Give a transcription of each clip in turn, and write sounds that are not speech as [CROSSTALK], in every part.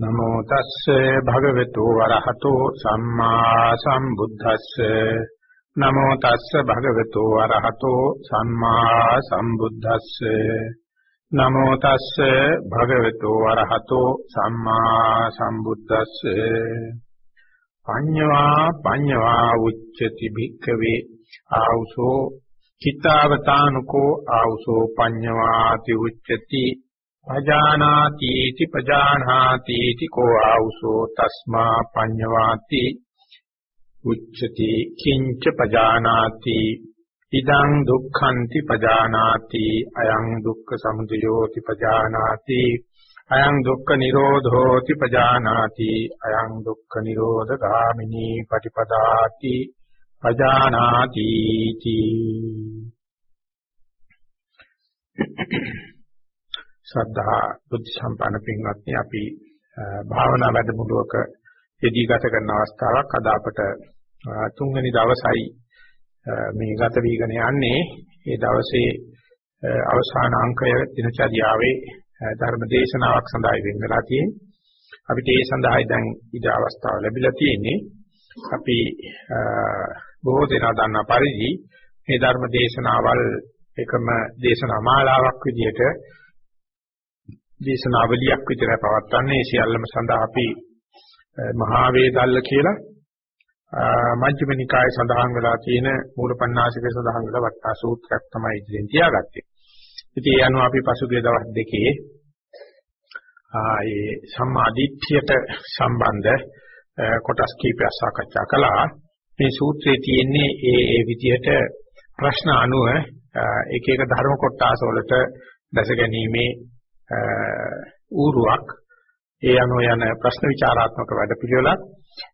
නමෝ තස්සේ භගවතු වරහතෝ සම්මා සම්බුද්දස්සේ නමෝ තස්සේ භගවතු වරහතෝ සම්මා සම්බුද්දස්සේ නමෝ තස්සේ භගවතු වරහතෝ සම්මා සම්බුද්දස්සේ පඤ්ඤවා පඤ්ඤවා උච්චති භික්ඛවේ। ආවුසෝ චිත්තාවතානුකෝ ආවුසෝ පඤ්ඤවාති උච්චති। පජානාති इति පජානාති इति කෝ ආවුසෝ තස්මා පඤ්ඤවාති උච්චති කිංච පජානාති ඉදං දුක්ඛන්ති පජානාති අයං දුක්ඛ සමුදයෝති පජානාති අයං දුක්ඛ නිරෝධෝති පජානාති අයං දුක්ඛ නිරෝධ ගාමිනී පටිපදාති පජානාති ශ්‍රද්ධා බුද්ධ සම්පන්න පින්වත්නි අපි භාවනා වැඩමුළුවක යෙදී ගත කරන අවස්ථාවක් අද අපට තුන්වෙනි දවසයි මේ ගත වීගෙන යන්නේ. ඒ දවසේ අවසාන අංකය දිනචර්යාවේ ධර්ම දේශනාවක් සඳහා වෙන් වෙලා තියෙන්නේ. අපිට ඒ සඳහායි දැන් ඉද අවස්ථාව ලැබිලා තියෙන්නේ. අපි බොහෝ දෙනා දන්නා පරිදි මේ ධර්ම දේශනාවල් එකම දේශනා මාලාවක් විදිහට දේශනාවලියක් විතර පවත්වන්නේ සියල්ලම සඳහා අපි මහා වේදල්ල කියලා මජ්ක්‍ධිම නිකායේ සඳහන් වෙලා තියෙන මූලපණ්ණාසිකේ සඳහන් වෙලා වට්ටා සූත්‍රයක් තමයි ඉදිරියෙන් තියාගත්තේ. ඉතින් ඒ අනුව අපි පසුගිය දවස් දෙකේ ආයේ සම්මාදිට්ඨියට සම්බන්ධ කොටස් කීපයක් සාකච්ඡා කළා. මේ සූත්‍රයේ තියෙන්නේ ඒ ඒ විදිහට ප්‍රශ්න අනුව එක එක ධර්ම කොටස් වලට දැස ගැනීමේ ඌරුවක්. ඒ අනුව යන ප්‍රශ්න විචාරාත්මක වැඩපිළිවෙලක්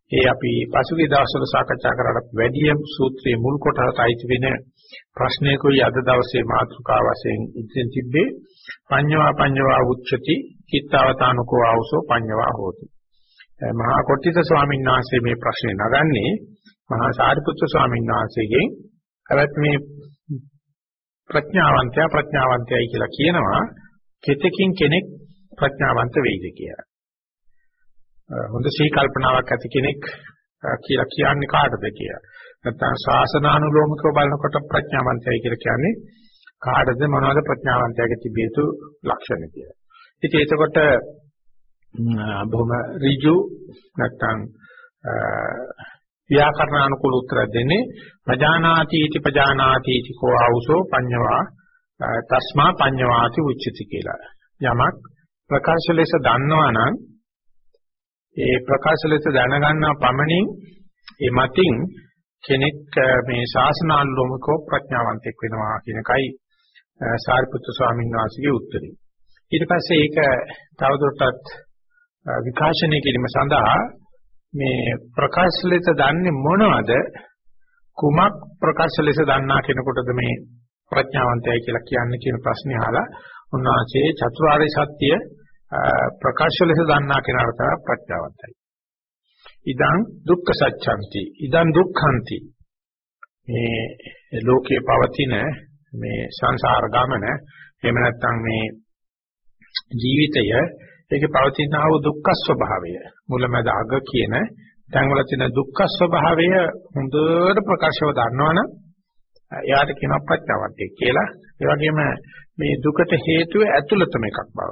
ඒ අපි පසුගිය දවස්වල සාකච්ඡා කරාට වැඩි සූත්‍රයේ මුල් කොටසට අයිති වෙන ප්‍රශ්නයකුයි අද දවසේ මාතෘකාව වශයෙන් ඉදිරියෙන් තිබ්බේ. පඤ්ඤවා පඤ්ඤවා උච්චති. කිත්තවතානුකෝ ආවසෝ පඤ්ඤවා හෝති. මහා කොට්ටිත ස්වාමීන් වහන්සේ මේ ප්‍රශ්නේ නගන්නේ මහා සාරිපුත්‍ර ස්වාමීන් වහන්සේගෙන්. කරත් මේ ප්‍රඥාවන්තය ප්‍රඥාවන්තයයි කියලා කියනවා. කෙතකින් කෙනෙක් ප්‍රඥාවන්ත වෙයිද කියලා. හොඳ සී කල්පනාවක් ඇති කෙනෙක් කියලා කියන්නේ කාටද කියලා. නැත්නම් ශාසනානුලෝමිකව බලනකොට ප්‍රඥාවන්තයයි කියලා කියන්නේ කාටද මොනවාද ප්‍රඥාවන්තයගේ තිබිය යුතු ලක්ෂණ කියලා. ඉතින් එතකොට බොහොම ඍජු නැත්නම් ව්‍යාකරණ අනුකූල උත්තර දෙන්නේ පජානාති ඉති පජානාති ඉති කෝ ආවුසෝ පඤ්ඤවා තස්මා පඤ්ඤවාති උච්චති කියලා. යමක් ප්‍රකාශ ලෙස දන්නවා නම් ඒ ප්‍රකාශ ලෙස දැනගන්නා පමණින් ඒ මතින් කෙනෙක් මේ ශාසනානුලෝමකව ප්‍රඥාවන්තෙක් වෙනවා කියන එකයි සාරිපුත්‍ර ස්වාමීන් වහන්සේගේ උත්තරේ. ඊට පස්සේ ඒක තවදුරටත් විකාශනය කිරීම සඳහා මේ ප්‍රකාශ ලෙස දන්නේ මොනවද කුමක් ප්‍රකාශ ලෙස දන්නා කෙනෙකුටද මේ ප්‍රඥාවන්තයයි කියලා කියන්නේ කියන ප්‍රශ්නේ අහලා උන්වහන්සේ චතුරාර්ය සත්‍ය ප්‍රකාශ ලෙස දන්නා කෙනාට තමයි ප්‍රඥාවන්තයි. ඉදං දුක්ඛ සත්‍යන්ති ඉදං දුක්ඛන්ති මේ ලෝකයේ පවතින මේ සංසාර ගමන එහෙම නැත්නම් මේ ජීවිතය ඒකේ පවතින ආ වූ දුක්ඛ ස්වභාවය මුලමෙද අග කියන තැන්වල තියෙන දුක්ඛ ස්වභාවය හොඳට ප්‍රකාශව දන්නවනම් එයාට කියනවා ප්‍රඥාවන්තය කියලා. ඒ වගේම මේ දුකට හේතුව ඇතුළතම එකක් බව.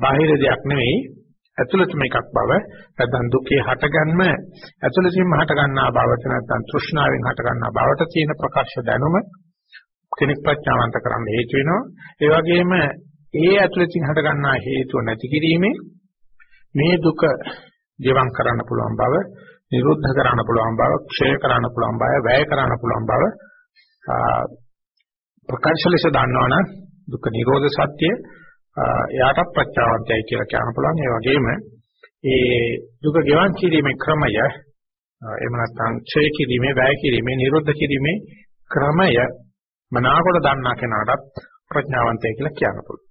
බාහිර දෙයක් නෙවෙයි ඇතුළතම එකක් බව. නැත්නම් දුකේ හටගන්ම ඇතුළතින්ම හටගන්නා බවට නැත්නම් තෘෂ්ණාවෙන් හටගන්නා බවට තියෙන ප්‍රකාශ දැනුම කෙනෙක් ප්‍රඥාවන්ත කරන්න හේතු වෙනවා. ඒ වගේම ඒ ඇතුළතින් හටගන්නා හේතුව නැති කිරීමෙන් මේ දුක ජීවම් කරන්න පුළුවන් බව නිරුද්ධ කරන්න පුළුවන් බව, ක්ෂය කරන්න පුළුවන් බව, වැය කරන්න පුළුවන් බව ප්‍රකාශ ලෙස දන්නවනම් දුක්ඛ නිරෝධ සත්‍ය එයාට ප්‍රත්‍යාවන්තයි කියලා කියන්න පුළුවන්. ඒ වගේම ඒ දුක ගෙවන් කිරීමේ ක්‍රමය එහෙම නැත්නම් ක්ෂය කිරීමේ, වැය කිරීමේ, නිරෝධ කිරීමේ ක්‍රමය මනාකොට දන්නා කෙනාට ප්‍රඥාවන්තය කියලා කියන්න පුළුවන්.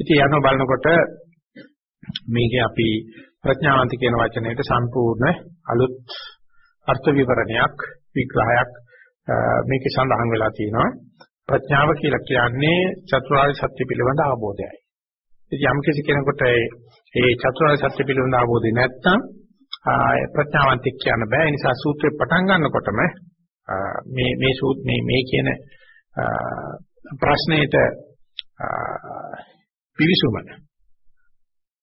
ඉතින් යන බලනකොට මේකේ අපි ප්‍රඥාවන්ත කියන වචනයට සම්පූර්ණ අලුත් අර්ථ විවරණයක් විග්‍රහයක් මේකේ සඳහන් වෙලා තියෙනවා ප්‍රඥාව කියලා කියන්නේ චතුරාර්ය සත්‍ය පිළිබඳ අවබෝධයයි ඉතින් යම් කිසි කෙනෙකුට ඒ චතුරාර්ය සත්‍ය පිළිබඳ අවබෝධය නැත්නම් ප්‍රඥාවන්තෙක් කියන්න බෑ. ඒ නිසා සූත්‍රේ පටන් ගන්නකොටම මේ මේ සූත් මේ මේ කියන ප්‍රශ්නෙට පිවිසුම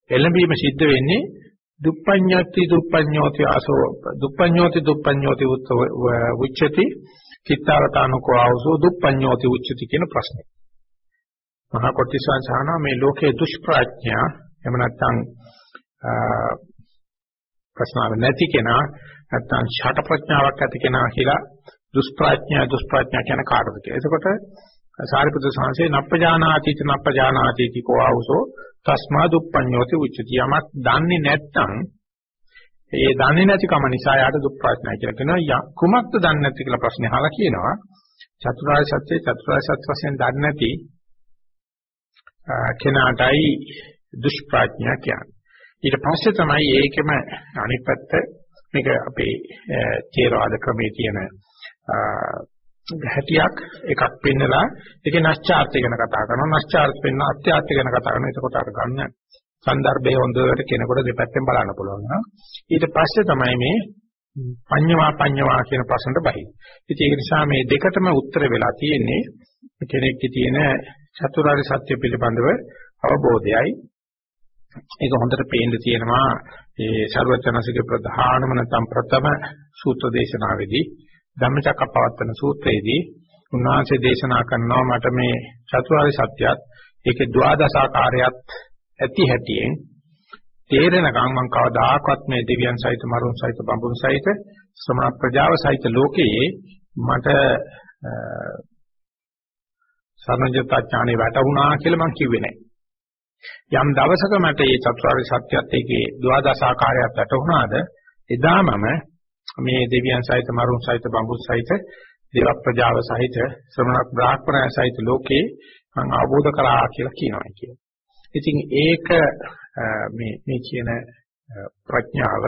එළඹීම සිද්ධ වෙන්නේ දුප්පඤ්ඤති දුප්පඤ්ඤෝති ආසෝ දුප්පඤ්ඤෝති දුප්පඤ්ඤෝති උච්චති චිත්තාවතානුකෝ ආවසෝ දුප්පඤ්ඤෝති උච්චති කියන ප්‍රශ්නේ. මහා කොටිසන් සහනා මේ ලෝකයේ දුෂ්ප්‍රඥා එහෙම නැත්නම් ප්‍රශ්නාව නැති කෙනා නැත්නම් ෂට ප්‍රඥාවක් ඇති කෙනා කියලා දුෂ්ප්‍රඥා දුෂ්ප්‍රඥා කියන කාටද කියලා. එතකොට සාරිපුත්‍ර සංසේ නප්පජානාති ච නප්පජානාති කෝ ආවසෝ තස්මා දුප්පඤ්ඤෝති උච්චති යමක් දන්නේ නැත්නම් ඒ දන්නේ නැතිකම නිසා යාට දුප්ප්‍රඥා කියලා කියනවා. කුමක්ද දන්නේ නැති කියලා ප්‍රශ්නේ අහලා කියනවා. චතුරාර්ය සත්‍ය චතුරාර්ය සත්‍ය වශයෙන් දන්නේ නැති කෙනාටයි දුෂ්ප්‍රඥා කියන්නේ. ඊට පස්සේ තමයි ඒකෙම අනිත් පැත්ත මේක අපේ තේරවාද ක්‍රමයේ තියෙන හැටියක් එකක් පෙන්නලා ඒකේ නැස්චාර්ත්‍ය ගැන කතා කරනවා. නැස්චාර්ත්‍ය පෙන්න අත්‍යාර්ත්‍ය ගැන කතා කරනවා. එතකොට අර ගන්න සන්දර්භය හොඳට කෙනෙකුට දෙපැත්තෙන් බලන්න පුළුවන් නම් ඊට පස්සේ තමයි මේ පඤ්ඤවා පඤ්ඤවා කියන ප්‍රශ්නට බහි. ඉතින් ඒක නිසා මේ දෙකටම උත්තර වෙලා තියෙන්නේ කෙනෙක්ගේ තියෙන චතුරාර්ය සත්‍ය පිළිබඳව අවබෝධයයි. ඒක හොඳට පේන්න තියෙනවා. ඒ ਸਰවචනසික ප්‍රධානම නැත්නම් ප්‍රථම සූත්‍ර දේශනාවේදී ධම්මචක්කපවත්තන සූත්‍රයේදී උන්වහන්සේ දේශනා කරනවා මට මේ චතුරාර්ය සත්‍යයත් ඒකේ ද්වාදශාකාරයත් ඇති හැටියෙන් තේරෙනකම් මම කවදාකවත් මේ දෙවියන් සහිත මරුන් සහිත බඹුන් සහිත ශ්‍රමණ ප්‍රජාව සහිත ලෝකයේ මට සර්වඥතා ඥානෙ වැටුණා කියලා මම කිව්වේ නැහැ. යම් දවසක මට මේ චතුරාර්ය සත්‍යයත් ඒකේ ද්වාදශ ආකාරයක් වැටුණාද එදා මම මේ දෙවියන් සහිත මරුන් සහිත බඹුන් සහිත දේව ප්‍රජාව සහිත ශ්‍රමණ බ්‍රාහ්මණය සහිත ලෝකේ මම අවබෝධ කරා කියලා කියනවා කියන්නේ. ඉතින් ඒක මේ මේ කියන ප්‍රඥාව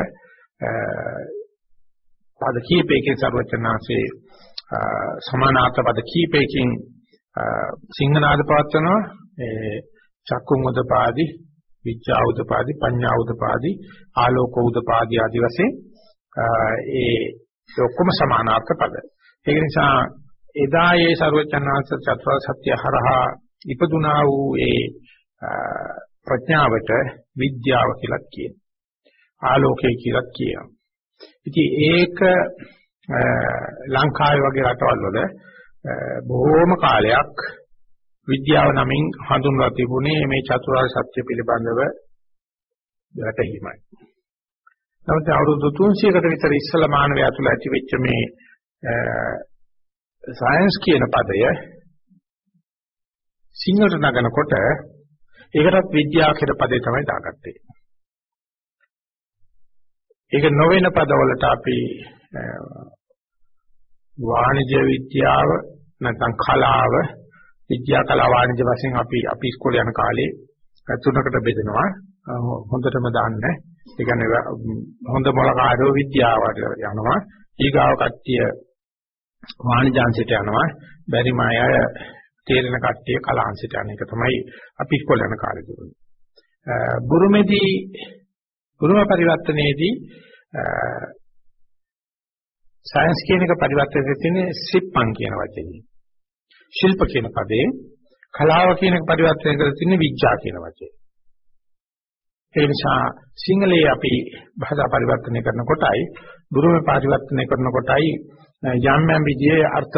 පද කීපයකින් සර්වචනාසේ සමානාර්ථ පද කීපයකින් සිංහනාද පවත්වනවා ඒ චක්කුම් උදපාදි විචා උදපාදි පඤ්ඤා උදපාදි ආලෝක උදපාදි ආදි වශයෙන් ඒ ඔක්කොම සමානාර්ථ පද. ඒක නිසා එදා ඒ ਸਰවචනාංශ චතුරාර්ය සත්‍ය හරහා ඉපදුනා වූ ඒ ප්‍රඥාවට විද්‍යාව කියලා කියනවා. ආලෝකය කියලා කියනවා. ඉතින් ඒක ලංකාවේ වගේ රටවල් වල බොහෝම කාලයක් විද්‍යාව නමින් හඳුන්වලා තිබුණේ මේ චතුරාර්ය සත්‍ය පිළිබඳව වැටහීමයි. නමුත් අවුරුදු 300කට විතර ඉස්සලා මානවයා තුළ ඇතිවෙච්ච මේ සයන්ස් කියන පදය සිංහලට නගනකොට ඒකටත් විද්‍යාව කියන පදේ තමයි දාගත්තේ. ඒක නොවන පදවලට අපි වාණිජ්‍ය විද්‍යාව නැත්නම් කලාව විද්‍යා කලා වාණිජ්‍ය වශයෙන් අපි අපි ඉස්කෝලේ යන කාලේ තුනකට බෙදෙනවා හොඳටම දාන්න ඒ කියන්නේ හොඳ මොලකාරෝ විද්‍යාවට යනවා ඊගාව කට්ටිය වාණිජාංශයට යනවා බැරි මාය තේරෙන කට්ටිය කලාංශයට යන එක තමයි අපි ඉස්කෝලේ යන කාලේ තිබුණේ බුරුමේදී බුරුම පරිවර්තනයේදී සයන්ස් කියන එක පරිවර්තනය වෙන්නේ සිප්පන් කියන වචනේ. ශිල්ප කියන පදේ කලාව කියන එක පරිවර්තනය කරලා තින්නේ විද්‍යා කියන වචනේ. ඒ නිසා සිංහලයේ අපි භාෂා පරිවර්තනය කරන කොටයි බුරුමේ පරිවර්තනය කරන කොටයි යම් යම් විදිහේ අර්ථ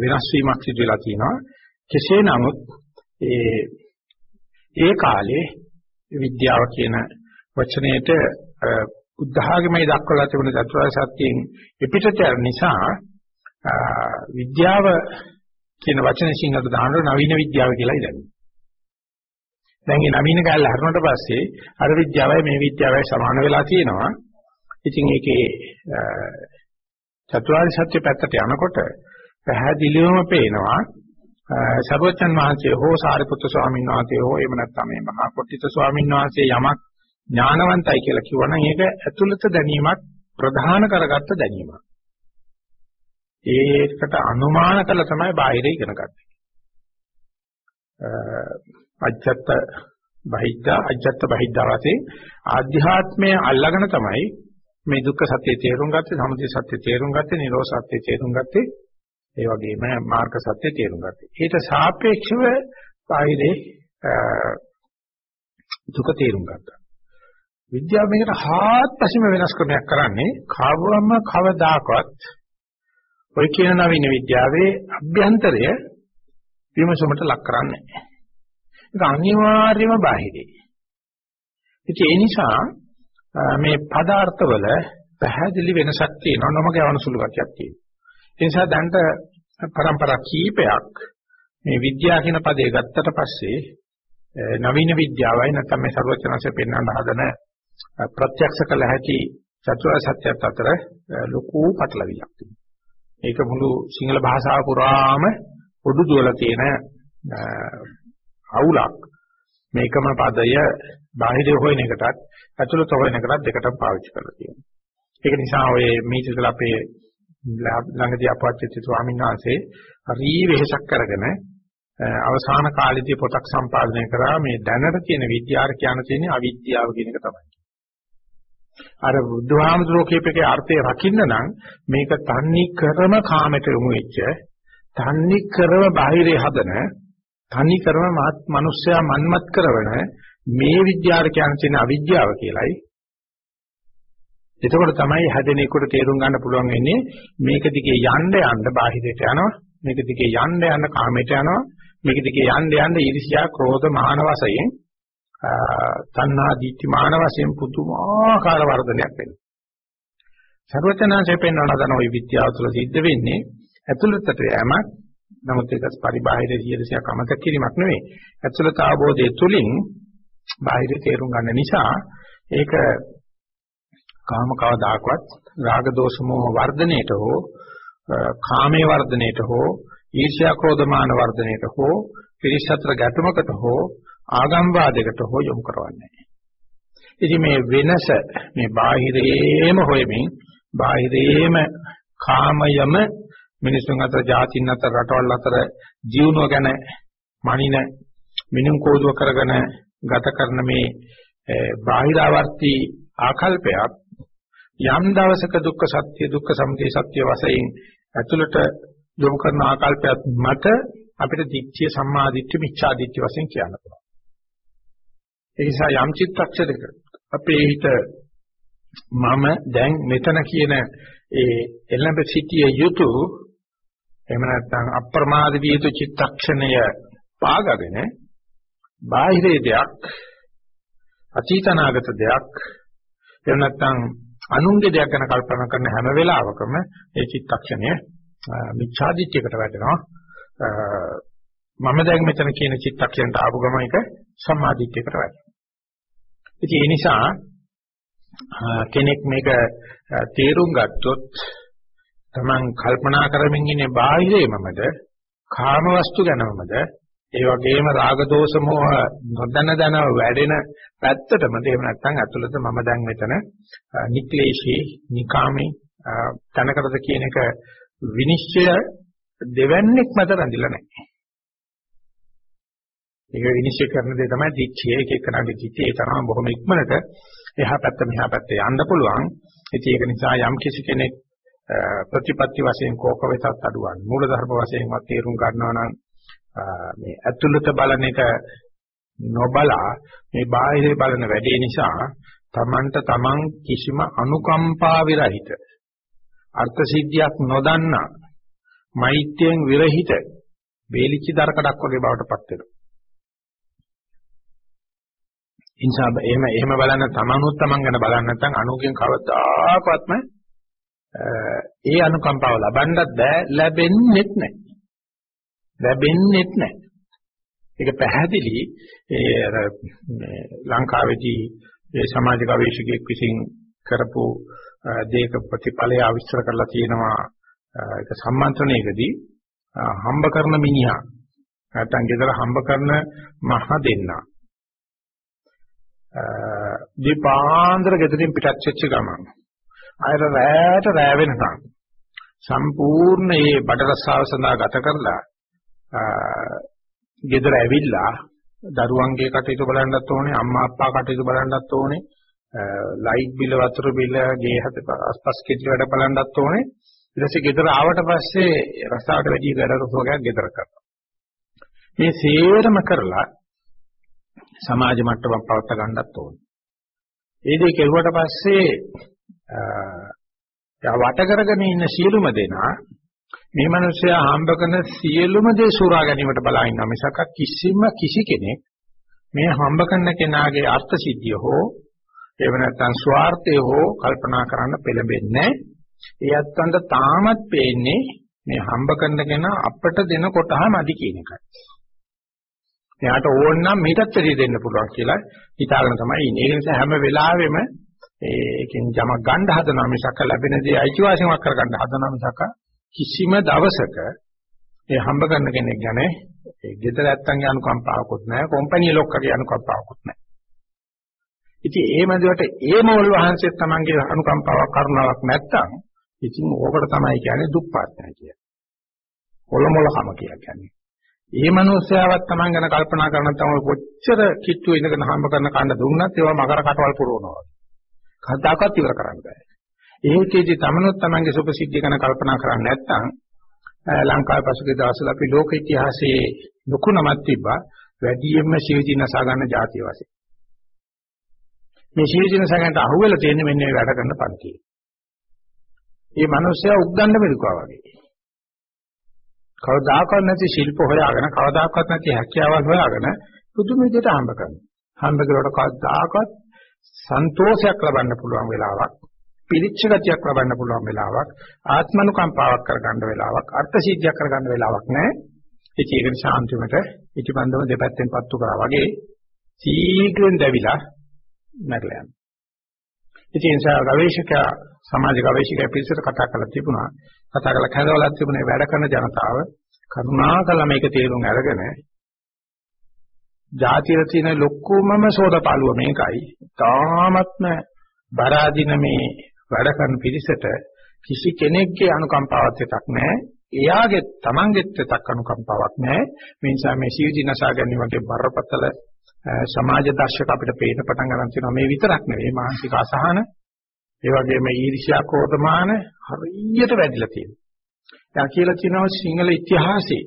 වෙනස් වීමක් සිදු වෙලා තියෙනවා. කෙසේ නමුත් ඒ ඒ කාලේ විද්‍යාව කියන වචනයේට බුද්ධ දක්වලා තිබුණ චතුරාර්ය සත්‍යයෙන් එපිටට යන නිසා විද්‍යාව කියන වචනේ සිංහලට දානකොට නවීන විද්‍යාව කියලා ඉදන්නේ. දැන් මේ නවීන කැලල හරනට පස්සේ අර විද්‍යාවයි මේ විද්‍යාවයි සමාන වෙලා තියෙනවා. ඉතින් ඒකේ චතුරාර්ය සත්‍ය පැත්තට යනකොට පැහැදිලිවම පේනවා සර්වචන් වහන්සේ හෝ සාරිපුත්‍ර ස්වාමීන් වහන්සේ හෝ එහෙම නැත්නම් මේ මහා කොට්ටිත ස්වාමීන් වහන්සේ යමක් ඥානවන්තයි කියලා කිව්වනම් ඒක ඇතුළත දැනීමක් ප්‍රධාන කරගත්ත දැනීමක්. ඒකට අනුමාන කළ තමයි බාහිර ඉගෙන ගන්න. අජත්ත බහිද්දා අජත්ත බහිද්දා වශයෙන් ආධ්‍යාත්මය අල්ලාගෙන තමයි මේ දුක්ඛ සත්‍ය තේරුම් ගත්තේ සමුදය සත්‍ය තේරුම් ගත්තේ නිරෝධ සත්‍ය තේරුම් ගත්තේ ඒ වගේම මාර්ග සත්‍ය තේරුම් ගත්තේ ඊට සාපේක්ෂව බාහිරේ දුක තේරුම් ගත්තා විද්‍යාව මේකට හාත්පසින්ම වෙනස් ක්‍රමයක් කරන්නේ කාවවම කවදාකවත් ඔය කියන නවීන විද්‍යාවේ අභ්‍යන්තරය විමසුමට ලක් කරන්නේ නැහැ. ඒක අනිවාර්යම බාහිරයි. ඉතින් ඒ නිසා මේ පදාර්ථවල පැහැදිලි වෙනසක් තියෙනවා නොම ගැවණු සුළු ගැටයක් තියෙනවා. ඒ නිසා දැන්ට પરම්පරා කීපයක් මේ විද්‍යාව කියන පදේ ගත්තට පස්සේ නවීන විද්‍යාවයි නැත්නම් මේ ਸਰවචනanse පෙන්වන්න හදන ප්‍රත්‍යක්ෂ කළ හැකි චතුරාර්ය සත්‍යයත් අතර ලොකු පටලවිලක් තියෙනවා. ඒක මුළු සිංහල භාෂාව පුරාම පොදු දුවලා තියෙන අවුලක්. මේකම පදය බාහිර හොයන එකටත් ඇතුළත හොයන එකටත් දෙකටම පාවිච්චි කරලා තියෙනවා. ඒක නිසා ඔය මේකල අපේ ළඟදී අපවත්චිත ස්වාමීන් වහන්සේ හරි වෙහෙසක් කරගෙන අවසාන කාලෙදී පොතක් සම්පාදනය කරා මේ දැනට තියෙන විද්‍යාව කියන තියෙන්නේ අවිද්‍යාව කියන එක තමයි. අර බුදුහාමුදුරුවෝ කියපේකේ අර්ථය රකින්න නම් මේක තන්නේ කරම කාමයට යොමු වෙච්ච තන්නේ කරම බාහිරේ හදන තන්නේ කරම මනුස්සයා මන්මත් කරවන මේ විද්‍යාව කියන තියෙන අවිද්‍යාව කියලයි එතකොට තමයි හැදෙනෙකුට තේරුම් ගන්න පුළුවන් වෙන්නේ මේක දිගේ යන්න යන්න බාහිරයට යනවා මේක දිගේ යන්න යන්න කාමයට යනවා මේක දිගේ යන්න යන්න ඊර්ෂ්‍යා ක්‍රෝධ මාන වශයෙන් තණ්හා දිට්ඨි මාන වශයෙන් පුදුමාකාර වර්ධනයක් වෙනවා. සර්වචනාංශයෙන් පෙන්වන දන ওই විද්‍යාව තුළ සිද්ධ වෙන්නේ ඇතුළතට යෑමක් නමුත් ඒක පරිබාහිර සියලුසියක් අමතක කිරීමක් නෙවෙයි. ඇතුළත ආબોධය තුලින් බාහිර තේරුම් ගන්න නිසා ඒක කාම කවදාකවත් රාග දෝෂ මොහ වර්ධනයේට හෝ කාමයේ වර්ධනයේට හෝ ඊර්ෂ්‍යා ක්‍රෝධ මාන වර්ධනයේට හෝ පිරිසතර ගැටුමකට හෝ ආගම් වාදයකට හෝ යොමු කරවන්නේ ඉතින් මේ වෙනස මේ බාහිරේම හොයමින් බාහිරේම කාමයම මිනිසුන් අතර ජාතින් අතර රටවල් අතර ජීවණය ගැන මනින මිනුම් කෝදුව කරගෙන ගත කරන මේ බාහිරාවර්ති ආකල්පයක් යම් දවසක දුක්ඛ සත්‍ය දුක්ඛ සමුදය සත්‍ය වශයෙන් ඇතුළට යොමු කරන ආකල්පයක් මත අපිට දික්ඛිය සම්මා දිට්ඨි මිච්ඡා දිට්ඨි වශයෙන් කියන්න පුළුවන්. ඒ නිසා යම් චිත්තක්ෂරයක අපේ හිත මම දැන් මෙතන කියන ඒ එළඹ සිටිය යුතු එහෙම නැත්නම් අප්‍රමාද විය යුතු චිත්තක්ෂණය පාගගෙන බාහිරේ දෙයක් අතීතනාගත දෙයක් එහෙම නැත්නම් අනුන්ගේ දෙයක් ගැන කල්පනා කරන හැම වෙලාවකම ඒ චිත්තක්ෂණය මිච්ඡාදිත්‍යයකට වැටෙනවා. මම දැන් මෙතන කියන චිත්තක්ෂණයට ආපු ගමන් එක සම්මාදිට්ඨියකට වැටෙනවා. ඉතින් ඒ නිසා කෙනෙක් මේක තේරුම් ගත්තොත් තමන් කල්පනා කරමින් ඉන්නේ බාහිරේමමද කාම වස්තු ගැනමද ඒ වගේම රාග දෝෂ මොහ නොදැන දන වැඩෙන පැත්තටමද එහෙම නැත්නම් අතුලත මම දැන් මෙතන නික්ලේශී නිකාමී තනකටද කියන එක විනිශ්චය දෙවන්නේක් මත රැඳිලා නැහැ. ඒක විනිශ්චය කරන දේ තමයි දිච්චිය එක එකනාගේ දිච්චිය ඒ තරම බොහොම ඉක්මනට එහා පැත්ත මෙහා පැත්ත යන්න පුළුවන්. ඉතින් ඒක නිසා යම් කිසි කෙනෙක් ප්‍රතිපත්ති වශයෙන් කෝක වෙතත් අඩුවන් මූල ධර්ම වශයෙන්වත් තේරුම් ගන්නවා නම් මේ ඇතුළත බලන එක නොබලා මේ බාහිර බලන වැඩේ නිසා තමන්ට තමන් කිසිම අනුකම්පා විරහිත අර්ථ සිද්ධියක් නොදන්නා මෛත්‍රියෙන් විරහිත බේලිච්ච දරකඩක් වගේ බවට පත් වෙනවා. ඉන්සා එහෙම එහෙම බලන්න තමනුත් තමන් ගැන බලන්න නැත්නම් අනුගෙන් කවදාකවත්ම ඒ අනුකම්පාව ලබන්නත් බෑ ලැබෙන්නෙත් නැහැ. ලැබෙන්නෙත් නැහැ. ඒක පැහැදිලි ඒ අර ලංකාවේදී ඒ සමාජ ගවේෂකෙක් විසින් කරපු දේක ප්‍රතිඵලය ආවිස්තර කරලා තියෙනවා ඒක සම්මන්ත්‍රණයකදී හම්බ කරන මිනිහා නැත්නම් ගෙදර හම්බ කරන මහ දෙන්නා දීපාන්දර ගෙදරින් පිටත් වෙච්ච ගමන් අයර රැයට රැ වෙනකම් සම්පූර්ණ මේ බඩ රස්සාව සඳහා ගත කරලා ගෙදර ඇවිල්ලා දරුවන්ගේ කටයුතු බලන්නත් ඕනේ, අම්මා අප්පා කටයුතු බලන්නත් ඕනේ, ලයිට් බිල, වතුර බිල, ගේ හද අස්පස් කෙටි වැඩ බලන්නත් ඕනේ. ඊට පස්සේ ගෙදර ආවට පස්සේ රසාවට වැඩි වැඩ රසෝගයක් ගෙදර කරනවා. මේ සේරම කරලා සමාජ මට්ටමක් පවත් ගන්නත් ඕනේ. ඒ දේ කෙරුවට පස්සේ යා වට කරගෙන ඉන්න සියලුම දෙනා මේ මිනිස්සයා හම්බ කරන සියලුම දේ සූරා ගැනීමට බලා ඉන්නවා මිසක් කිසිම කිසි කෙනෙක් මේ හම්බ කරන කෙනාගේ අර්ථ සිද්ධිය හෝ එහෙම නැත්නම් ස්වార్థය හෝ කල්පනා කරන්න පෙළඹෙන්නේ ඒ අත්තන්ට තාමත් පේන්නේ මේ හම්බ කරන කෙනා අපට දෙන කොටහම අදි කියන එකයි. එයාට ඕන නම් මීටත් වැඩි දෙන්න පුළුවන් කියලා හිතාගෙන තමයි ඉන්නේ. ඒ නිසා හැම වෙලාවෙම ඒකෙන් යමක් ගන්න හදනවා මිසක් ලැබෙන දේ අයිතිවාසිකමක් කරගන්න හදනවා මිසක් කිසිම දවසක ඒ හම්බ කරන කෙනෙක් ගැන ඒ ගෙදර ඇත්තන්ගේ අනුකම්පාවකුත් නැහැ, කම්පැනි ලොක්කගේ අනුකම්පාවකුත් නැහැ. ඉතින් ඒ මැදවට ඒ මොල් වහන්සේ තමන්ගේ අනුකම්පාවක් කරුණාවක් නැත්තම් ඉතින් ඕකට තමයි කියන්නේ දුප්පත් නැහැ කියන්නේ. කොළමොළකම කියලා කියන්නේ. ඒ මනුස්සයාවත් Taman ගැන කල්පනා කරන තමයි කොච්චර කිට්ටු ඉඳගෙන හම්බ කරන කන්න දුන්නත් ඒවා මකර කටවල් පුරවනවා. කවදාකවත් ඉවර කරන්න බෑ. ඒකේදී තමනුත් Tamanගේ සුභසිද්ධිය ගැන කල්පනා කරන්නේ නැත්නම් ලංකාවේ පසුගිය දවස්වල අපි ලෝක ඉතිහාසයේ ලොකු නමක් තිබ්බා වැඩියෙන්ම ශිවජී නසා ගන්න જાතිය වශයෙන්. මේ ශිවජී නසා ගන්නට අහුවෙලා තියෙන්නේ මෙන්න මේ වැඩ කරන පන්තිය. මේ මිනිස්සයා උද්දණ්ඩ මෙලකුවා වගේ. කවදාකවත් නැති ශිල්ප හොයාගෙන කවදාකවත් නැති හැකියාවල් හොයාගෙන පුදුම විදිහට හම්බ කරනවා. හම්බ කරුවට කවදාකවත් සන්තෝෂයක් ලබන්න පුළුවන් වෙලාවක්, පිළිච්ච ගතියක් ලබන්න පුළුවන් වෙලාවක්, ආත්මනුකම්පාවක් කරගන්න වෙලාවක්, අර්ථ සිද්ධියක් කරගන්න වෙලාවක් නැහැ. ඒක ඒක ශාන්තිමට ඉටිබන්දම දෙපැත්තෙන් පත්තු කරා වගේ සීඝ්‍රයෙන් දැවිලා මැරලා යනවා. ඉතින් ඒ නිසා ගවේෂකයා සමාජ ගවේෂකයා පිළිසර කතා කරලා තිබුණා. කතා කරලා කැඳවලක් තිබුණේ වැඩ කරන ජනතාව කරුණාකරලා මේක තේරුම් අරගෙන ජාතිය තියෙන ලොකුමම සෝදපාලුව මේකයි. තාමත්ම බරාදින මේ වැඩ කරන පිළිසෙට කිසි කෙනෙක්ගේ අනුකම්පාවක් දෙයක් නැහැ. එයාගේ තමන්ගෙත් දෙයක් අනුකම්පාවක් නැහැ. මේ නිසා මේ සීවිදි නසා ගැනීම වගේ බරපතල සමාජ දර්ශක අපිට පේන පටන් ගන්න තියෙනවා මේ විතරක් නෙවෙයි මානසික අසහන ඒ වගේම ඊර්ෂ්‍යා ක්‍රෝධමාන හරියට වැඩිලා තියෙනවා. දැන් කියලා කියනවා සිංහල ඉතිහාසයේ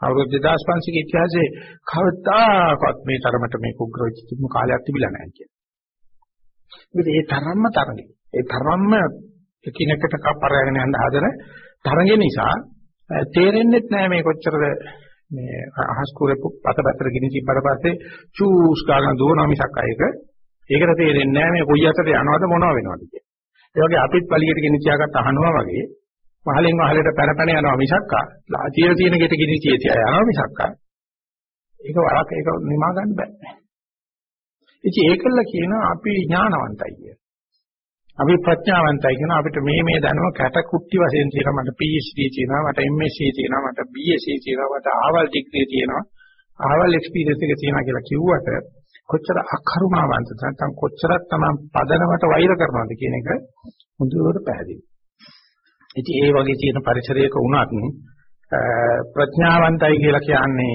අවුරුදු 2500 ඉතිහාසයේ කවදාකවත් මේ තරමට මේ කුග්‍ර වෙච්ච තිබුණු කාලයක් තිබිලා නැහැ කියලා. මොකද ඒ තරම්ම තරඟේ. ඒ තරම්ම එකිනෙකට කපරගෙන යන හදන තරඟේ නිසා තේරෙන්නේ නැහැ මේ කොච්චරද මේ අහස් කුරේ පතපතර ගිනි තිබ්බට පස්සේ චූස් ගන්න දුවනවා මිසක් අයක ඒකට තේරෙන්නේ නැහැ මේ කොයි අතට යනවද මොනව වෙනවද කියලා. ඒ වගේ අපිත් පළියට ගෙන තියාගත්ත අහනවා වගේ පහලෙන් වහලට පැන පැන යනවා මිසක්කා. ලාතිය තියෙන ගෙට ගිනි තියා යනවා මිසක්කා. ඒක වරක් ඒක නිමා ගන්න බෑ. ඉතින් ඒකල්ල කියනවා අපි ඥානවන්තයි කිය. අපි ප්‍රඥාවන්තයි කියන අපිට මේ මේ දැනුම කැට කුට්ටි වශයෙන් තියෙනවා. මට PhD තියෙනවා මට MSc තියෙනවා මට BSc තියෙනවා මට ආවල් ඩිග්‍රී තියෙනවා. ආවල් එක්ස්පීරියන්ස් එක තියෙනවා කියලා කිව්වට කොච්චර අකරුණාවන්ත නැත්නම් කොච්චරක් තමයි පදනමට වෛර කරනවද කියන එක මුදුවට පැහැදිලි. ඉතින් ඒ වගේ තියෙන පරිසරයක වුණත් ප්‍රඥාවන්තයි කියලා කියන්නේ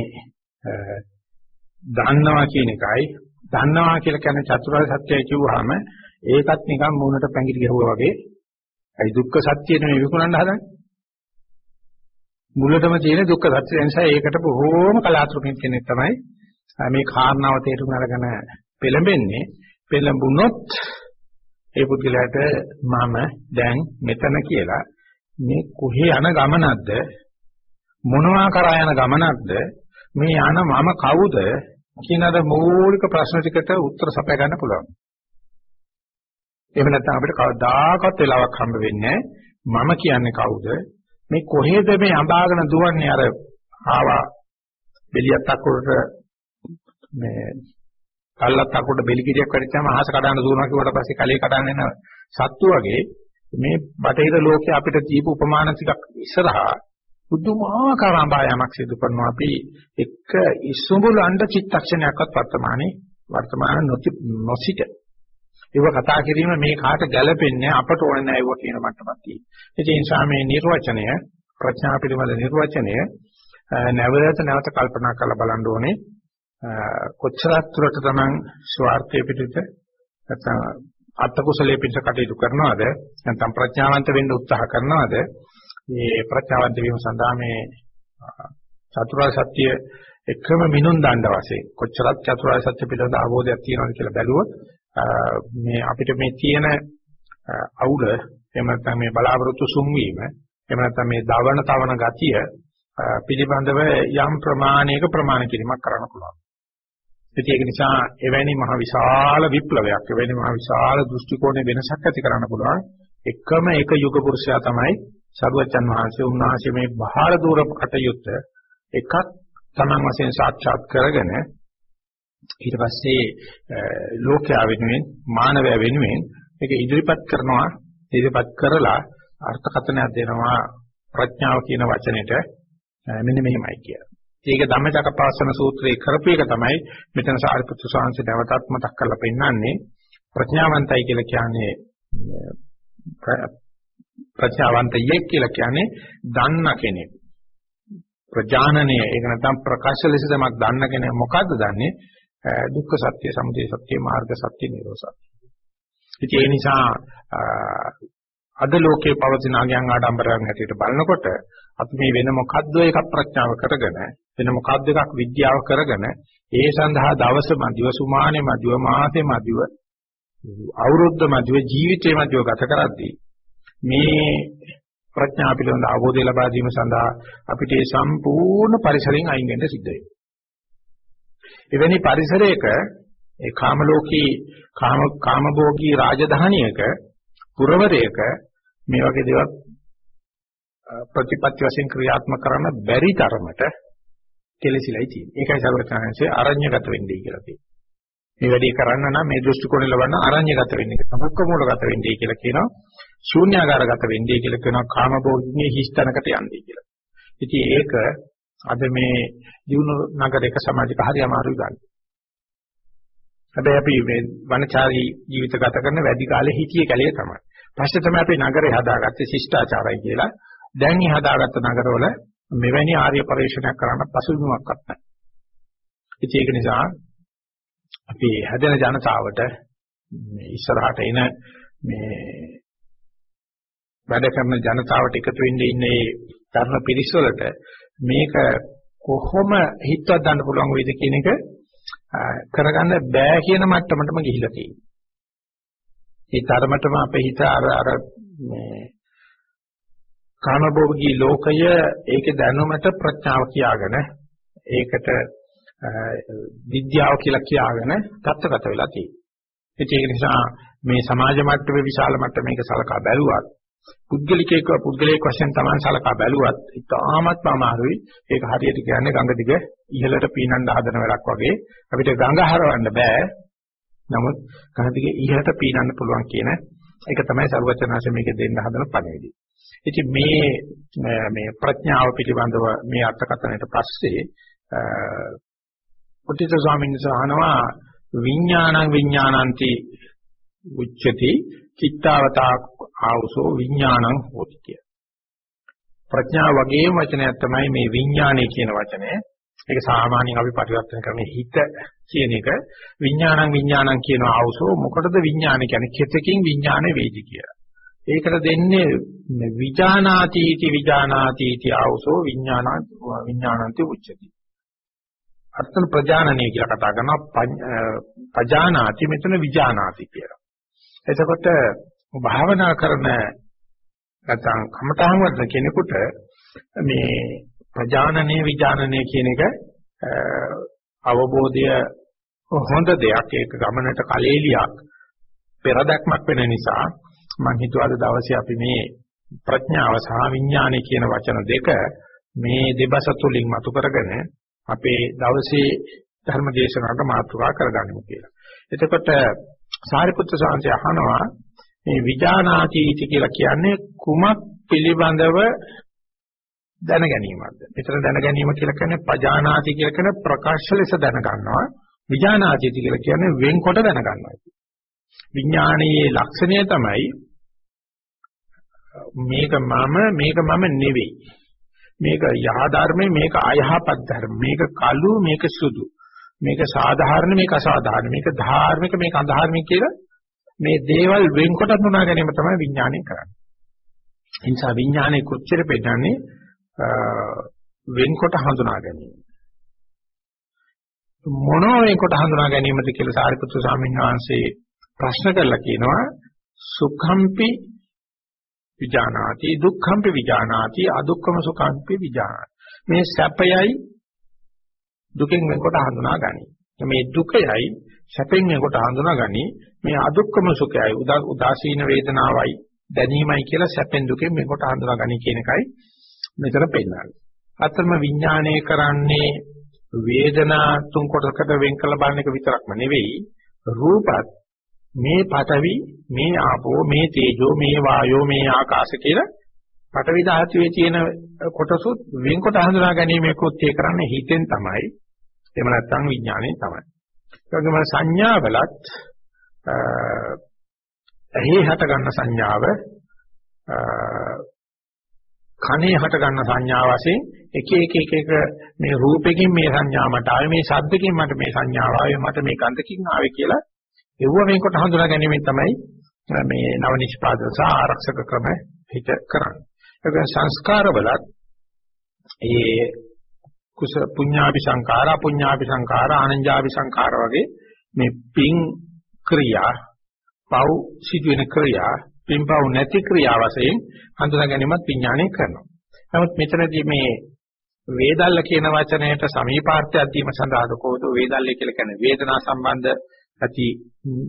දන්නවා කියන එකයි. දන්නවා කියලා කියන්නේ චතුරාර්ය සත්‍යය කිව්වහම ඒකත් නිකන් මූණට පැංගිලි ගහුවා වගේ. අයි දුක්ඛ සත්‍ය නෙමෙයි විකුණන්න හදන්නේ? මුලටම තියෙන දුක්ඛ සත්‍ය නිසා ඒකට බොහෝම කලාතුරකින් කෙනෙක් තමයි මේ කාරණාව තේරුම් අරගෙන පෙළඹෙන්නේ පෙළඹුණොත් ඒ පුද්ගලයාට මම දැන් මෙතන කියලා මේ කොහේ යන ගමනක්ද මොනවා කරා යන ගමනක්ද මේ යන මම කවුද කියන අර මූලික ප්‍රශ්න ටිකට උත්තර සපය ගන්න පුළුවන්. එහෙම නැත්නම් අපිට කවදාකවත් වෙලාවක් හම්බ වෙන්නේ මම කියන්නේ කවුද? මේ කොහේද මේ අඹාගෙන දුවන්නේ? අර ආවා බෙලියක් අකුරට මේ කල්ලත් අකුරට බෙලි කිරියක් වැඩිච්චාම අහස කඩන්න දුවනවා කිව්වට පස්සේ කලේ කඩන්න යන සත්තු වගේ මේ බටහිර ලෝකයේ අපිට දීපු උපමාන ටිකක් ඉස්සරහා බුදුමාකාර අඹායමක් සිදු කරනවා අපි එක ඉසුඹුල අණ්ඩ චිත්තක්ෂණයක්වත් වර්තමානයේ වර්තමාන නොසිට ඒව කතා කිරීම මේ කාට ගැළපෙන්නේ අපට ඕනේ නැහැ ඒව කියන මට්ටමක් තියෙනවා. ඒ නිසා මේ නිර්වචනය ප්‍රඥා පිළිබඳ නිර්වචනය නැවත නැවත කල්පනා කරලා බලන්න ඕනේ. කොච්චරක් දුරට තමන් ස්වార్థය පිටුට නැත්නම් අත්ත කුසලයේ පිට කටයුතු කරනවද නැත්නම් ප්‍රඥාවන්ත වෙන්න උත්සාහ කරනවද මේ ප්‍රඥාවන්ත වීම සඳහා මේ චතුරාර්ය සත්‍ය එකම මිනුම් දණ්ඩ වශයෙන් කොච්චරක් චතුරාර්ය සත්‍ය පිළිබඳ අවබෝධයක් තියෙනවද කියලා බැලුවොත් මේ අපිට මේ තියෙන අවුල එහෙම නැත්නම් මේ බලාපොරොත්තු සුන්වීම එහෙම නැත්නම් මේ දවන තවන ගතිය පිළිබඳව යම් ප්‍රමාණයක ප්‍රමාණ කිරීමක් කරන්න පුළුවන්. ඉතින් ඒක නිසා එවැනි මහ විශාල විප්ලවයක් එවැනි මහ විශාල දෘෂ්ටි කෝණේ වෙනසක් ඇති කරන්න පුළුවන් එකම එක යුග පුරුෂයා තමයි සරුවචන් වහන්සේ උන්වහන්සේ මේ බාහිර දූර කටයුත්ත එකක් තමන් වශයෙන් සාක්ෂාත් කරගෙන ඊට පස්සේ ලෝකයා වෙනුවෙන් මානවයා වෙනුවෙන් මේක ඉදිරිපත් කරනවා ඉදිරිපත් කරලා අර්ථකථනයක් දෙනවා ප්‍රඥාව කියන වචනෙට මෙන්න මෙහෙමයි කියලා. ඒක ධම්මචක්කපවත්තන සූත්‍රයේ කරපු එක තමයි මෙතන සාරිපුත්තු සාංශ නැවතත් මතක් කරලා පෙන්නන්නේ ප්‍රඥාවන්තයි කියලා කියන්නේ ප්‍රඥාවන්තයෙක් කියලා කියන්නේ දන්න කෙනෙක්. ප්‍රජානනය ඒක නැත්නම් ප්‍රකාශ ලෙස තමක් දන්න කෙනෙක් මොකද්ද දන්නේ? දුක්ඛ සත්‍ය, සමුදය සත්‍ය, මාර්ග සත්‍ය, නිරෝධ සත්‍ය. ඉතින් ඒ නිසා අද ලෝකයේ පවතින අගයන් ආඩම්බරයන් හැටියට බලනකොට අපි මේ වෙන මොකද්ද එකක් ප්‍රඥාව කරගෙන වෙන මොකද්ද එකක් විද්‍යාව කරගෙන ඒ සඳහා දවස මදිව සුමානේ මදිව මාසේ මදිව අවුරුද්ද මදිව ජීවිතේ මදිව ගත කරද්දී මේ ප්‍රඥා පිළිබඳ අවබෝධය ලබා ගැනීම සඳහා අපිට මේ සම්පූර්ණ පරිසරයෙන් අයින් වෙන්න සිද්ධ වෙනවා. එවැනි පරිසරයක ඒ කාම ලෝකී කාම කාමභෝගී රාජධානියක පුරවරයක මේ වගේ දේවල් ප්‍රතිපත්ති වශයෙන් ක්‍රියාත්මක කරන්න බැරි තරමට කෙලෙසිලයි තියෙන්නේ. ඒකයි සර්වඥාන්සේ අරඤ්‍යගත වෙන්නේ කියලා තියෙන්නේ. මේ වැඩේ කරන්න නම් මේ දෘෂ්ටි කෝණය ලබන්න අරඤ්‍යගත වෙන්නේ. සමුක්ක මූලගත වෙන්නේ කියලා කියනවා. ශූන්‍යාකාරගත වෙන්නේ කියලා කියනවා. කාමභෝගිනේ හිස්තනකට යන්නේ කියලා. ඉතින් ඒක අද මේ දිනු නගරයක සමාජික හරි අමාරුයි ගන්න. හැබැයි අපි මේ වනචාරී ජීවිත ගත කරන වැඩි කාලෙ හිටියේ කැලේ තමයි. පස්සේ තමයි අපි නගරේ හදාගත්තේ ශිෂ්ටාචාරයි කියලා. දැන් මේ හදාගත්ත නගරවල මෙවැනි ආර්ය පරිශ්‍රණයක් කරන්න පසුබිමක්වත් නැහැ. ඉතින් ඒක නිසා අපි හැදෙන ජනතාවට මේ ඉස්සරහට එන මේ වැඩ කරන ජනතාවට එකතු වෙන්නේ ඉන්නේ ධර්ම පිරිස වලට මේක කොහොම හිතවත් ගන්න පුළුවන් වේද කියන එක කරගන්න බෑ කියන මට්ටමටම ගිහිලා තියෙනවා. ඒ තරමටම අපේ හිත අර අර මේ කාමභෝගී ලෝකය ඒකේ දැනුමට ප්‍රඥාව කියාගෙන ඒකට විද්‍යාව කියලා කියාගෙන තත්ත්වගත වෙලා තියෙනවා. ඒක නිසා මේ සමාජ මට්ටමේ විශාල මට්ටමේක සලකා බැලුවත් පුද්ගලිකේක පුද්ගලික වශයෙන් තමයි සලකා බැලුවත් ඉතාමත්ම අමාරුයි. ඒක හරියට කියන්නේ ගඟ දිග ඉහළට පීනන්න හදන වැඩක් වගේ. අපිට ගඟ හරවන්න බෑ. නමුත් ගඟ දිග ඉහළට පීනන්න පුළුවන් කියන ඒක තමයි සරුවචනාංශ මේක දෙන්න හදන පණිවිඩය. ඉතින් මේ මේ ප්‍රඥාව පිළිබඳව මේ අර්ථකථනයට පස්සේ පුටිත ස්වාමීන් වහන්සේ අහනවා විඥානං විඥානಂತಿ උච්චති චිත්තාවතා ආවසෝ විඥානං හෝති කිය. ප්‍රඥාව වගේම වචනයක් තමයි මේ විඥානය කියන වචනය. ඒක සාමාන්‍යයෙන් අපි පරිවර්තන කරන්නේ හිත කියන එක විඥානං විඥානං කියන ආවසෝ මොකටද විඥාන කියන්නේ කෙතකින් විඥාන වේදි කියලා. ඒකට දෙන්නේ විජානාතිති විජානාතිති ආවසෝ විඥාන විඥානන්ති උච්චති. අර්ථන ප්‍රජානනය කියලා කතා කරනවා පජානාති මෙතන විජානාති කියලා. එතකොට භාවනා කරන නැත්නම් කමඨාන් වර්ධ කෙනෙකුට මේ ප්‍රජානනයේ විජානනයේ කියන එක අවබෝධය හොඳ දෙයක් ඒක ගමනට කලෙලියක් පෙරදක්මක් වෙන නිසා මම හිතුවා අද දවසේ අපි මේ ප්‍රඥාව සහ විඥානය කියන වචන දෙක මේ දෙබස තුලින් මතු කරගෙන අපේ දවසේ ධර්ම දේශනාවට මාතෘකා කරගන්නමු කියලා. එතකොට සාරිපුත්‍ර සාංශය අහනවා මේ විජානාතිති කියලා කියන්නේ කුමක් පිළිබඳව දැන ගැනීමක්ද? මෙතන දැන ගැනීම කියලා කියන්නේ පජානාති කියලා කියන ප්‍රකාශ ලෙස දැන ගන්නවා. විජානාතිති කියලා කියන්නේ වෙන්කොට දැන ගන්නවා. විඥානයේ ලක්ෂණය තමයි මේක මම මේක මම නෙවෙයි. මේක යහ ධර්මේ මේක අයහපත් ධර්ම මේක කළු මේක සුදු මේක සාධාරණ මේක අසාධාරණ මේක ධාර්මික මේක අධාර්මික කියලා මේ දේවල් වෙන්කොට හඳුනා ගැනීම තමයි විඥානය කරන්නේ. ඒ නිසා විඥානයේ කොච්චර පෙන්නන්නේ වෙන්කොට හඳුනා ගැනීම. මොනෝ වෙන්කොට හඳුනා ගැනීමද කියලා සාරිපුත්‍ර ස්වාමීන් වහන්සේ ප්‍රශ්න කරලා කියනවා සුඛම්පි විජානාති දුක්ඛම්පි විජානාති අදුක්ඛම සුඛම්පි විජානාති මේ සැපයයි දුකෙන් වෙනකොට හඳුනා ගනි. මේ දුකයයි සැපෙන් වෙනකොට හඳුනා ගනි. මේ අදුක්ඛම සුඛයයි උදාසීන වේදනාවයි දැනීමයි කියලා සැපෙන් දුකෙන් වෙනකොට හඳුනා ගනි කියන එකයි මෙතන පෙන්නන්නේ. අතරම විඥාණය කරන්නේ වේදනා තුන් කොටසකට වෙන් කළ බලන එක විතරක්ම නෙවෙයි රූපත් මේ පඨවි මේ ආපෝ මේ තේජෝ මේ වායෝ මේ ආකාශ කියලා පඨවි ධාතුවේ තියෙන කොටසුත් වෙන්කොට හඳුනා ගැනීම කෘත්‍ය කරන්නේ හිතෙන් තමයි. එහෙම නැත්නම් විඥාණයෙන් තමයි. ඒ වගේම සංඥාවලත් එහි හට ගන්න සංඥාව කනේ හට ගන්න සංඥා වශයෙන් එක එක එක එක මේ රූපෙකින් මේ සංඥා මට ආවේ මේ ශබ්දකින් මට මේ සංඥාව ආවේ මට මේ ගන්ධකින් ආවේ කියලා එවුව මේකට හඳුනා ගැනීමෙන් තමයි මේ නව නිෂ්පාදන සහ ආරක්ෂක ක්‍රම හිත කරන්නේ. ඒක සංස්කාරවලත් ඒ කුස පුඤ්ඤාපි සංඛාර අපුඤ්ඤාපි සංඛාර ආනංජාපි සංඛාර වගේ මේ පිං ක්‍රියා පව් සිදුවෙන ක්‍රියා පින්පව් නැති ක්‍රියා වශයෙන් හඳුනා ගැනීමත් විඥාණය කරනවා. නමුත් මෙතනදී මේ වේදල්ල කියන වචනයට සමීපාර්ථයක් දීම සඳහා කොහොමද වේදල්ල කියලා කියන්නේ වේදනා සම්බන්ධ ඇති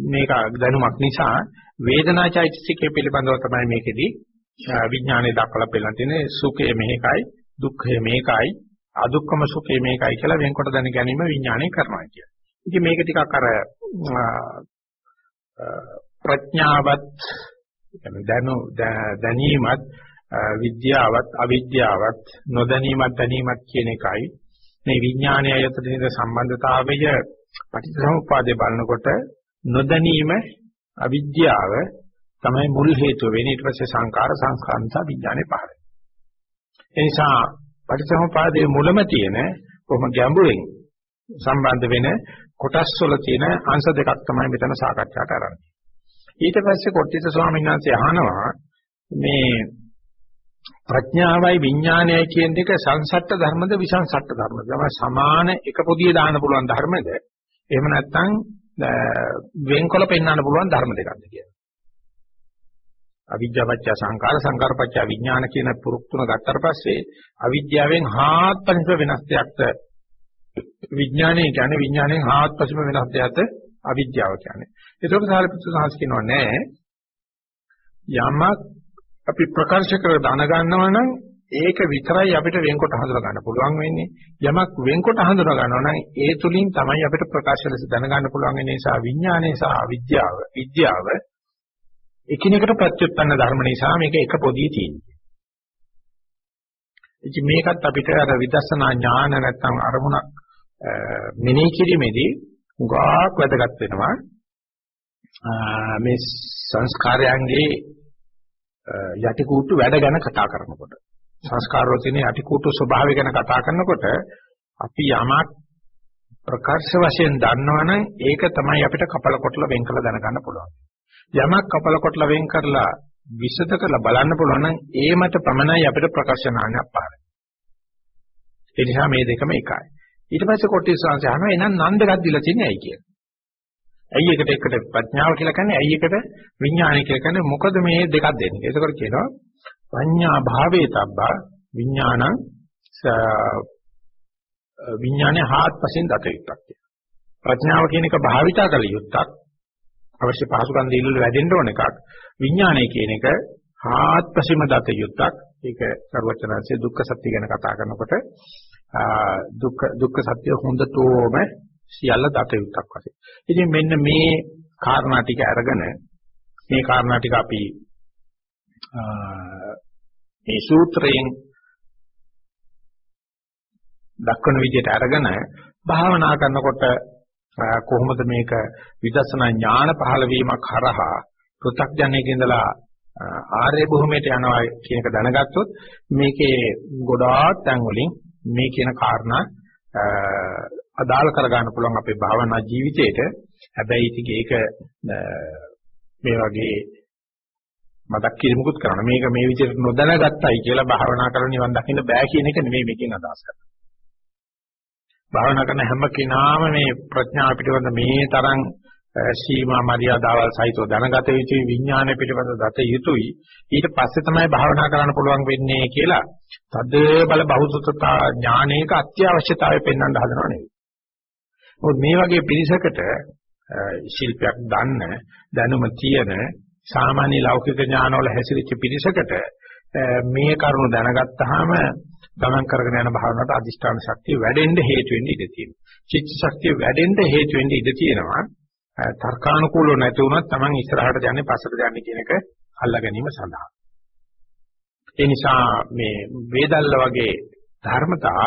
මේක දැනුමක් නිසා වේදනා චෛතසිකය පිළිබඳව තමයි මේකෙදී විඥානය දක්වලා පෙන්නන තියෙන්නේ සුඛය මේකයි දුක්ඛය මේකයි අදුක්කම සුඛය මේකයි කියලා වෙන්කොට දැන ගැනීම විඥානය කරනවා කියන්නේ. ඉතින් මේක ටිකක් අර ප්‍රඥාවත් දැනු දැනීමත් විද්‍යාවත් අවිද්‍යාවත් නොදැනීමත් දැනීමත් කියන එකයි. මේ විඥානය අතරින් සම්බන්ධතාවය පටිච්චසමුප්පාදේ බලනකොට නොදැනීම අවිද්‍යාව තමයි මුල් හේතුව වෙන්නේ ඊට පස්සේ සංකාර සංස්කාරන්ත විඥානේ පහළ ඒ නිසා පටිච්චසමුප්පාදයේ මුලම තියෙන කොහොම ගැඹුරින් සම්බන්ධ වෙන කොටස් වල තියෙන අංශ දෙකක් තමයි මෙතන සාකච්ඡාට අරන්නේ ඊට පස්සේ කොට්ටිත ස්වාමීන් වහන්සේ අහනවා මේ ප්‍රඥාවයි විඥානයයි කියන දෙක සංසට්ට ධර්මද විසංසට්ට ධර්මද? තමයි සමාන එක පොදියේ දාන්න පුළුවන් ධර්මද? එහෙම නැත්නම් වෙන්කොල පෙන්වන්න පුළුවන් ධර්ම දෙකක්ද කියලා. අවිද්‍යාවච්ච සංකාර සංකාරපච්ච විඥාන කියන පුරුක් තුන ගත්තට පස්සේ අවිද්‍යාවෙන් හාත්පසින්ම වෙනස් දෙයක්ද විඥානය කියන්නේ විඥාණයෙන් හාත්පසින්ම වෙනස් දෙයක්ද අවිද්‍යාව කියන්නේ. ඒකෝට සාරිපුත්‍ර සාහස් කියනවා නෑ යමක් අපි ප්‍රකාශ කර දැන ගන්නවා නම් ඒක විතරයි අපිට වෙන්කොට හඳුනා ගන්න පුළුවන් වෙන්නේ. යමක් වෙන්කොට හඳුනා ගන්නවා නම් ඒ තුලින් තමයි අපිට ප්‍රකාශ ලෙස දැනගන්න පුළුවන් වෙන්නේ. නිසා විඥානය සහ අවිද්‍යාව, විද්‍යාව එකිනෙකට ප්‍රත්‍යুৎපන්න ධර්ම නිසා මේක එක පොදියේ තියෙනවා. ඉතින් මේකත් අපිට අර විදර්ශනා ඥාන නැත්තම් අරමුණක් මෙනෙහි කිරීමේදී උගාක් වැදගත් වෙනවා. මේ සංස්කාරයන්ගේ යටිකූට්ටු වැඩ ගැන කතා කරනකොට සංස්කාරවල තියෙන යටිකූට්ටු ස්වභාවය ගැන කතා කරනකොට අපි යමක් ප්‍රකාශ වශයෙන් දන්නවනම් ඒක තමයි අපිට කපල කොටල වෙන් කරලා දැනගන්න පුළුවන්. යමක් කපල කොටල වෙන් කරලා විසද කරලා බලන්න පුළුවන් නම් ඒ මත පමණයි අපිට ප්‍රකාශනාවක් පාරයි. ඒ නිසා මේ දෙකම එකයි. ඊට පස්සේ කොටිස් සංසය අහනවා එහෙනම් නන්දගත් දීලා තියන්නේ ඇයි කියලා. ඇයි එකට එකට ප්‍රඥාව කියලා කියන්නේ ඇයි එකට විඥානය කියලා කියන්නේ මොකද මේ දෙකක් දෙන්නේ. ඒකකොට කියනවා පඤ්ඤා භාවේ තබ්බා විඥානං විඥානේ හාත්පසින් දත යුක්තක් කියලා. ප්‍රඥාව කියන එක භාවිතා කළ යුක්තක්. අවශ්‍ය පහසුකම් දීලා වැඩෙන්න ඕන එකක්. විඥානය කියන එක හාත්පසින්ම දත යුක්තක්. ඒක ਸਰවචනanse දුක්ඛ සත්‍ය ගැන කතා කරනකොට දුක්ඛ දුක්ඛ සත්‍ය හොඳටම සියල්ල දත යුක්තක් වශයෙන්. ඉතින් මෙන්න මේ කාරණා ටික අරගෙන මේ කාරණා ටික අපි මේ සූත්‍රයෙන් දක්වන විදිහට අරගෙන භාවනා කරනකොට කොහොමද මේක විදර්ශනා ඥාන පහළ වීමක් හරහා පෘථග්ජනයේ ඉඳලා ආර්ය භූමියට යනවා කියන එක දැනගත්තොත් මේකේ ගොඩාක් තැන් වලින් මේ කියන කාරණා අදාළ කරගන්න පුළුවන් අපේ භාවනා ජීවිතේට. හැබැයි ඉතින් ඒක මේ වගේ මතක් කිරීමකුත් කරන මේක මේ විදිහට නොදැනගත්තයි කියලා භාවනා කරන නිවන් දකින්න බෑ කියන එක නෙමෙයි මේකෙන් අදහස් කරන්නේ. භාවනා කරන හැම කෙනාම මේ ප්‍රඥාව පිටවඳ මේ තරම් සීමා මරියාදාවල් සහිතව දැනගත යුතුයි විඥානය පිටවඳ දත යුතුයි ඊට පස්සේ තමයි භාවනා කරන්න පුළුවන් වෙන්නේ කියලා තද බල බහුසුතතා ඥානයක අත්‍යවශ්‍යතාවය පෙන්වන්න හදනව නෙවෙයි. මොකද මේ වගේ පිරිසකට ශිල්පයක් දන්න දැනුම තියෙන සාමාන්‍ය ලෞකික ඥානවල හැසිරෙච්ච පිරිසකට මේ කරුණු දැනගත්තාම ගමන් කරගෙන යන භාවනාවට අදිෂ්ඨාන ශක්තිය වැඩෙන්න හේතු වෙන්න ඉඩ තියෙනවා. චිත්ත ශක්තිය වැඩෙන්න හේතු වෙන්න ඉඩ තියෙනවා. තර්කානුකූලව නැති වුණොත් Taman ඉස්සරහට යන්නේ පස්සට යන්නේ කියන එක අල්ලා ගැනීම සඳහා. ඒ නිසා මේ වේදල්ල වගේ ධර්මතා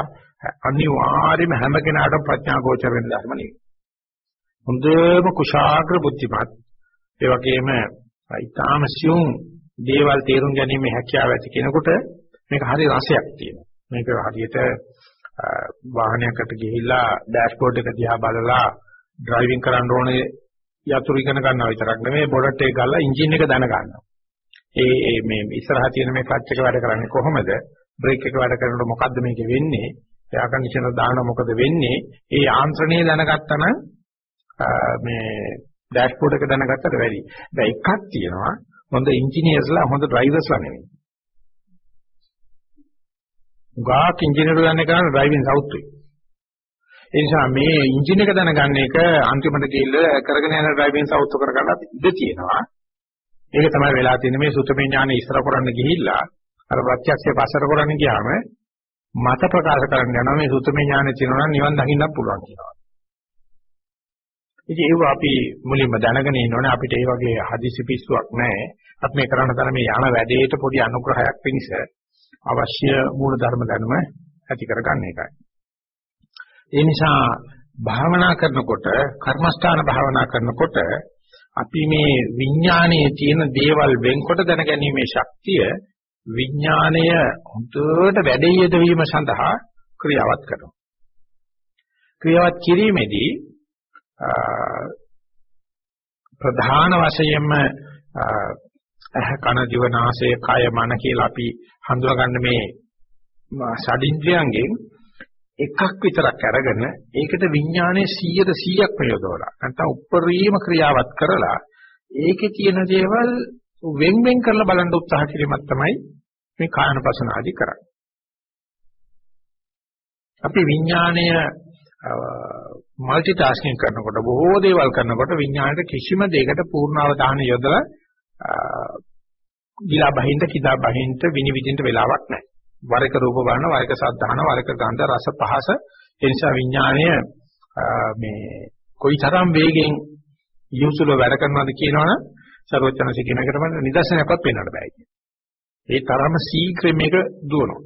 අනිවාර්යයෙන්ම හැම කෙනාටම ප්‍රඥා ගෝචර වෙන ධර්ම නෙවෙයි. හොඳම කුශාග්‍ර බුද්ධිමත් ඒ වගේම ඊටාම සියුම් දේවල් තේරුම් ගැනීමේ හැකියාව ඇති කෙනෙකුට මේක හරි රසයක් තියෙනවා. මේක හරියට වාහනයකට ගිහිල්ලා ඩෑෂ්බෝඩ් එක දිහා බලලා ඩ්‍රයිවිං කරන්න ඕනේ යතුරු ඉගෙන ගන්නවා විතරක් නෙමෙයි බොඩට් එක ගාලා එන්ජින් එක දැන ගන්නවා. ඒ ඒ මේ ඉස්සරහා තියෙන මේ ක්ලච් එක වැඩ කරන්නේ කොහොමද? බ්‍රේක් එක වැඩ කරනකොට මොකද්ද මේකේ වෙන්නේ? එයා කන්ඩිෂනර් දානවා මොකද වෙන්නේ? ඒ යාන්ත්‍රණය දැනගත්තා නම් මේ ඩෑෂ්බෝඩ් එක දැනගත්තට වැඩි. දැන් එකක් තියෙනවා හොඳ ඉංජිනේර්ස්ලා හොඳ ඩ්‍රයිවර්ස්ලා නෙවෙයි. ගාක් ඉංජිනේරු දන්නේ කරන්නේ ඩ්‍රයිවිං සවුත් වෙයි. ඒ නිසා මේ එන්ජින් එක දැනගන්න එක අන්තිමට ගිහිල්ලා කරගෙන යන ඩ්‍රයිවිං සවුත් කරගන්නත් ඉඩ තියෙනවා. ඒක තමයි වෙලා තියෙන්නේ මේ සුතමේ ඥාන ඉස්සර කරන්න ගිහිල්ලා අර ප්‍රත්‍යක්ෂය පස්සට කරන්න ගියාම මත ප්‍රකාශ කරන්න යනවා මේ සුතමේ ඥානෙ තියෙනවා නම් නිවන් දකින්නත් පුළුවන් කියනවා. ඉතින් ඒව අපි මුලින්ම දැනගෙන ඉන්නෝනේ අපිට ඒ වගේ හදිසි පිස්සුවක් නැහැ. අපි මේ කරන තරම මේ යන වැඩේට පොඩි අනුග්‍රහයක් පිණිස අවශ්‍ය මූල ධර්ම දැනුම ඇති කරගන්න එකයි. ඒ නිසා භාවනා කරනකොට කර්මස්ථාන භාවනා කරනකොට අපි මේ විඥානයේ තියෙන දේවල් වෙන්කොට දැනගැනීමේ ශක්තිය විඥාණය හොඳට වැඩේ යෙදවීම සඳහා ක්‍රියාවත් කරනවා. ක්‍රියාවත් කිරීමේදී ප්‍රධාන වශයෙන්ම අහ කන දිව නාසය කය මන කියලා අපි හඳුනාගන්න මේ ෂඩින්ද්‍රයන්ගෙන් එකක් විතරක් අරගෙන ඒකට විඥානයේ 100ට 100ක් ප්‍රයෝගවලා නැත්නම් උප්පරීම ක්‍රියාවත් කරලා ඒකේ තියෙන දේවල් වෙන් වෙන් කරලා බලන්න උත්සාහ කිරීමක් තමයි මේ කායනපසන ආදි කරන්නේ. අපි විඥාණය মালටි ටාස්කින් කරනකොට බොහෝ දේවල් කරනකොට විඥාණයට කිසිම දෙයකට පූර්ණ අවධානය යොදලා ගිලා බහින්ද කිදා බහින්ද විනිවිදින්න වෙලාවක් නැහැ. වර එක රූප බලන වර එක සද්ධාන වර එක ගන්ධ රස පහස ඒ නිසා විඥාණය මේ කොයිතරම් වේගෙන් යොසුල වැඩ කරනවද කියනවනම් සර්වඥාන්සේ කියන එකට මම නිදර්ශනයක්වත් පෙන්වන්න බෑ කියන්නේ. ඒ තරම ශීඝ්‍රයෙන් මේක දුවනවා.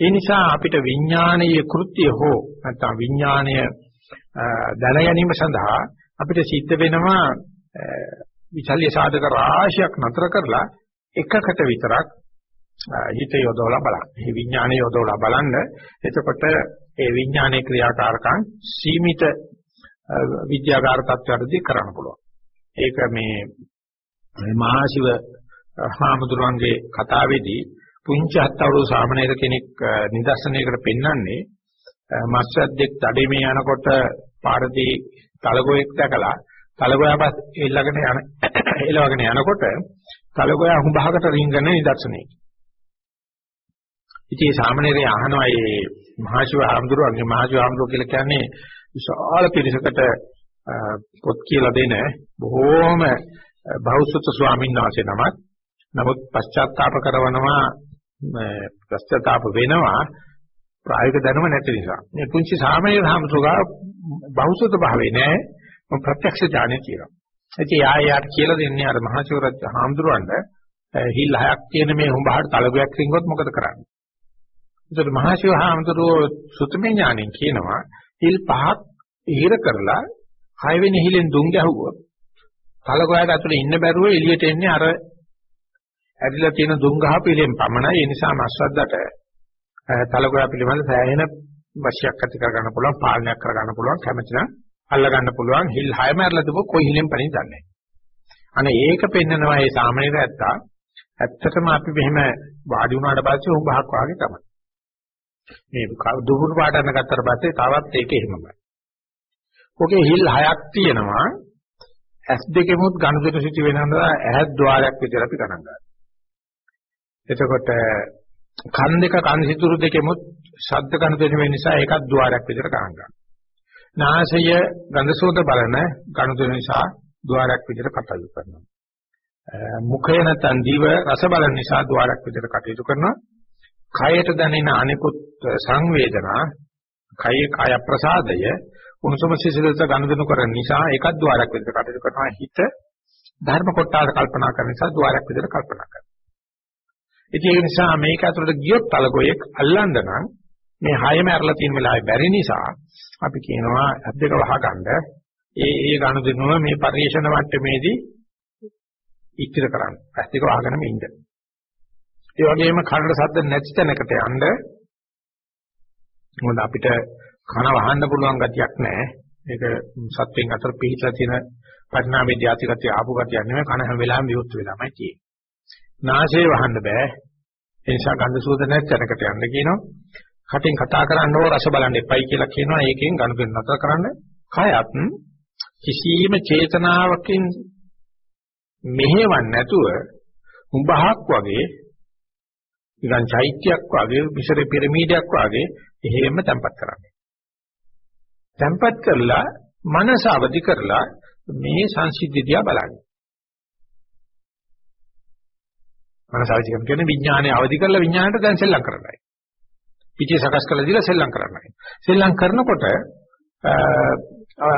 ඒ නිසා අපිට විඥානීය කෘත්‍ය හෝ නැත්නම් විඥානය දැන ගැනීම සඳහා අපිට සිද්ධ වෙනවා විචල්්‍ය සාධක රාශියක් නතර කරලා එකකට විතරක් හිත යොදවලා බලන්න. මේ විඥානය යොදවලා බලන්න. එතකොට ඒ විඥානයේ ක්‍රියාකාරකම් සීමිත විද්‍යාගාර තත්ත්වයකදී කරන්න පුළුවන්. ඒක මේ මහාශිව හාමුදුරන්ගේ කතාවේදී පුංචි හත් අවුරුදු සාමණේර කෙනෙක් නිදර්ශනයකට පෙන්වන්නේ මස්සද්දෙක් තඩේමේ යනකොට පාරදී තලගොයෙක් දැකලා තලගොයා පස් එල්ලගෙන යන [COUGHS] එලවගෙන යනකොට තලගොයා හුඹහකට රින්ගන නිදර්ශනයයි. ඉතින් මේ සාමණේරය අහනවා මේ මහාශිව හාමුදුරුවන්ගේ මහාශිව හාමුදුරුවෝ කියලා කියන්නේ විශාල පිරිසකට පොත් කියලා දෙන බොහෝම බෞද්ධ ස්වාමීන් වහන්සේ නමක්. නමුත් පශ්චාත්තාප කරනවා පශ්චාත්තාප වෙනවා ප්‍රායෝගික දැනුම නැති නිසා. මේ පුංචි සාමණේර හාමුදුරුවෝ බෞද්ධ භාවේ නෑ මම ප්‍රත්‍යක්ෂ ඥානය කියනවා. ඉතින් යායාට කියලා දෙන්නේ අර මහාචෝරත් හාමුදුරුවන්ට හිල් හයක් තියෙන මේ හුඹහට තලගයක් රින්ගොත් මොකද කරන්නේ? ඒතර මහාශිව හාමුදුරුවෝ සුතමේ ඥාණයෙන් කියනවා හිල් පහක් ඉහිර කරලා හයවෙනි හිලෙන් දුම් ගැහුවොත් තලගොයාට ඇතුලේ ඉන්න බැරුව එළියට එන්නේ අර ඇදිලා තියෙන දුම් ගහ පිළිෙන් පමණයි ඒ නිසා මස්වද්දට තලගොයා පිළිබඳ සෑහෙන වශයක් ඇති කර ගන්න පුළුවන් පාලනයක් කර ගන්න පුළුවන් කැමති නම් අල්ල ගන්න පුළුවන්. හිල් හයම ඇරලා තිබු කොයි හිලෙන් පණින් දන්නේ? අනේ ඒක පෙන්නනවා මේ සාමාන්‍ය ඇත්තා. ඇත්තටම අපි මෙහෙම වාඩි වුණාට පස්සේ උඹහක් වාගේ තමයි. මේ දුහුරු පාටන ගත්තට පස්සේ තවත් ඒක එහෙමමයි ඔකේ හිල් හයක් තියෙනවා. ඇස් දෙකෙමුත් ගනුදෙනු සිටි වෙනවා ඇහත් ద్వාරයක් විතර අපි ගණන් ගන්නවා. එතකොට කන් දෙක කන් සිතුරු දෙකෙමුත් ශබ්ද කන දෙනු වෙන නිසා ඒකත් ద్వාරයක් විදිහට ගණන් ගන්නවා. නාසය ගන්ධසෝත බලන කන දෙනු නිසා ద్వාරයක් විදිහට කටයුතු කරනවා. මුඛය නැත්නම් දිව රස බලන නිසා ద్వාරයක් විදිහට කටයුතු කරනවා. කයට දැනෙන අනිකුත් සංවේදනා කය කය ප්‍රසාදය උණුසුම සිසිලස ගනුදෙනු කරන නිසා ඒකත් ద్వාරයක් විදිහට කටයුතු කරනවා. හිත ධර්ම කොටාට කල්පනා කරන නිසා ద్వාරයක් විදිහට කල්පනා කරනවා. ඉතින් ඒ නිසා මේක ඇතුළට ගියොත් තලගොයෙක් අල්ලන්න නම් මේ හයම ඇරලා තියෙන වෙලාවේ බැරි නිසා අපි කියනවා ඇස් දෙක වහගන්න ඒ ඒ ගනුදෙනුව මේ පරිේශන මට්ටමේදී ඉතිර කරන්න. ඇස් දෙක වහගෙනම ඉන්න. ඒ වගේම කනට ශබ්ද නැති තැනකට යන්න මොකද අපිට කන වහන්න පුළුවන් ගතියක් නැහැ. ඒක සත්වෙන් අතර පිහිටලා තියෙන පරිණාමයේ ධාතිගතිය ආපු ගතියක් නෙමෙයි කන හැම වෙලාවෙම විවුර්ත වෙලාමයි තියෙන්නේ. නාසය වහන්න බෑ. ඒ නිසා ගන්ධ සුවඳ නැති තැනකට යන්න කියනවා. කටින් කතා කරන්න ඕන රස බලන්න එපයි කියලා කියනවා. ඒකෙන් ගනුදෙනු නතර කරන්න. කයත් කිසියම් චේතනාවකින් මෙහෙවන්නේ නැතුව උඹහක් වගේ නිකන් චෛත්‍යයක් වගේ මිසර පිරමීඩයක් වගේ එහෙම තැම්පත් කරන්නේ. තැම්පත් කරලා මනස අවදි කරලා මේ සංසිද්ධිය දිහා බලන්නේ. මනස අවදි කරන කියන්නේ විඥානය අවදි කරලා විඥාණයට දැන් සෙල්ලම් කරන්නයි. පිටිය සකස් කරලා දීලා සෙල්ලම් කරන්නයි. සෙල්ලම් කරනකොට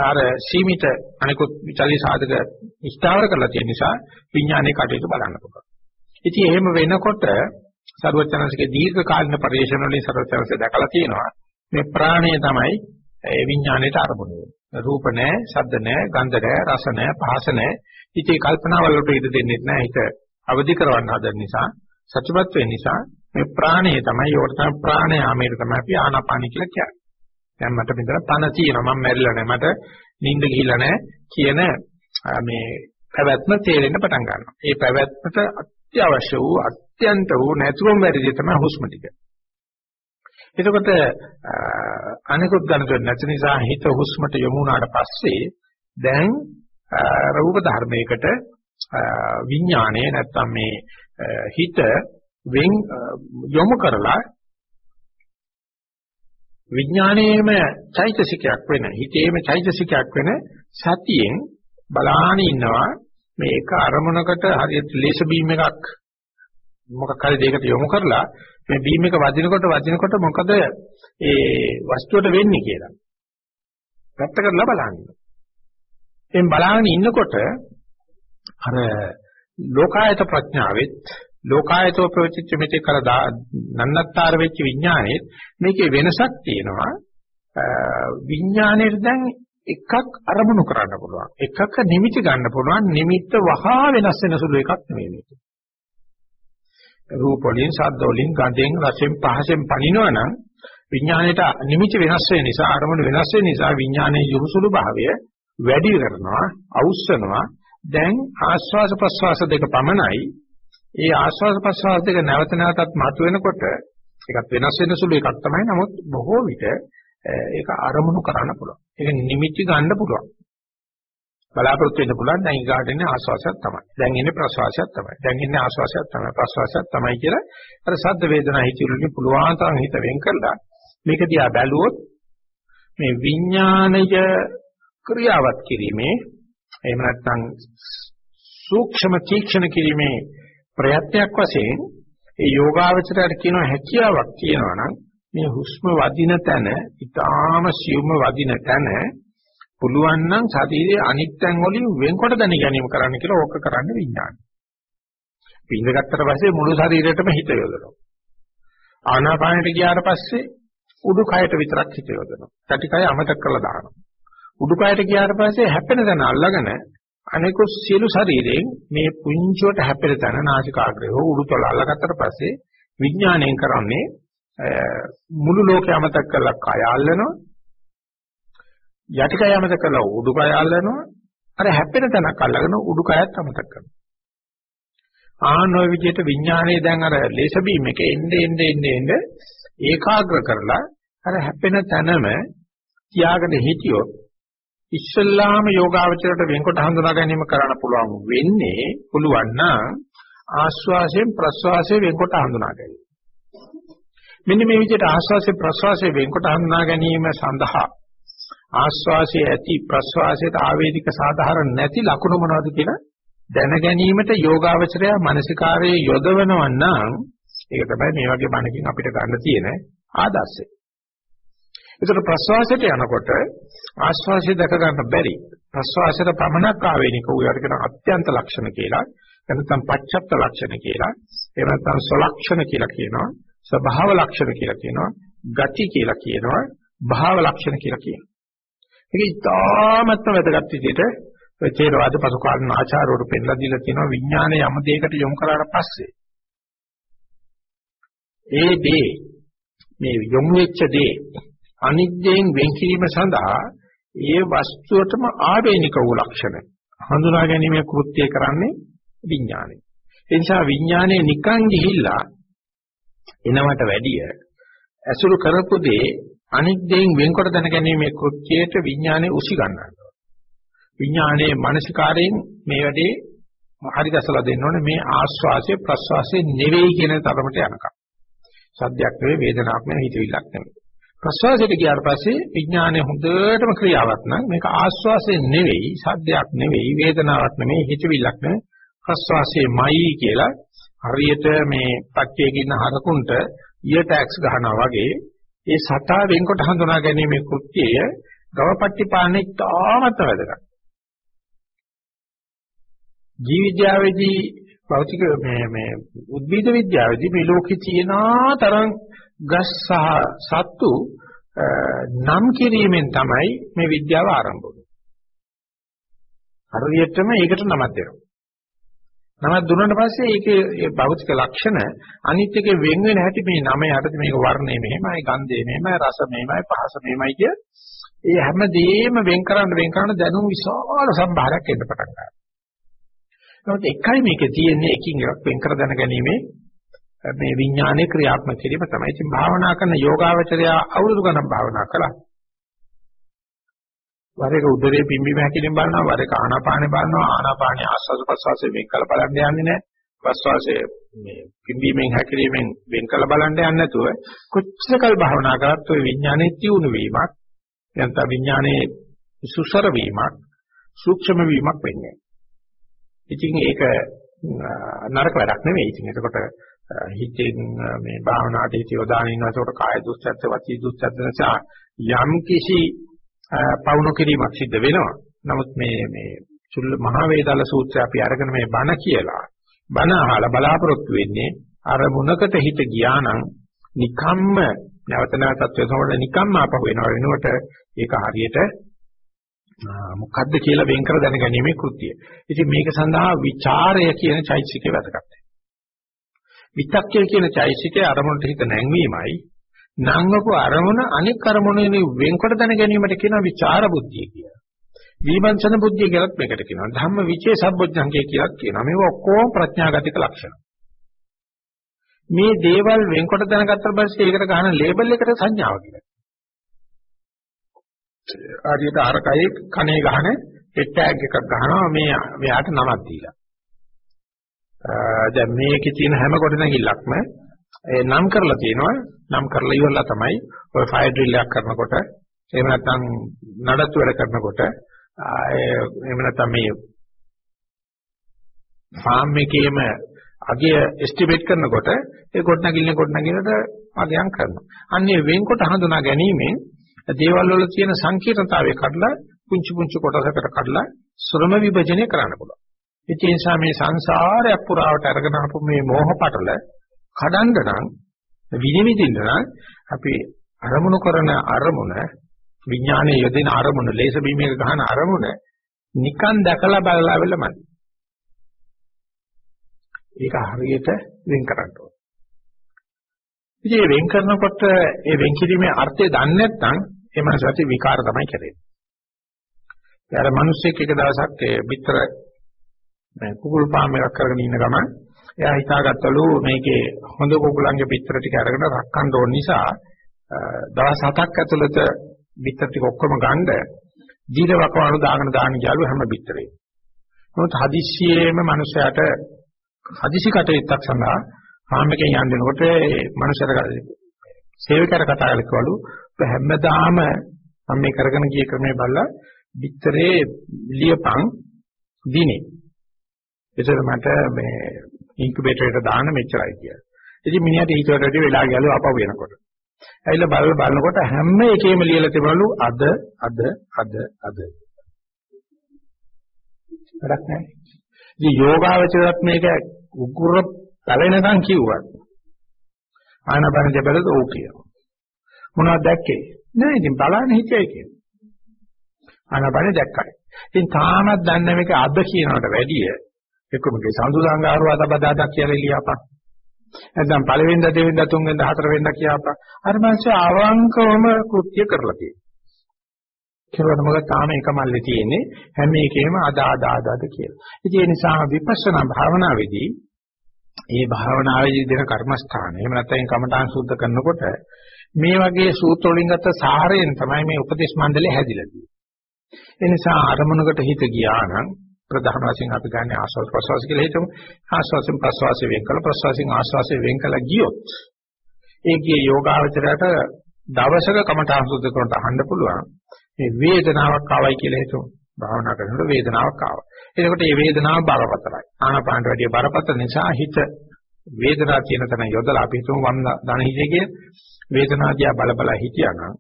අර සීමිත අනිකුත් විචල්්‍ය සාධක ස්ථාවර කරලා තියෙන නිසා විඥානයේ කටයුතු බලන්න පුළුවන්. ඉතින් එහෙම වෙනකොට සර්වචනසිකේ දීර්ඝ කාලින පරිශ්‍රණ වලින් සර්වචනසික දැකලා තියෙනවා මේ ප්‍රාණය තමයි ඒ විඥාණයට අරමුණු වෙන්නේ. රූප නැහැ, ශබ්ද නැහැ, ගන්ධ නැහැ, රස නැහැ, පහස නැහැ. ඉතින් කල්පනාවල වලට ඉඩ දෙන්නේ නැහැ. හිත අවදි කරවන්න හදන නිසා, සත්‍යපත් වෙන නිසා මේ ප්‍රාණය තමයි ඒකට තමයි ප්‍රාණයාමයට තමයි අපි ආනාපානි කියලා කියන්නේ. දැන් මට මෙතන තන තියෙනවා මම මැරිලා නැහැ මට නිින්ද ගිහිල්ලා නැහැ කියන මේ පැවැත්ම තේරෙන්න පටන් ගන්නවා. ඒ පැවැත්මට අත්‍යවශ්‍ය වූ අත්‍යන්ත වූ නැතුවම වැඩි තමයි හුස්ම ටික. එතකොට අනිකුත් ගණතුන් නැති නිසා හිත හුස්මට යොමු වුණාට පස්සේ දැන් රූප ධර්මයකට විඥාණය නැත්තම් මේ හිත වෙන් යොමු කරලා විඥාණයෙම චෛතසිකයක් වෙන හිතේම චෛතසිකයක් වෙන සතියෙන් බලාන ඉන්නවා මේ එක අරමුණකට හරියට ලේසර් බීම් එකක් මොකක් හරි දෙයකට යොමු කරලා මේ බීම් එක වදිනකොට වදිනකොට මොකද ඒ වස්තුවට වෙන්නේ කියලා. පැත්ත කරලා බලන්න. එම් බලාගෙන ඉන්නකොට අර ලෝකායත ප්‍රඥාවෙත් ලෝකායතෝ ප්‍රවචිච්ච මෙතේ කර නන්නත්තර වෙච්ච විඥානයේ මේකේ වෙනසක් තියෙනවා. විඥානයේ දැන් එකක් අරමුණු කරන්න පුළුවන්. එකක නිමිති ගන්න පුළුවන්. නිමිත්ත වහා වෙනස් වෙන සුළු එකක් නෙමෙයි මේක. රූප වලින් ශබ්ද වලින් ගඳෙන් රසෙන් පහසෙන් පනිනවනම් විඥාණයට නිමිති වෙනස් වෙන නිසා අරමුණු වෙනස් වෙන නිසා විඥානයේ යොමුසුළු භාවය වැඩි කරනවා අවුස්සනවා. දැන් ආස්වාස ප්‍රස්වාස දෙක පමණයි ඒ ආස්වාද ප්‍රසවාස දෙක නැවත නැවතත් මතුවෙනකොට ඒකත් වෙනස් වෙන සුළු එකක් තමයි. නමුත් බොහෝ විට ඒක අරමුණු කරන්න පුළුවන්. ඒක නිමිති ගන්න පුළුවන්. බලාපොරොත්තු වෙන්න පුළුවන් දැන් ඊගාට එන්නේ ආස්වාසයක් තමයි. දැන් එන්නේ ප්‍රසවාසයක් තමයි. දැන් එන්නේ ආස්වාසයක් තමයි. ප්‍රසවාසයක් තමයි කියලා අර සද්ද වේදනා හිතිරුලින් පුළුවන් තරම් හිත වෙන් කරලා මේක දිහා බැලුවොත් මේ විඥාණය ක්‍රියාවත් කිරීමේ එහෙම නැත්නම් සූක්ෂම තීක්ෂණ කිරීමේ ප්‍රයත්නයක් වශයෙන් ඒ යෝගාවචරයට කියන හැකියාවක් කියනවා නම් මේ හුස්ම වදින තැන ඊටාම සියුම්ම වදින තැන පුළුවන් නම් ශරීරයේ අනිත් තැන් වලින් වෙන්කොට දැන ගැනීම කරන්න කියලා ඕක කරන්න විඥානය. පින්දගත්තට පස්සේ මුළු ශරීරයටම හිත යොදනවා. ආනාපානයට ගියාට පස්සේ උඩුකයට විතරක් හිත යොදනවා. සටිකය අමතක කරලා දානවා. උඩුකයට ගියාට පස්සේ හැපෙන තැන අල්ලගෙන අනිකුත් සියලු ශරීරයෙන් මේ පුංචුවට හැපෙන තැන නාසිකාග්‍රය හෝ උඩුතල අල්ලගත්තට පස්සේ විඥාණයෙන් කරන්නේ මුළු ලෝකය අමතක කරලා කය අල්ලනවා යටිකය අමතක කරලා උඩුකය අල්ලනවා අර හැප්පෙන තැනක් අල්ලගෙන උඩුකයත් අමතක කරනවා. ආන ඔය විදිහට විඥානයේ දැන් අර ලේස බීම් එක එnde එnde එnde එnde ඒකාග්‍ර කරලා අර හැපෙන තැනම තියාගෙන හිටියොත් ඉස්සල්ලාම යෝගාවචරයට වෙන්කොට හඳුනා ගැනීම කරන්න පුළුවන් වෙන්නේ පුළුවන් නම් ආස්වාසයෙන් ප්‍රස්වාසයෙන් වෙන්කොට හඳුනා ගැනීම. මෙන්න මේ විදිහට ආස්වාසයෙන් ප්‍රස්වාසයෙන් වෙන්කොට හඳුනා ගැනීම සඳහා ආස්වාසයේ ඇති ප්‍රස්වාසයට ආවේදික සාධාරණ නැති ලක්ෂණ මොනවද කියලා දැන ගැනීමට යෝගාවචරය මානසිකාරයේ යොදවනවා නම් ඒක තමයි මේ වගේ බණකින් අපිට ගන්න තියෙන ආදර්ශය. ඒතර ප්‍රස්වාසයට යනකොට ආස්වාසිය දැක ගන්න බැරි. ප්‍රස්වාසයට පමණක් ආවේනික උයාට කියන අත්‍යන්ත ලක්ෂණ කියලා. එනතම් පච්චත්ත ලක්ෂණ කියලා. එහෙම නැත්නම් සලක්ෂණ කියලා කියනවා. ස්වභාව ලක්ෂණ කියලා කියනවා. ගති කියලා කියනවා. භාව ලක්ෂණ කියලා කියනවා. ඒක ඉතාමත්ම වැදගත් විදිහට චේරවාද පසු කාලීන ආචාර්යවරු පෙන්ලා දීලා තියෙනවා විඥානය යම් දෙයකට යොමු කරාට පස්සේ ඒ දේ මේ යොමු වෙච්ච දේ අනිත්‍යයෙන් වෙන් කිරීම සඳහා ඒ වස්තුවටම ආවේනික වූ ලක්ෂණ හඳුනා ගැනීමේ කෘත්‍යය කරන්නේ විඥානය. ඒ නිසා විඥානය නිකන් ගිහිල්ලා එනවට වැඩිය ඇසුරු කරපු දේ අනිත්‍යයෙන් වෙන්කොට දැනගැනීමේ කෘත්‍යයට විඥානය උසි ගන්නවා. විඥානයේ මානසිකාරයෙන් මේ වැඩේ හරි දැසලා දෙන්න ඕනේ මේ ආස්වාසය ප්‍රස්වාසය නෙවෙයි කියන තරමට යනකම්. සද්දයක් නෙවෙයි වේදනාවක් නෙවෙයි හිතවිල්ලක් නෙවෙයි. ප්‍රස්වාසයට ගියාට පස්සේ විඥානය හොඳටම ක්‍රියාවක් නම් මේක ආස්වාසය නෙවෙයි සද්දයක් නෙවෙයි වේදනාවක් නෙවෙයි හිතවිල්ලක් නෙවෙයි ප්‍රස්වාසයේමයි කියලා හරියට මේ පච්චේකින් හරකුන්ට ඊය ටැක්ස් ගහනවා වගේ ඒ සතා වෙන්කොට හඳුනා ගැනීමේ කෘත්‍යය ගවපට්ටිපාණේ තාමත් වැදගත්. ජීවිද්‍යාවේදී භෞතික මේ මේ උද්භිද විද්‍යාවේදී මේ ලෝකේ තියෙන තරම් ගස් සහ සත්තු නම් කිරීමෙන් තමයි මේ විද්‍යාව ආරම්භ වුනේ. හරියටම ඒකට නමක් දෙනවා. නමක් දුන්නාට පස්සේ ඒකේ ඒ භෞතික ලක්ෂණ අනිත් එකේ වෙන් වෙන හැටි මේ නම යටතේ මේක වර්ණය මෙහෙමයි, ගන්ධය මෙහෙමයි, රස මෙහෙමයි, පහස මෙහෙමයි කිය. ඒ හැම දෙයක්ම වෙන් කරන්න වෙන් කරන දැනුම් විශාල සම්භාරයක් එන්න පටන් ගන්නවා. නමුත් එකයි මේකේ තියෙන්නේ එකින් එකක් වෙන් කර දැනගැනීමේ මේ විඥානයේ ක්‍රියාත්මක කිරීම තමයි. ඉතින් භාවනා කරන යෝගාවචරය අවුරුදු ගණන් භාවනා කළා. වර එක උදරේ පිම්බීම හැකිලින් බලනවා, වර එක ආනාපානේ බලනවා, ආනාපානේ ආස්වාද ප්‍රසවාසයෙන් වෙන් කළ බලන්න යන්නේ නැහැ. ප්‍රසවාසයේ මේ පිම්බීමෙන් හැකිලිමෙන් වෙන් කළ බලන්න යන්නේ නැතුව කොච්චරකල් භාවනා කරත් ඔය විඥානයේ තියුණු වීමක්, නැත්නම් විඥානයේ සුසර වීමක්, සූක්ෂම වීමක් වෙන්නේ. ඉතින් ඒක නරක වැඩක් නෙවෙයි. ඉතින් එතකොට හිතෙන් මේ භාවනාවට හිත යොදාගෙන ඉන්නකොට කාය දුස්චර්ත වචී දුස්චර්ත නිසා යම් කිසි පවුණු කිරීමක් සිද්ධ වෙනවා. නමුත් මේ මේ චුල්ල මහා වේදාල සූත්‍රය අපි අරගෙන මේ බණ කියලා බණ අහලා බලාපොරොත්තු වෙන්නේ අර මුනකට හිත ගියා නම් නිකම්ම නැවත නැවතත් වෙනකොට නිකම්ම ආපහු වෙනවා වෙනකොට ඒක හරියට මොකද්ද කියලා වෙන් කර දැනගැනීමේ කෘත්‍යය. ඉතින් මේක සඳහා ਵਿਚාරය කියන චෛතසිකේ වැදගත්. විතක්කය කියන චෛසිකේ අරමුණට හිත නැංවීමයි නංවපු අරමුණ අනික් අරමුණෙන් වෙන්කොට දැන ගැනීමට කියන විචාර බුද්ධිය කියලා. විමර්ශන බුද්ධිය කියලත් මේකට කියනවා. ධම්ම විචේ සම්බොජ්ජංකේ කියලත් කියනවා. මේක ඔක්කොම ප්‍රඥාගතික ලක්ෂණ. මේ දේවල් වෙන්කොට දැනගත්තට පස්සේ ඒකට ගන්න ලේබල් එකට සංඥාව කියලා. ආදියට අරකයි කනේ ගහන හෙට් ටැග් එකක් ගහනවා මේ මෙයාට නමක් දීලා. දැන් මේකේ තියෙන හැම කොටනකිල්ලක්ම ඒ නම් කරලා තියෙනවා නම් කරලා ඉවරලා තමයි ඔය ෆයර් ඩ්‍රිල් එකක් කරනකොට එහෙම නැත්නම් නඩත්තු වැඩ කරනකොට එහෙම නැත්නම් මේ ෆාම් එකේම අගය එස්ටිමේට් කරනකොට ඒ කොටනකිල්ලේ කොටනකිලට අගයන් කරනවා. අන්නේ වෙන්කොට හඳුනා ගැනීමෙන් දේවල් වල තියෙන සංකීර්ණතාවය කඩලා පුංචි පුංචි කොටසකට කඩලා ශ්‍රම විභජනය කරන්න පුළුවන්. ඒ නිසා මේ සංසාරයක් පුරාවට අරගෙන ආපු මේ මෝහ පටල කඩන්න නම් විනිවිදින්න නම් අපි අරමුණු කරන අරමුණ විඥානයේ යෙදෙන අරමුණ ලේස බීමේක ගහන අරමුණ නිකන් දැකලා බලලා වෙලමයි. ඒක හරියට වෙන් කරන්න ඕන. ඉතින් මේ වෙන් කරනකොට ඒ වෙන් කිරීමේ අර්ථය දන්නේ නැත්නම් ඒ මනසට විකාර තමයි කරන්නේ. යාර මිනිස්සෙක් එක දවසක් ඒ පිටර මේ කුකුල් පාම් එකක් කරගෙන ඉන්න ගමන් එයා හිතාගත්තලු මේකේ හොඳ කුකුලන්ගේ පිටර ටික අරගෙන රක්කන්න ඕන නිසා දවස් හතක් ඇතුළත පිටර ටික ඔක්කොම ගන්න දීල වකවානු දාගෙන දාන ගියලු හැම පිටරේ. මොකද හදිස්සියෙම මිනිස්සයාට හදිසි කටයුත්තක් සඳහා ආමකෙන් යන්න දෙනකොට ඒ මනුස්සයර සේවකයර කතා කළකවලු හැමදාම මම මේ කරගෙන ගිය ක්‍රමයේ බලලා පිටරේ ලියපන් දිනේ. ඒතර මට මේ ඉන්කියුබේටර් එකට දාන්න මෙච්චරයි කියලා. ඉතින් මිනිහට ඊට වඩා වෙලා ගියලු අපව වෙනකොට. ඇවිල්ලා බලලා බලනකොට හැම එකේම ලියලා තිබවලු අද අද අද අද. වැඩක් නැහැ. ඉතින් යෝගාවචරත් මේක උගුර පැලෙනකන් කිව්වත් ආනපන දෙබලද ඕක කියනවා. මොනවද දැක්කේ? නෑ ඉතින් බලන්න හිතයි කියනවා. ආනපන දැක්කයි. ඉතින් තාමත් දන්නේ මේක අද කියනකට වැඩිය එක්කමගේ සඳු සංගාරුව අද බදාදා කියලා ලියාපන්. නැත්නම් පළවෙනිද දෙවෙනිද තුන්වෙනිද හතරවෙනිද කියපන්. අර මාසේ අවංකවම කෘත්‍ය කරලා තියෙනවා. කෙරුවට මොකද තාම එක මල්ලේ තියෙන්නේ හැම එකේම අද අද අද අද කියලා. ඉතින් ඒ නිසා විපස්සනා භාවනාවේදී මේ භාවනාවේදී දෙන කර්මස්ථාන එහෙම නැත්නම් කමඨාන් සුද්ධ කරනකොට මේ වගේ සූත්‍ර වලින් ගත්ත සාහරයෙන් තමයි මේ උපදේශ මණ්ඩලය හැදිලා තියෙන්නේ. ඒ නිසා අරමුණකට හිත ගියා නම් ප්‍රධාන වශයෙන් අපි ගන්න ආස්වාද ප්‍රසවාස කියලා හිතමු. ආස්වාසයෙන් ප්‍රසවාසයෙන් වෙන් කළ ප්‍රසවාසයෙන් ආස්වාසයෙන් වෙන් කළ ගියොත් ඒකේ යෝගාවචරයට දවසක කමඨාන් සුද්ධ කරනට අහන්න පුළුවන්. මේ වේදනාවක් ආවයි කියලා හිතමු. භාවනා කරනකොට වේදනාවක් ආවා. එතකොට මේ වේදනාව බරපතලයි. ආනාපානට වැඩිය බරපතල නිසා හිත වේදනාව කියන තැන යොදලා අපි හිතමු වම් දන හිතේ වේදනාව දිහා බල බල හිටියානම්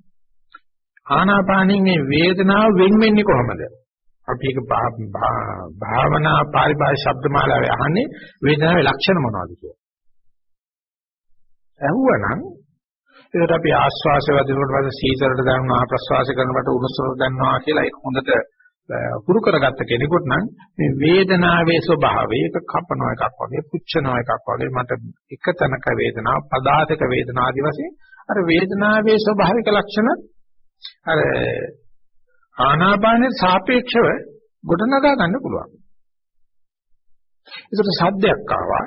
ආනාපානින් මේ වේදනාව වෙන් වෙන්නේ කොහොමද? අපි ඒක භාවනා පරිභාෂ ශබ්දමාලාවේ අහන්නේ වේදනාවේ ලක්ෂණ මොනවද කියලා. ඇහුවනම් ඒකට අපි ආස්වාසය වදිනකොට පස්සේ සීතලට දැනෙනවා ප්‍රස්වාස කරනකොට උණුසුමට දැනෙනවා කියලා ඒක හොඳට පුරු කරගත්ත කෙනෙකුට නම් මේ වේදනාවේ ස්වභාවය ඒක කපනවා එකක් වගේ පුච්චනවා එකක් වගේ මට එක තැනක වේදනාව පදාතක වේදනා ආදි වශයෙන් අර වේදනාවේ ස්වභාවික ලක්ෂණ අර ආනාපානයේ සාපේක්ෂව ගොඩනගා ගන්න පුළුවන්. ඒකට සද්දයක් ආවා.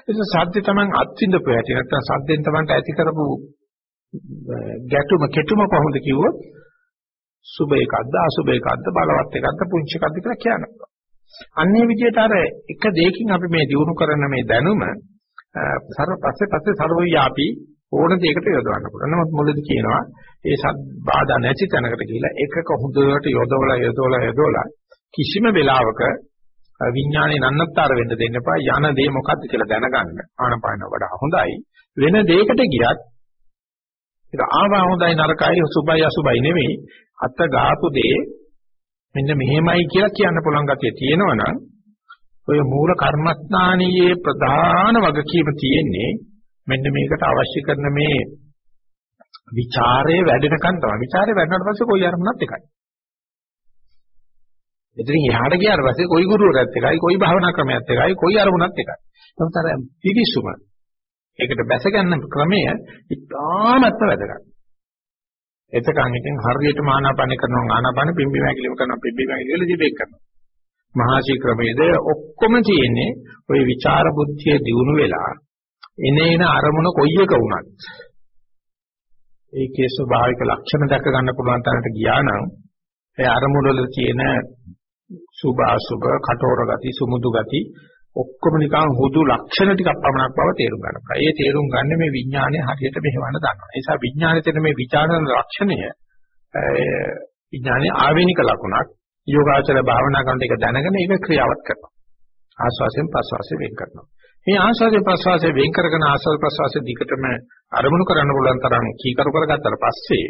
ඒක සද්ද තමයි අත්විඳපු හැටි නැත්නම් සද්දෙන් තමයි ඇති කරපු ගැටුම කෙටුම කොහොමද කිව්වොත් සුබ එකක්ද අසුබ එකක්ද බලවත් එකක්ද පුංචි එකක්ද කියලා කියන්න පුළුවන්. අන්නේ විදිහට අර එක දෙයකින් අපි මේ දිනු කරන මේ දැනුම සර්ව පස්සේ පස්සේ සර්වව්‍යාපී ඕන දෙයකට යොදවන්න පුළුවන්. නමුත් මුලදී කියනවා ඒ සත් බාධා නැති තැනකට ගිහිලා එකක හොඳට යොදවලා යොදවලා යොදවලා කිසිම වෙලාවක විඥානේ නන්නත්තර වෙන්න දෙන්න එපා. යන දේ මොකක්ද කියලා දැනගන්න. ආනපාන වඩා හොඳයි. වෙන දෙයකට ගියත් ඒක ආවා හොඳයි නරකයි සුභයි අසුභයි නෙවෙයි. අත ගාපු දේ මෙන්න මෙහෙමයි කියලා කියන්න පුළුවන් ගතිය තියෙනවනම් ඔය මූල කර්මස්ථානීයේ ප්‍රධාන වගකීම තියෙන්නේ මෙන්න මේකට අවශ්‍ය කරන මේ ਵਿਚාරයේ වැඩෙනකන් තමයි. ਵਿਚාරයේ වැඩනට පස්සේ කොයි අරමුණක් එකයි. එතනින් එහාට ගියාට පස්සේ කොයි ගුරුවරයෙක්ත් එකයි, කොයි භාවනා ක්‍රමයක් එකයි, කොයි අරමුණක් එකයි. නමුත් අර පිවිසුම ඒකට බැස ගන්න ක්‍රමය ඉතාමත්ම වැදගත්. එතකන් ඉතින් හරියටම ආනාපාන කරනවා ආනාපාන පිම්බි වැගිලිම කරනවා පිම්බි වැගිලිවල දිබෙක් කරනවා. මහාශී ක්‍රමයේද ඔක්කොම තියෙන්නේ ওই ਵਿਚාර බුද්ධිය දියුණු වෙලා එනේන අරමුණ කොයි එක වුණත් ඒකේ ස්වභාවික ලක්ෂණ දැක ගන්න පුළුවන් තරමට ගියා නම් ඒ අරමුණ වල තියෙන සුභ අසුභ කටෝර ගති සුමුදු ගති ඔක්කොම නිකන් හුදු ලක්ෂණ ටිකක් පමණක් බව තේරුම් ගන්නවා. ඒ තේරුම් ගන්න මේ විඥානය හරියට මෙහෙවන්න දන්නවා. ඒ නිසා විඥානයේ තියෙන මේ විචාරන ලක්ෂණය විඥානයේ ආවේනික ලකුණක් යෝගාචර භාවනා කරන එක දැනගෙන ඒක ක්‍රියාවත් කරනවා. ආස්වාසයෙන් ප්‍රස්වාසයෙන් වෙන් කරනවා. මේ ආස්වාදයේ ප්‍රස්වාසයේ වෙන් කරගෙන ආස්වාද ප්‍රස්වාසයේ දිගටම අරමුණු කරන්න පුළුවන් තරම් කීකරු කරගත්තාට පස්සේ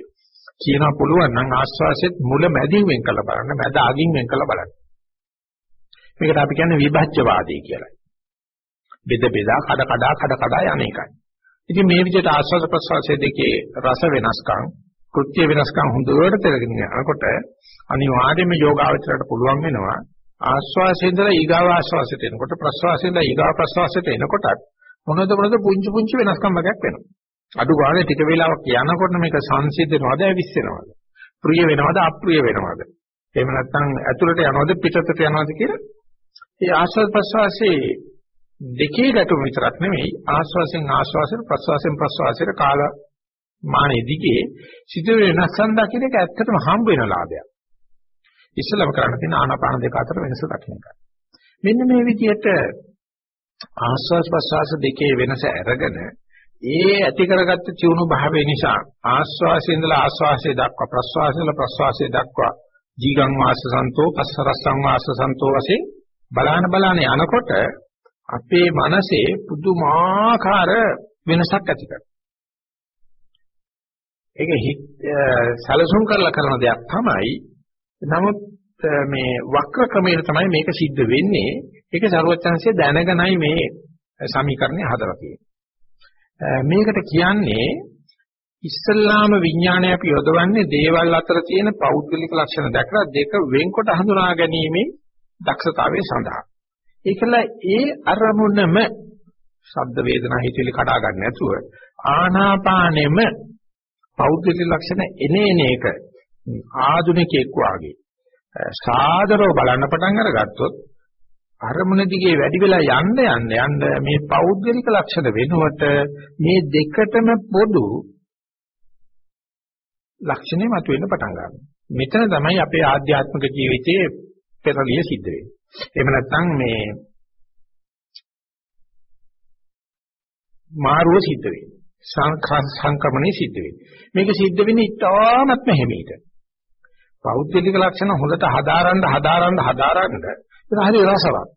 කියනවා පුළුවන් නම් ආස්වාසෙත් මුල මැදින් වෙන් කළ බලන්න මැද අගින් වෙන් කළ බලන්න. මේකට අපි කියන්නේ විභජ්‍යවාදී කියලා. බෙද බෙදා කඩ කඩා කඩ කඩා යන එකයි. ඉතින් මේ විදිහට ආස්වාද ප්‍රස්වාසයේ දෙකේ රස වෙනස්කම්, කෘත්‍ය වෙනස්කම් හොඳට තේරෙගෙන යනකොට අනිවාර්යයෙන්ම යෝගාවචරයට පුළුවන් වෙනවා ආස්වාසයෙන් ඉඳලා ඊගාව ආස්වාසයට එනකොට ප්‍රස්වාසයෙන් ඉඳලා ඊගාව ප්‍රස්වාසයට එනකොටත් මොනවද මොනවද පුංචි පුංචි වෙනස්කම් වර්ගයක් වෙනවා. අඩු ගානේ ටික වෙලාවක් යනකොට මේක සංසිඳනවද ඇවිස්සෙනවද? ප්‍රිය වෙනවද අප්‍රිය වෙනවද? එහෙම නැත්නම් ඇතුළට යනවද පිටතට යනවද කියලා ඒ ආස්වාද ප්‍රසවාසයේ දෙකේ ගැටුම විතරක් නෙමෙයි ආස්වාසෙන් ආස්වාසයට ප්‍රසවාසෙන් ප්‍රසවාසයට කාල මානෙ දිගේ සිදු වෙනසක් දකින්න එක ඇත්තටම හම්බ වෙන ලාභයක්. ඉස්සලම කරන්න තියෙන ආනාපාන දෙක අතර වෙනස දකින්න එක. මෙන්න මේ විදිහට ආස්වාස් ප්‍රසවාස දෙකේ වෙනස අරගෙන ඒ ඇති කරගත්ත චුණු භාවය නිසා ආස්වාසයේ ඉඳලා ආස්වාසයේ දක්වා ප්‍රස්වාසයේ ඉඳලා ප්‍රස්වාසයේ දක්වා ජීගං වාසසන්තෝ පස්සරස්සං වාසසන්තෝ වශයෙන් බලාන බලාන යනකොට අපේ මනසේ පුදුමාකාර වෙනසක් ඇති කරනවා. ඒක සැලසුම් කරලා කරන දෙයක් තමයි. නමුත් මේ වක්‍ර ක්‍රමයට තමයි මේක සිද්ධ වෙන්නේ. ඒක ਸਰවඥාන්සේ දැනගෙනයි මේ සමීකරණය හදලා තියෙන්නේ. මේකට කියන්නේ ඉස්සල්ලාම විඥානය අපි යොදවන්නේ දේවල් අතර තියෙන පෞද්ගලික ලක්ෂණ දැකලා දෙක වෙන්කොට හඳුනා ගැනීමේ දක්ෂතාවය සඳහා. ඒකල ඒ අරමුණම ශබ්ද වේදනා හිතවිලි කඩා ගන්න නැතුව ආනාපානෙම පෞද්ගලික ලක්ෂණ එනේන එක ආධුනිකයෙක් වාගේ සාදරව බලන්න පටන් අරගත්තොත් අරමුණ දිගේ වැඩි වෙලා යන්න යන්න යන්න මේ පෞද්ගලික ලක්ෂණ වෙනුවට මේ දෙකටම පොදු ලක්ෂණේ මතුවෙන්න පටන් ගන්නවා. මෙතන තමයි අපේ ආධ්‍යාත්මික ජීවිතයේ පෙරලිය සිද්ධ වෙන්නේ. එහෙම නැත්නම් මේ මාරුව සිද්ධ වෙන්නේ. සංක්‍රමණේ සිද්ධ වෙන්නේ. මේක සිද්ධ වෙන්නේ ඉතාමත්ම හැමීට. පෞද්ගලික ලක්ෂණ හොඳට හදාරන්න හදාරන්න හදාරන්න ඒක හරි රසවත්.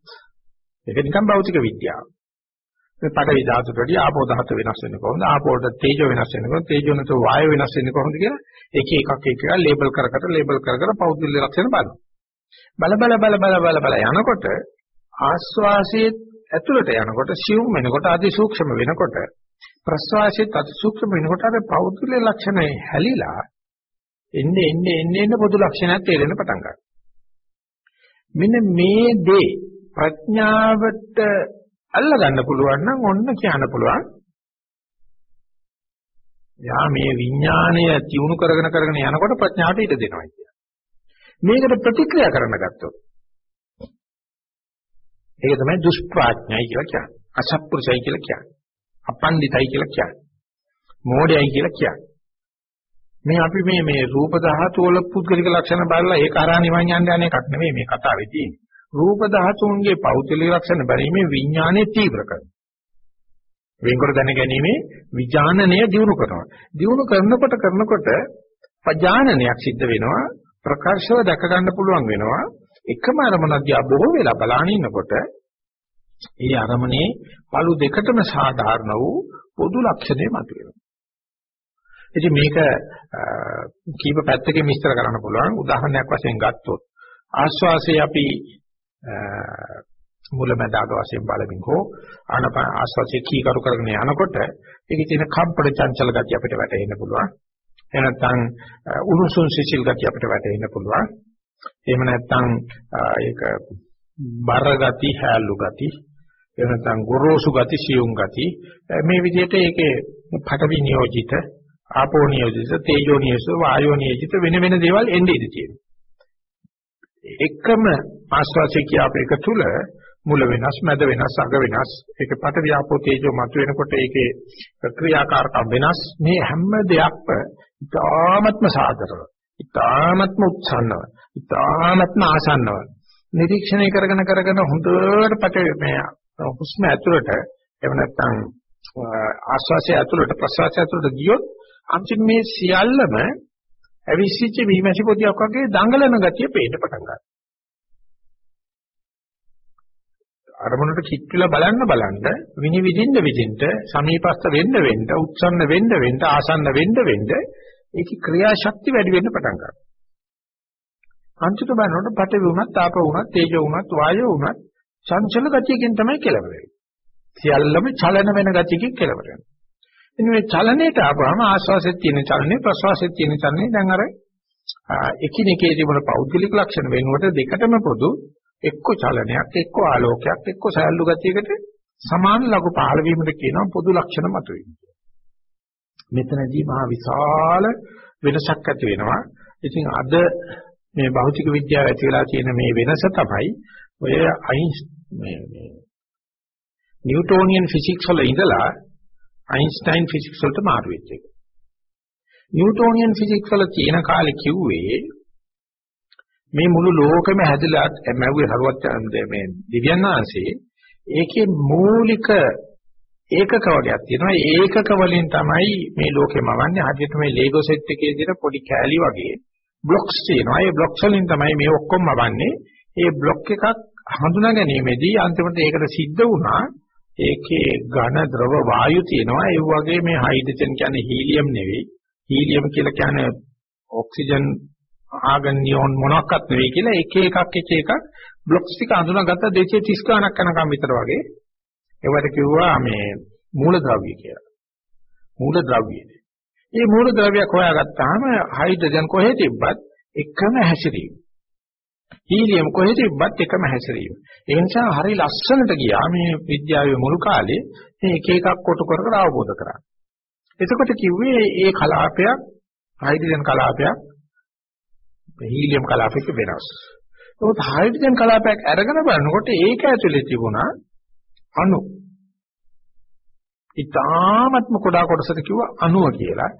ඒක නිකන් භෞතික විද්‍යාව. මේ පඩවි ධාතුට වඩා ආපෝ ධාතු වෙනස් වෙන්නේ කොහොමද? ආපෝට තේජෝ වෙනස් වෙන්නේ කොහොමද? තේජෝ නැතුව වායෝ වෙනස් වෙන්නේ කොහොමද කියලා එක එකක් එක එක ලේබල් කර කර ලේබල් කර කර පෞද්ගලික ලක්ෂණ බලනවා. බල බල බල බල බල බල යනකොට ආස්වාසයේ ඇතුළට යනකොට සිවුම් වෙනකොට අති සූක්ෂම වෙනකොට ප්‍රස්වාසයේ අති සූක්ෂම වෙනකොට අර පෞද්ගලික ලක්ෂණ හැලිලා එන්නේ එන්නේ එන්නේ එන්නේ පොදු ලක්ෂණයක් තේරෙන්න පටන් ගන්නවා. මෙන්න මේ දේ ප්‍රඥාවට අල්ල ගන්න පුළුවන් නම් ඔන්න කියන්න පුළුවන්. යා මේ විඥාණය තියුණු කරගෙන කරගෙන යනකොට ප්‍රඥාවට ඉඩ දෙනවා කියන්නේ. මේකට ප්‍රතික්‍රියා කරන්න ගත්තොත් ඒක තමයි දුෂ්ප්‍රඥයි කියලා කියන්නේ. අසත්පුරුෂයි කියලා කියන්නේ. අපණ්ඩිතයි කියලා කියන්නේ. මෝඩයයි කියලා කියන්නේ. මේ අපි මේ මේ රූප ධාතු වල පුද්ගලික ලක්ෂණ බලලා ඒක හරහා නිවන් යන්න යන එකක් නෙමෙයි මේ කතාවේ තියෙන්නේ. රූප ධාතුන්ගේ පෞද්ගලික ලක්ෂණ බැලීමේ විඥානයේ තීව්‍ර කරනවා. වෙන්කොට දැනගැනීමේ විඥානනය දියුණු කරනවා. දියුණු කරනකොට කරනකොට පජානනයක් සිද්ධ වෙනවා. ප්‍රකාශව දැක ගන්න පුළුවන් වෙනවා. එකම අරමුණක් දිහා බොහෝ වෙලා බලාගෙන ඉන්නකොට ඒ අරමුණේ පළු දෙකටම සාධාරණ වූ පොදු ලක්ෂණය මතුවෙනවා. ඉතින් මේක කීප පැත්තකින් විස්තර කරන්න පුළුවන්. උදාහරණයක් වශයෙන් ගත්තොත් ආශ්වාසය අපි මුලැමැදාග වශයෙන් බලමින් හෝ ආනපාන ආශ්වාසය කීකරු කරගෙන යනකොට ඒකේ තියෙන කම්පන චංචල ගතිය අපිට වැටහෙන්න පුළුවන්. එහෙම නැත්නම් උණුසුම් සිසිල් ගතිය අපිට වැටහෙන්න පුළුවන්. එහෙම නැත්නම් ඒක බර ගති, හැලු ගති, එහෙම නැත්නම් ගොරෝසු ගති, සියුම් ගති මේ විදිහට ඒකේ පටවි නියෝජිත ආපෝ නියෝජිත, තේජෝ නියෝජිත, වායෝ නියෝජිත වෙන වෙන දේවල් එන්නේ ඉඳී තියෙනවා. එකම ආස්වාසිය කියප එක තුල මුල වෙනස්, මැද වෙනස්, අග වෙනස්, ඒක පට ව්‍යාපෝ තේජෝ මත වෙනකොට ඒකේ ක්‍රියාකාරකම් වෙනස්. මේ හැම දෙයක්ම ඉතාමත්ම සාදරව, ඉතාමත්ම උත්සන්නව, ඉතාමත්ම ආසන්නව නිරීක්ෂණය කරගෙන කරගෙන හොඳට පට මේ හුස්ම ඇතුළට එහෙම නැත්නම් ආස්වාසය ඇතුළට ප්‍රසවාසය ඇතුළට ගියොත් අන්තිම මේ සියල්ලම ඇවිස්සිච්ච විමසි පොදියක් වගේ දඟලන ගතිය පේන්න පටන් ගන්නවා. අරමුණට කිට්ටුලා බලන්න බලන්න විනිවිදින්න විදින්න සමීපස්ත වෙන්න වෙන්න උත්සන්න වෙන්න වෙන්න ආසන්න වෙන්න වෙන්න ඒකේ ක්‍රියාශක්තිය වැඩි වෙන්න පටන් ගන්නවා. අන්තිමට බලනකොට පටවි වුණත් ආප වුණත් තේජෝ වුණත් වායෝ වුණත් චංචල ගතියකින් තමයි කෙලවර වෙන්නේ. සියල්ලම චලන වෙන ගතියකින් කෙලවර වෙනවා. ඉතින් මේ චලනයේට ආපුවාම ආස්වාසෙත් තියෙන චලනේ ප්‍රස්වාසෙත් තියෙන චලනේ දැන් අර එකිනෙකේ තිබුණ පෞද්ගලික ලක්ෂණ වෙනුවට දෙකටම පොදු එක්ක චලනයක් එක්ක ආලෝකයක් එක්ක සෑල්ලු ගතියකට සමාන ලඝු පහළ වීමද කියනවා පොදු ලක්ෂණ මතුවෙන්නේ. මෙතනදී මහා විශාල වෙනසක් ඇති වෙනවා. ඉතින් අද මේ භෞතික විද්‍යාව ඇති වෙලා තියෙන මේ වෙනස තමයි ඔය අයින්ස් මේ මේ නිව්ටෝනියන් ෆිසික්ස් වල ඉඳලා අයින්ස්ටයින් ෆිසික්ස් වලට මාරු වෙච්ච එක. නිව්ටෝනියන් ෆිසික්ස් වල තියෙන කාලේ කිව්වේ මේ මුළු ලෝකෙම හැදලා මැව්වේ හරුවත් මේ දිව්‍යන් වහන්සේ ඒකේ මූලික ඒකක වර්ගයක් තියෙනවා. ඒකක වලින් තමයි මේ ලෝකෙම වන්නේ. හදිහට මේ ලේගෝ සෙට් එකේ දින පොඩි කෑලි වගේ බ්ලොක්ස් තියෙනවා. ඒ බ්ලොක්ස් වලින් තමයි මේ ඔක්කොම වන්නේ. ඒ බ්ලොක් එකක් හඳුනා ගැනීමේදී අන්තිමට ඒකට සිද්ධ වුණා ඒකේ ඝන ද්‍රව වායු තියෙනවා. ඒ වගේ මේ හයිඩ්‍රජන් කියන්නේ හීලියම් නෙවෙයි. හීලියම් කියලා කියන්නේ ඔක්සිජන් ආගන් නියොන් මොනක්වත් නෙවෙයි කියලා එක එකක් එක එකක් බ්ලොක්ස් ටික අඳුනාගත්ත 230 ගණක් යනකම් විතර වගේ ඒවට කිව්වා මේ මූලද්‍රව්‍ය කියලා. මූලද්‍රව්‍යද. මේ මූලද්‍රව්‍යයක් හොයාගත්තාම හයිඩ්‍රජන් කොහෙ තිබ්බත් එකම හැසිරීම. හීලියම් කොහෙ තිබ්බත් එකම හැසිරීම. ඒ නිසා හරි ලස්සනට ගියා මේ විද්‍යාවේ මුල් කාලේ මේ එක එකක් කොටු කර කර අවබෝධ කරගන්න. එතකොට කිව්වේ මේ කලාපයක් හයිඩ්‍රජන් කලාපයක් හීලියම් කලාපයක වෙනස්. ඒකත් හයිඩ්‍රජන් කලාපයක් අරගෙන බලනකොට ඒක ඇතුලේ තිබුණා අණු. ඊටාත්ම කොටා කොටසට කිව්වා අණුව කියලා.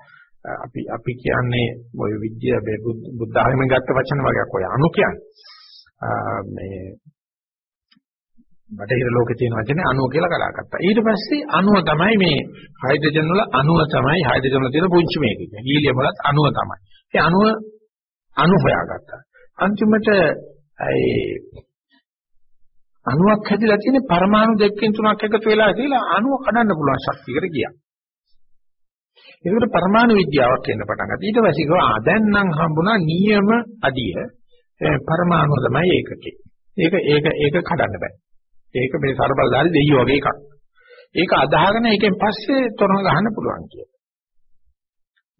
අපි අපි කියන්නේ ඔය විද්‍යාව බුද්ධ ධර්මයෙන් ගත්ත වචන වගේක් ඔය අණු කියන්නේ. මේ බටහිර ලෝකේ තියෙන වචනේ අණුව කියලා කලාගත්තා. ඊට පස්සේ අණුව තමයි මේ හයිඩ්‍රජන් වල අණුව තමයි හයිඩ්‍රජන් වල තියෙන පුංචි මේක. හීලියම් වලත් අණුව තමයි. ඒ අණුව අණු හොයාගත්තා. අන්තිමට ඒ අණුවක් හැදිලා තියෙන පරමාණු දෙකකින් තුනක් එකතු වෙලා කියලා අණුව කඩන්න පුළුවන් ශක්තියකට ගියා. ඒකට පරමාණු විද්‍යාවක් කියන පටන් ගත්තා. ඊට පස්සේ ගියා දැන් නම් හම්බුණා නියම අදිය පරමාණු තමයි ඒකකේ. ඒක ඒක ඒක කඩන්න බෑ. ඒක මේ ਸਰබලදාරි දෙයියෝ වගේ එකක්. ඒක අදාහගෙන ඒකෙන් පස්සේ තොරණ ගහන්න පුළුවන් කියලා.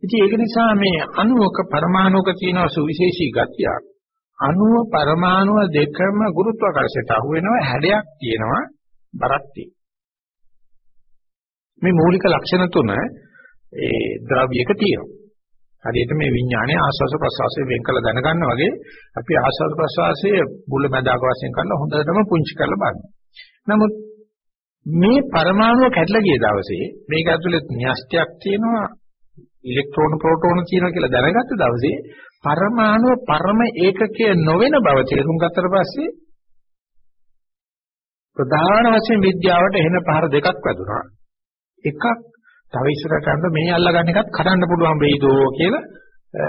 ඉතින් ඒක නිසා මේ අණුවක පරමාණුක තියෙන සුවිශේෂී ගතියක් අණුව පරමාණුව දෙකම ගුරුත්වාකර්ෂණයට අහු වෙනවා හැඩයක් තියෙනවා බරක් තියෙනවා මේ මූලික ලක්ෂණ තුන ඒ ද්‍රව්‍යයක තියෙනවා හරියට මේ විඥානයේ ආස්වාස ප්‍රසවාසයේ වෙන් කළ දැනගන්න වගේ අපි ආස්වාස ප්‍රසවාසයේ මුල මැදාක වශයෙන් කරලා හොඳටම පුංචි කරලා බලනවා නමුත් මේ පරමාණුව කැඩලා ගිය දවසේ මේක ඇතුලේ න්‍යෂ්ටයක් තියෙනවා ඉලෙක්ට්‍රෝන ප්‍රෝටෝන තියෙනවා කියලා දැනගත්ත දවසේ පරමාණුව පරම ඒකකය නොවන බව තේරුම් ගත්තට පස්සේ ප්‍රධාන වශයෙන් විද්‍යාවට එන පහර දෙකක් වැදුනා. එකක් තව ඉස්සරහට යන්න මේ අල්ලගන්න එකත් කඩන්න පුළුවන් වෙයිදෝ කියලා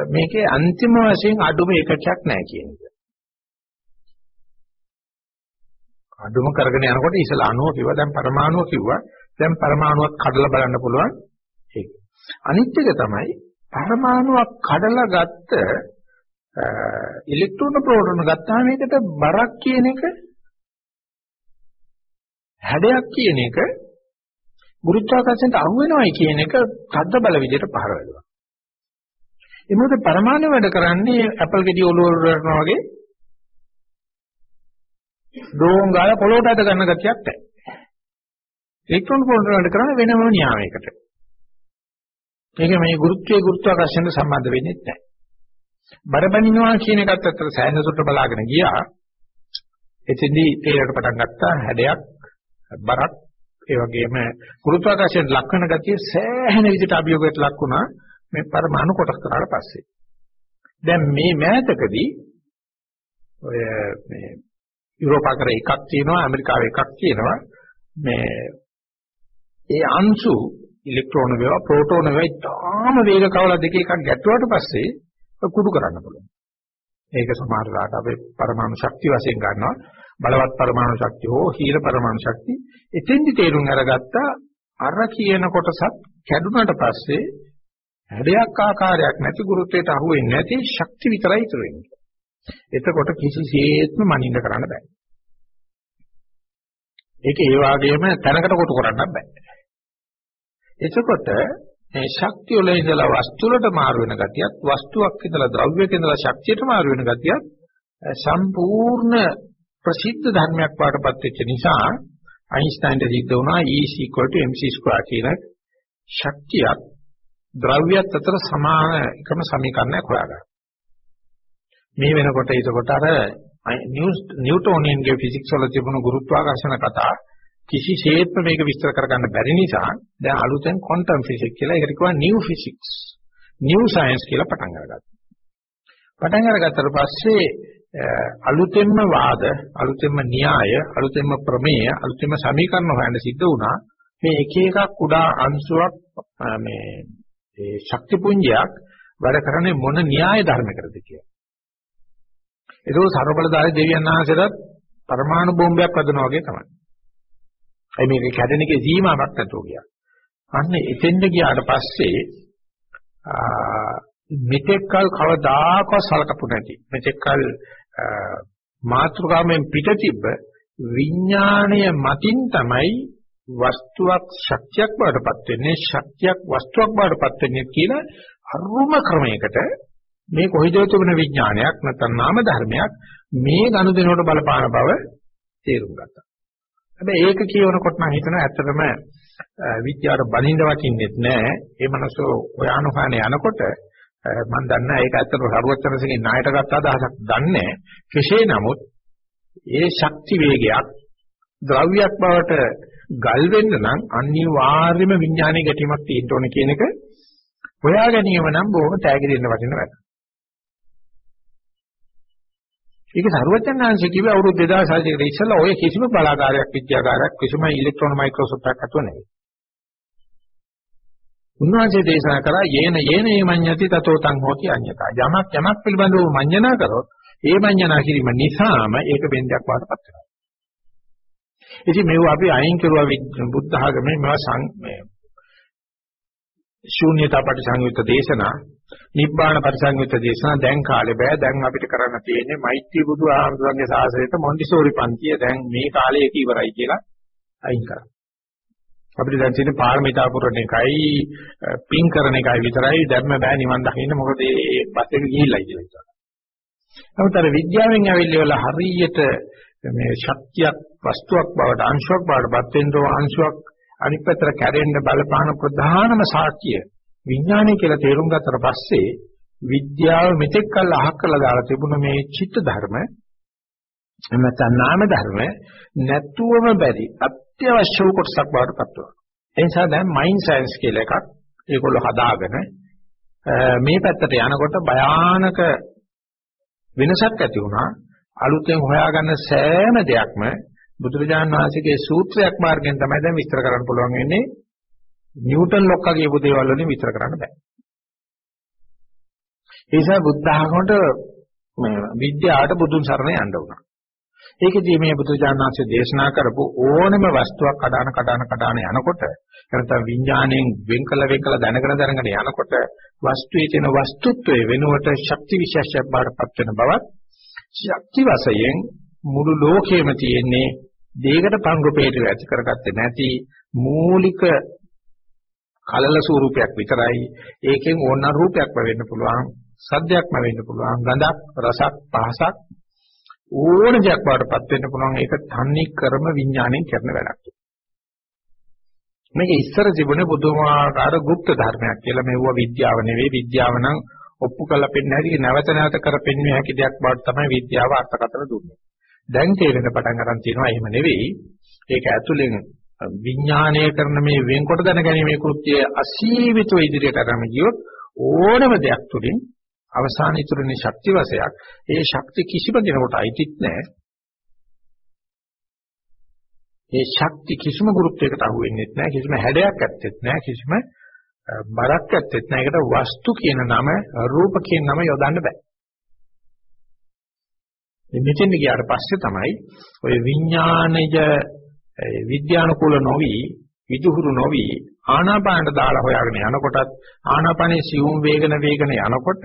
මේකේ අන්තිම වශයෙන් අඩුම එකකයක් නැහැ කියන එක. අඩුම කරගෙන යනකොට ඉස්සලා අණුව කිව්වා දැන් පරමාණුව කිව්වා දැන් පරමාණුවක් කඩලා බලන්න පුළුවන් ඒක. අනිත් එක තමයි පරමාණුවක් කඩලා ගත්ත ඉලෙක්ට්‍රෝන ප්‍රෝටෝන ගත්තාම ඒකට බරක් කියන එක හැඩයක් කියන එක ගුරුත්වාකර්ෂණයට අහු වෙනවයි කියන එක තද්ද බල විදිහට පහර වෙනවා. ඒ මොකද පරමාණු වැඩ කරන්නේ ඇපල් ගෙඩි ඔලුව වලනවා වගේ ඩෝන් ගාලා පොළොවට අද ගන්න ගතියක් නැහැ. ඉලෙක්ට්‍රෝන ප්‍රෝටෝන වැඩ කරන්නේ වෙනම න්‍යායයකට. මේක මේ ගුරුත්වයේ ගුරුත්වාකර්ෂණයට සම්බන්ධ වෙන්නේ නැහැ. බරබනිනවා කියන එකත් අතට සෑහෙන සුට බලාගෙන ගියා. එතෙන්දී තේරෙට පටන් ගත්තා හැඩයක් බරක් ඒ වගේම ගුරුත්වාකර්ෂණ ලක්වන ගතිය සෑහෙන විදිහට අභියෝගයට ලක් වුණා මේ පරමාණු කොටස් කරාට පස්සේ. දැන් මේ මෑතකදී ඔය මේ යුරෝපාකර එකක් තියෙනවා ඇමරිකාවේ එකක් තියෙනවා මේ ඒ අංශු ඉලෙක්ට්‍රෝන වේවා ප්‍රෝටෝන වේවා ඉතාම වේග කවල දෙක එකක් ගැටුවාට පස්සේ කුඩු කරන්න පුළුවන්. ඒක සමහර රාට අපේ පරමාණු ශක්තිය වශයෙන් ගන්නවා බලවත් පරමාණු ශක්තිය හෝ හීන පරමාණු ශක්තිය. එතෙන්දි තේරුම් අරගත්තා අර කියන කොටසත් කැඩුනට පස්සේ හැඩයක් ආකාරයක් නැති ගුරුත්වයට අහු වෙන්නේ නැති ශක්ති විතරයි ඉතුරු වෙන්නේ. එතකොට කිසිසේත්ම මනින්න කරන්න බෑ. ඒක ඒ වගේම තැනකට කොටු කරන්න බෑ. එතකොට මේ ශක්තිය වල ඉඳලා වස්තු වලට මාරු වෙන ගතියත් වස්තුවක් ඉඳලා ද්‍රව්‍යයක ඉඳලා ශක්තියට මාරු වෙන ගතියත් සම්පූර්ණ ප්‍රසිද්ධ ධර්මයක් වාටපත් වෙච්ච නිසා අයින්ස්ටයින්ට සිද්ධ වුණා E mc2 කියන ශක්තියක් ද්‍රව්‍යත් අතර සමාන එකම සමීකරණයක් හොයාගන්න. මේ වෙනකොට ඒකකොට අර නිව්ටෝනියන්ගේ ෆිසික්ස් වල තිබුණු ගුරුත්වාකර්ෂණ කතා කිසිසේත්ම මේක විස්තර කරගන්න බැරි නිසා දැන් අලුතෙන් ක්වොන්ටම් ෆිසික්ස් කියලා ඒකට කියනවා නිව් ෆිසික්ස් නිව් සයන්ස් කියලා පටන් අරගත්තා. පටන් අරගත්තට පස්සේ අලුතෙන්ම වාද අලුතෙන්ම න්‍යාය අලුතෙන්ම ප්‍රමේය අලුතෙන්ම සමීකරණ හොයන්න සිද්ධ වුණා මේ එක එකක් කුඩා අංශුවක් මේ ඒ ශක්ති පුඤ්ජයක් වැඩ කරන්නේ මොන න්‍යාය ධර්මයකටද කියලා. ඒක සර්වබලධාරී දෙවියන් වහන්සේට පරමාණු බෝම්බයක් හදනවා වගේ තමයි. ඒ මේක කැඩෙන එකේ සීමාවක් නැතුව ගියා. අන්න එතෙන්ද ගියාට පස්සේ මෙතෙක්කල් කවදාකවත් සලකපු නැති මෙතෙක්කල් මාත්‍රකාමෙන් පිට තිබ්බ විඥාණය මතින් තමයි වස්තුවක් ශක්තියක් බවටපත් වෙන්නේ ශක්තියක් වස්තුවක් බවටපත් වෙන්නේ කියලා අරුම ක්‍රමයකට මේ කොහිද තිබෙන විඥානයක් නැත්නම් නාම ධර්මයක් මේ ගනුදෙනුවට බලපාන බව තේරුම් ගත්තා. හැබැයි ඒක කියවනකොට නම් හිතනවා ඇත්තටම විද්‍යාවට බලින්ද වටින්නෙත් නෑ. ඒ මනසෝ ඔයාන හොයන යනකොට මම දන්නා ඒක ඇත්තට සරුවචනසේගේ ණයට ගත්ත අදහසක් දන්නේ කෙසේ නමුත් ඒ ශක්ති වේගයක් ද්‍රව්‍යයක් බවට ගල් වෙන්න නම් අනිවාර්යයෙන්ම විඥානයේ ගැටීමක් තියෙන්න ඕන කියන එක හොයා ගැනීම නම් බොහොම තෑගි දෙන්න වටින වැඩක්. ඒක සරුවචනාංශ කිව්වේ අවුරුදු 2006 කට ඉස්සෙල්ලා ඔය කිසිම බලාගාරයක් විද්‍යාගාරයක් කිසිම ඉලෙක්ට්‍රෝන මයික්‍රොස්කෝප් එකක් අතුව නැහැ. උන්වහන්සේ දේශනා කරා යේන යේන යමඤ්ඤති තතෝ තං හෝති අඤ්ඤතා. යමක් යමක් පිළිබඳව මඤ්ඤණා කරොත් ඒ මඤ්ඤණා කිරීම නිසාම ඒක බෙන්දයක් වාටපත් වෙනවා. ඉතින් මේව අපි අයින් කරුවා බුද්ධ ආගමේ මේවා සං මේ ශූන්‍යතා පරිසංයුක්ත දේශනා නිබ්බාන පරිසංයුක්ත දේශනා දැන් කාලේ බෑ දැන් අපිට කරන්න තියෙන්නේ මෛත්‍රී බුදු ආමතුන්ගේ සාසනයට මොන්ටිසෝරි පන්තිය දැන් මේ කාලේ ඒක ඉවරයි කියලා අයින් කරා. අපිට දැන් තියෙන පාරමිතා පුරණ එකයි පින් කරන එකයි විතරයි දැම්ම බෑ නිවන් දකින්න මොකද ඒ බස් එක ගිහිල්ලා කියලා හිතනවා. නමුත් අර විද්‍යාවෙන් ඇවිල්ලා හරියට මේ ශක්තියක් වස්තුවක් බවට අංශුවක් බවට පත් වෙන අංශුවක් අනිත් පැත්තට කැරෙන්න බලපාන ප්‍රධානම සාක්ෂිය විඥානය කියලා තේරුම් ගත්තට පස්සේ විද්‍යාව මෙතෙක් කල් අහක් කළා දාලා තිබුණ මේ චිත්ත ධර්ම එමෙතන නාම ධර්ම නැතුවම බැරි අත්‍යවශ්‍ය කොටසක් බවට පත් වෙනවා. ඒ නිසා දැන් මයින්ඩ් සයන්ස් කියලා එකක් ඒගොල්ලෝ හදාගෙන මේ පැත්තට යනකොට භයානක වෙනසක් ඇති වුණා. අලුතෙන් හොයාගන්න සෑම දෙයක්ම බුදුරජාණන් වහන්සේගේ සූත්‍රයක් මාර්ගයෙන් තමයි දැන් විස්තර කරන්න පුළුවන් වෙන්නේ. නිව්ටන් ලොක්කා කියපු දේවල් වලින් විස්තර කරන්න බෑ. ඒ නිසා බුද්ධ ආගමට විද්‍යාවට බුදුන් සරණ යන්න උනා. ඒකදී මේ බුදුරජාණන් වහන්සේ දේශනා කරපු ඕනම වස්තුවක් කඩාන කඩාන කඩාන යනකොට නැත්නම් විඥාණයෙන් වෙන් කළ වෙන් කළ දැනගෙන දැනගෙන යනකොට වස්තුවේ තියෙන වස්තුත්වයේ වෙනුවට ශක්ති විශේෂයක් බාටපත් වෙන බවත් ශක්ති වශයෙන් මුළු ලෝකෙම තියෙන්නේ දෙයකට පංගුපේට ඇති කරගත්තේ නැති මූලික කලල ස්වරූපයක් විතරයි. ඒකෙන් ඕන රූපයක්ම වෙන්න පුළුවන් සද්දයක්ම වෙන්න පුළුවන් ගඳක් රසක් පහසක් ඕන දෙයක් වඩපත් වෙන්න පුළුවන් ඒක තන්නේ ක්‍රම විඥාණයෙන් කරන වැඩක් මේක ඉස්සර තිබුණේ බුදුමාකාර গুপ্ত ධර්මයක් කියලා මෙවුව විද්‍යාව නෙවෙයි විද්‍යාව නම් ඔප්පු කරලා පෙන්නන හැටි නැවත නැවත කරපෙන්නේ හැකි දෙයක් බවට තමයි විද්‍යාව අර්ථකථන දුන්නේ දැන් තේරෙන පටන් ගන්න තියෙනවා එහෙම නෙවෙයි ඒක ඇතුලෙන් විඥාණය කරන මේ වෙන්කොට දැනගැනීමේ කෘත්‍යය අසීමිතව ඉදිරියට අරගෙන ගියොත් ඕනම දෙයක් තුලින් අවසාන ඉතුරුනේ ශක්ති වශයක් ඒ ශක්ති කිසිම කෙනෙකුට අයිතිත් නැහැ. ඒ ශක්ති කිසිම ගුරුත්වයකට අහු වෙන්නේ නැහැ කිසිම හැඩයක් ඇත්තෙත් නැහැ කිසිම බරක් ඇත්තෙත් නැහැ. ඒකට වස්තු කියන නම රූප කියන නම යොදන්න බෑ. මෙතෙන් ගියාට පස්සේ තමයි ඔය විඥානජ විද්‍යානුකූල නොවි විදුහුරු නොවි ආනාපානට දාලා හොයාගෙන යනකොටත් ආනාපානේ සියුම් වේගන වේගන යනකොට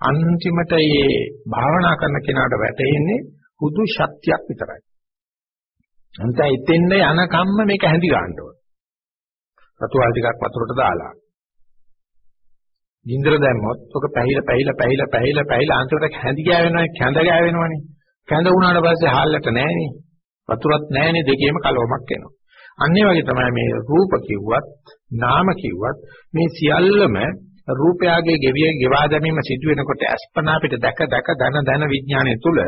අන්තිමට මේ භාවනා කරන කෙනාට වැටෙන්නේ හුදු ශක්තියක් විතරයි. අන්ත එතෙන්ද යන කම්ම මේක හැඳි ගන්න ඕන. රතුවල් ටිකක් වතුරට දාලා. ගින්දර දැම්මොත් ඔක පැහිලා පැහිලා පැහිලා පැහිලා පැහිලා අන්තිමට හැඳි ගෑවෙනවා කැඳ ගෑවෙනවනේ. කැඳ වුණාට පස්සේ හාල්ලට නැහනේ. වතුරත් නැහනේ දෙකේම කලවමක් එනවා. අන්න ඒ වගේ තමයි මේ රූප කිව්වත් නාම කිව්වත් මේ සියල්ලම රූපයාගේ ගෙවිය ගෙවා දැමීම සිදු වෙනකොට අස්පනා පිට දැක දැක දන දන විඥානය තුල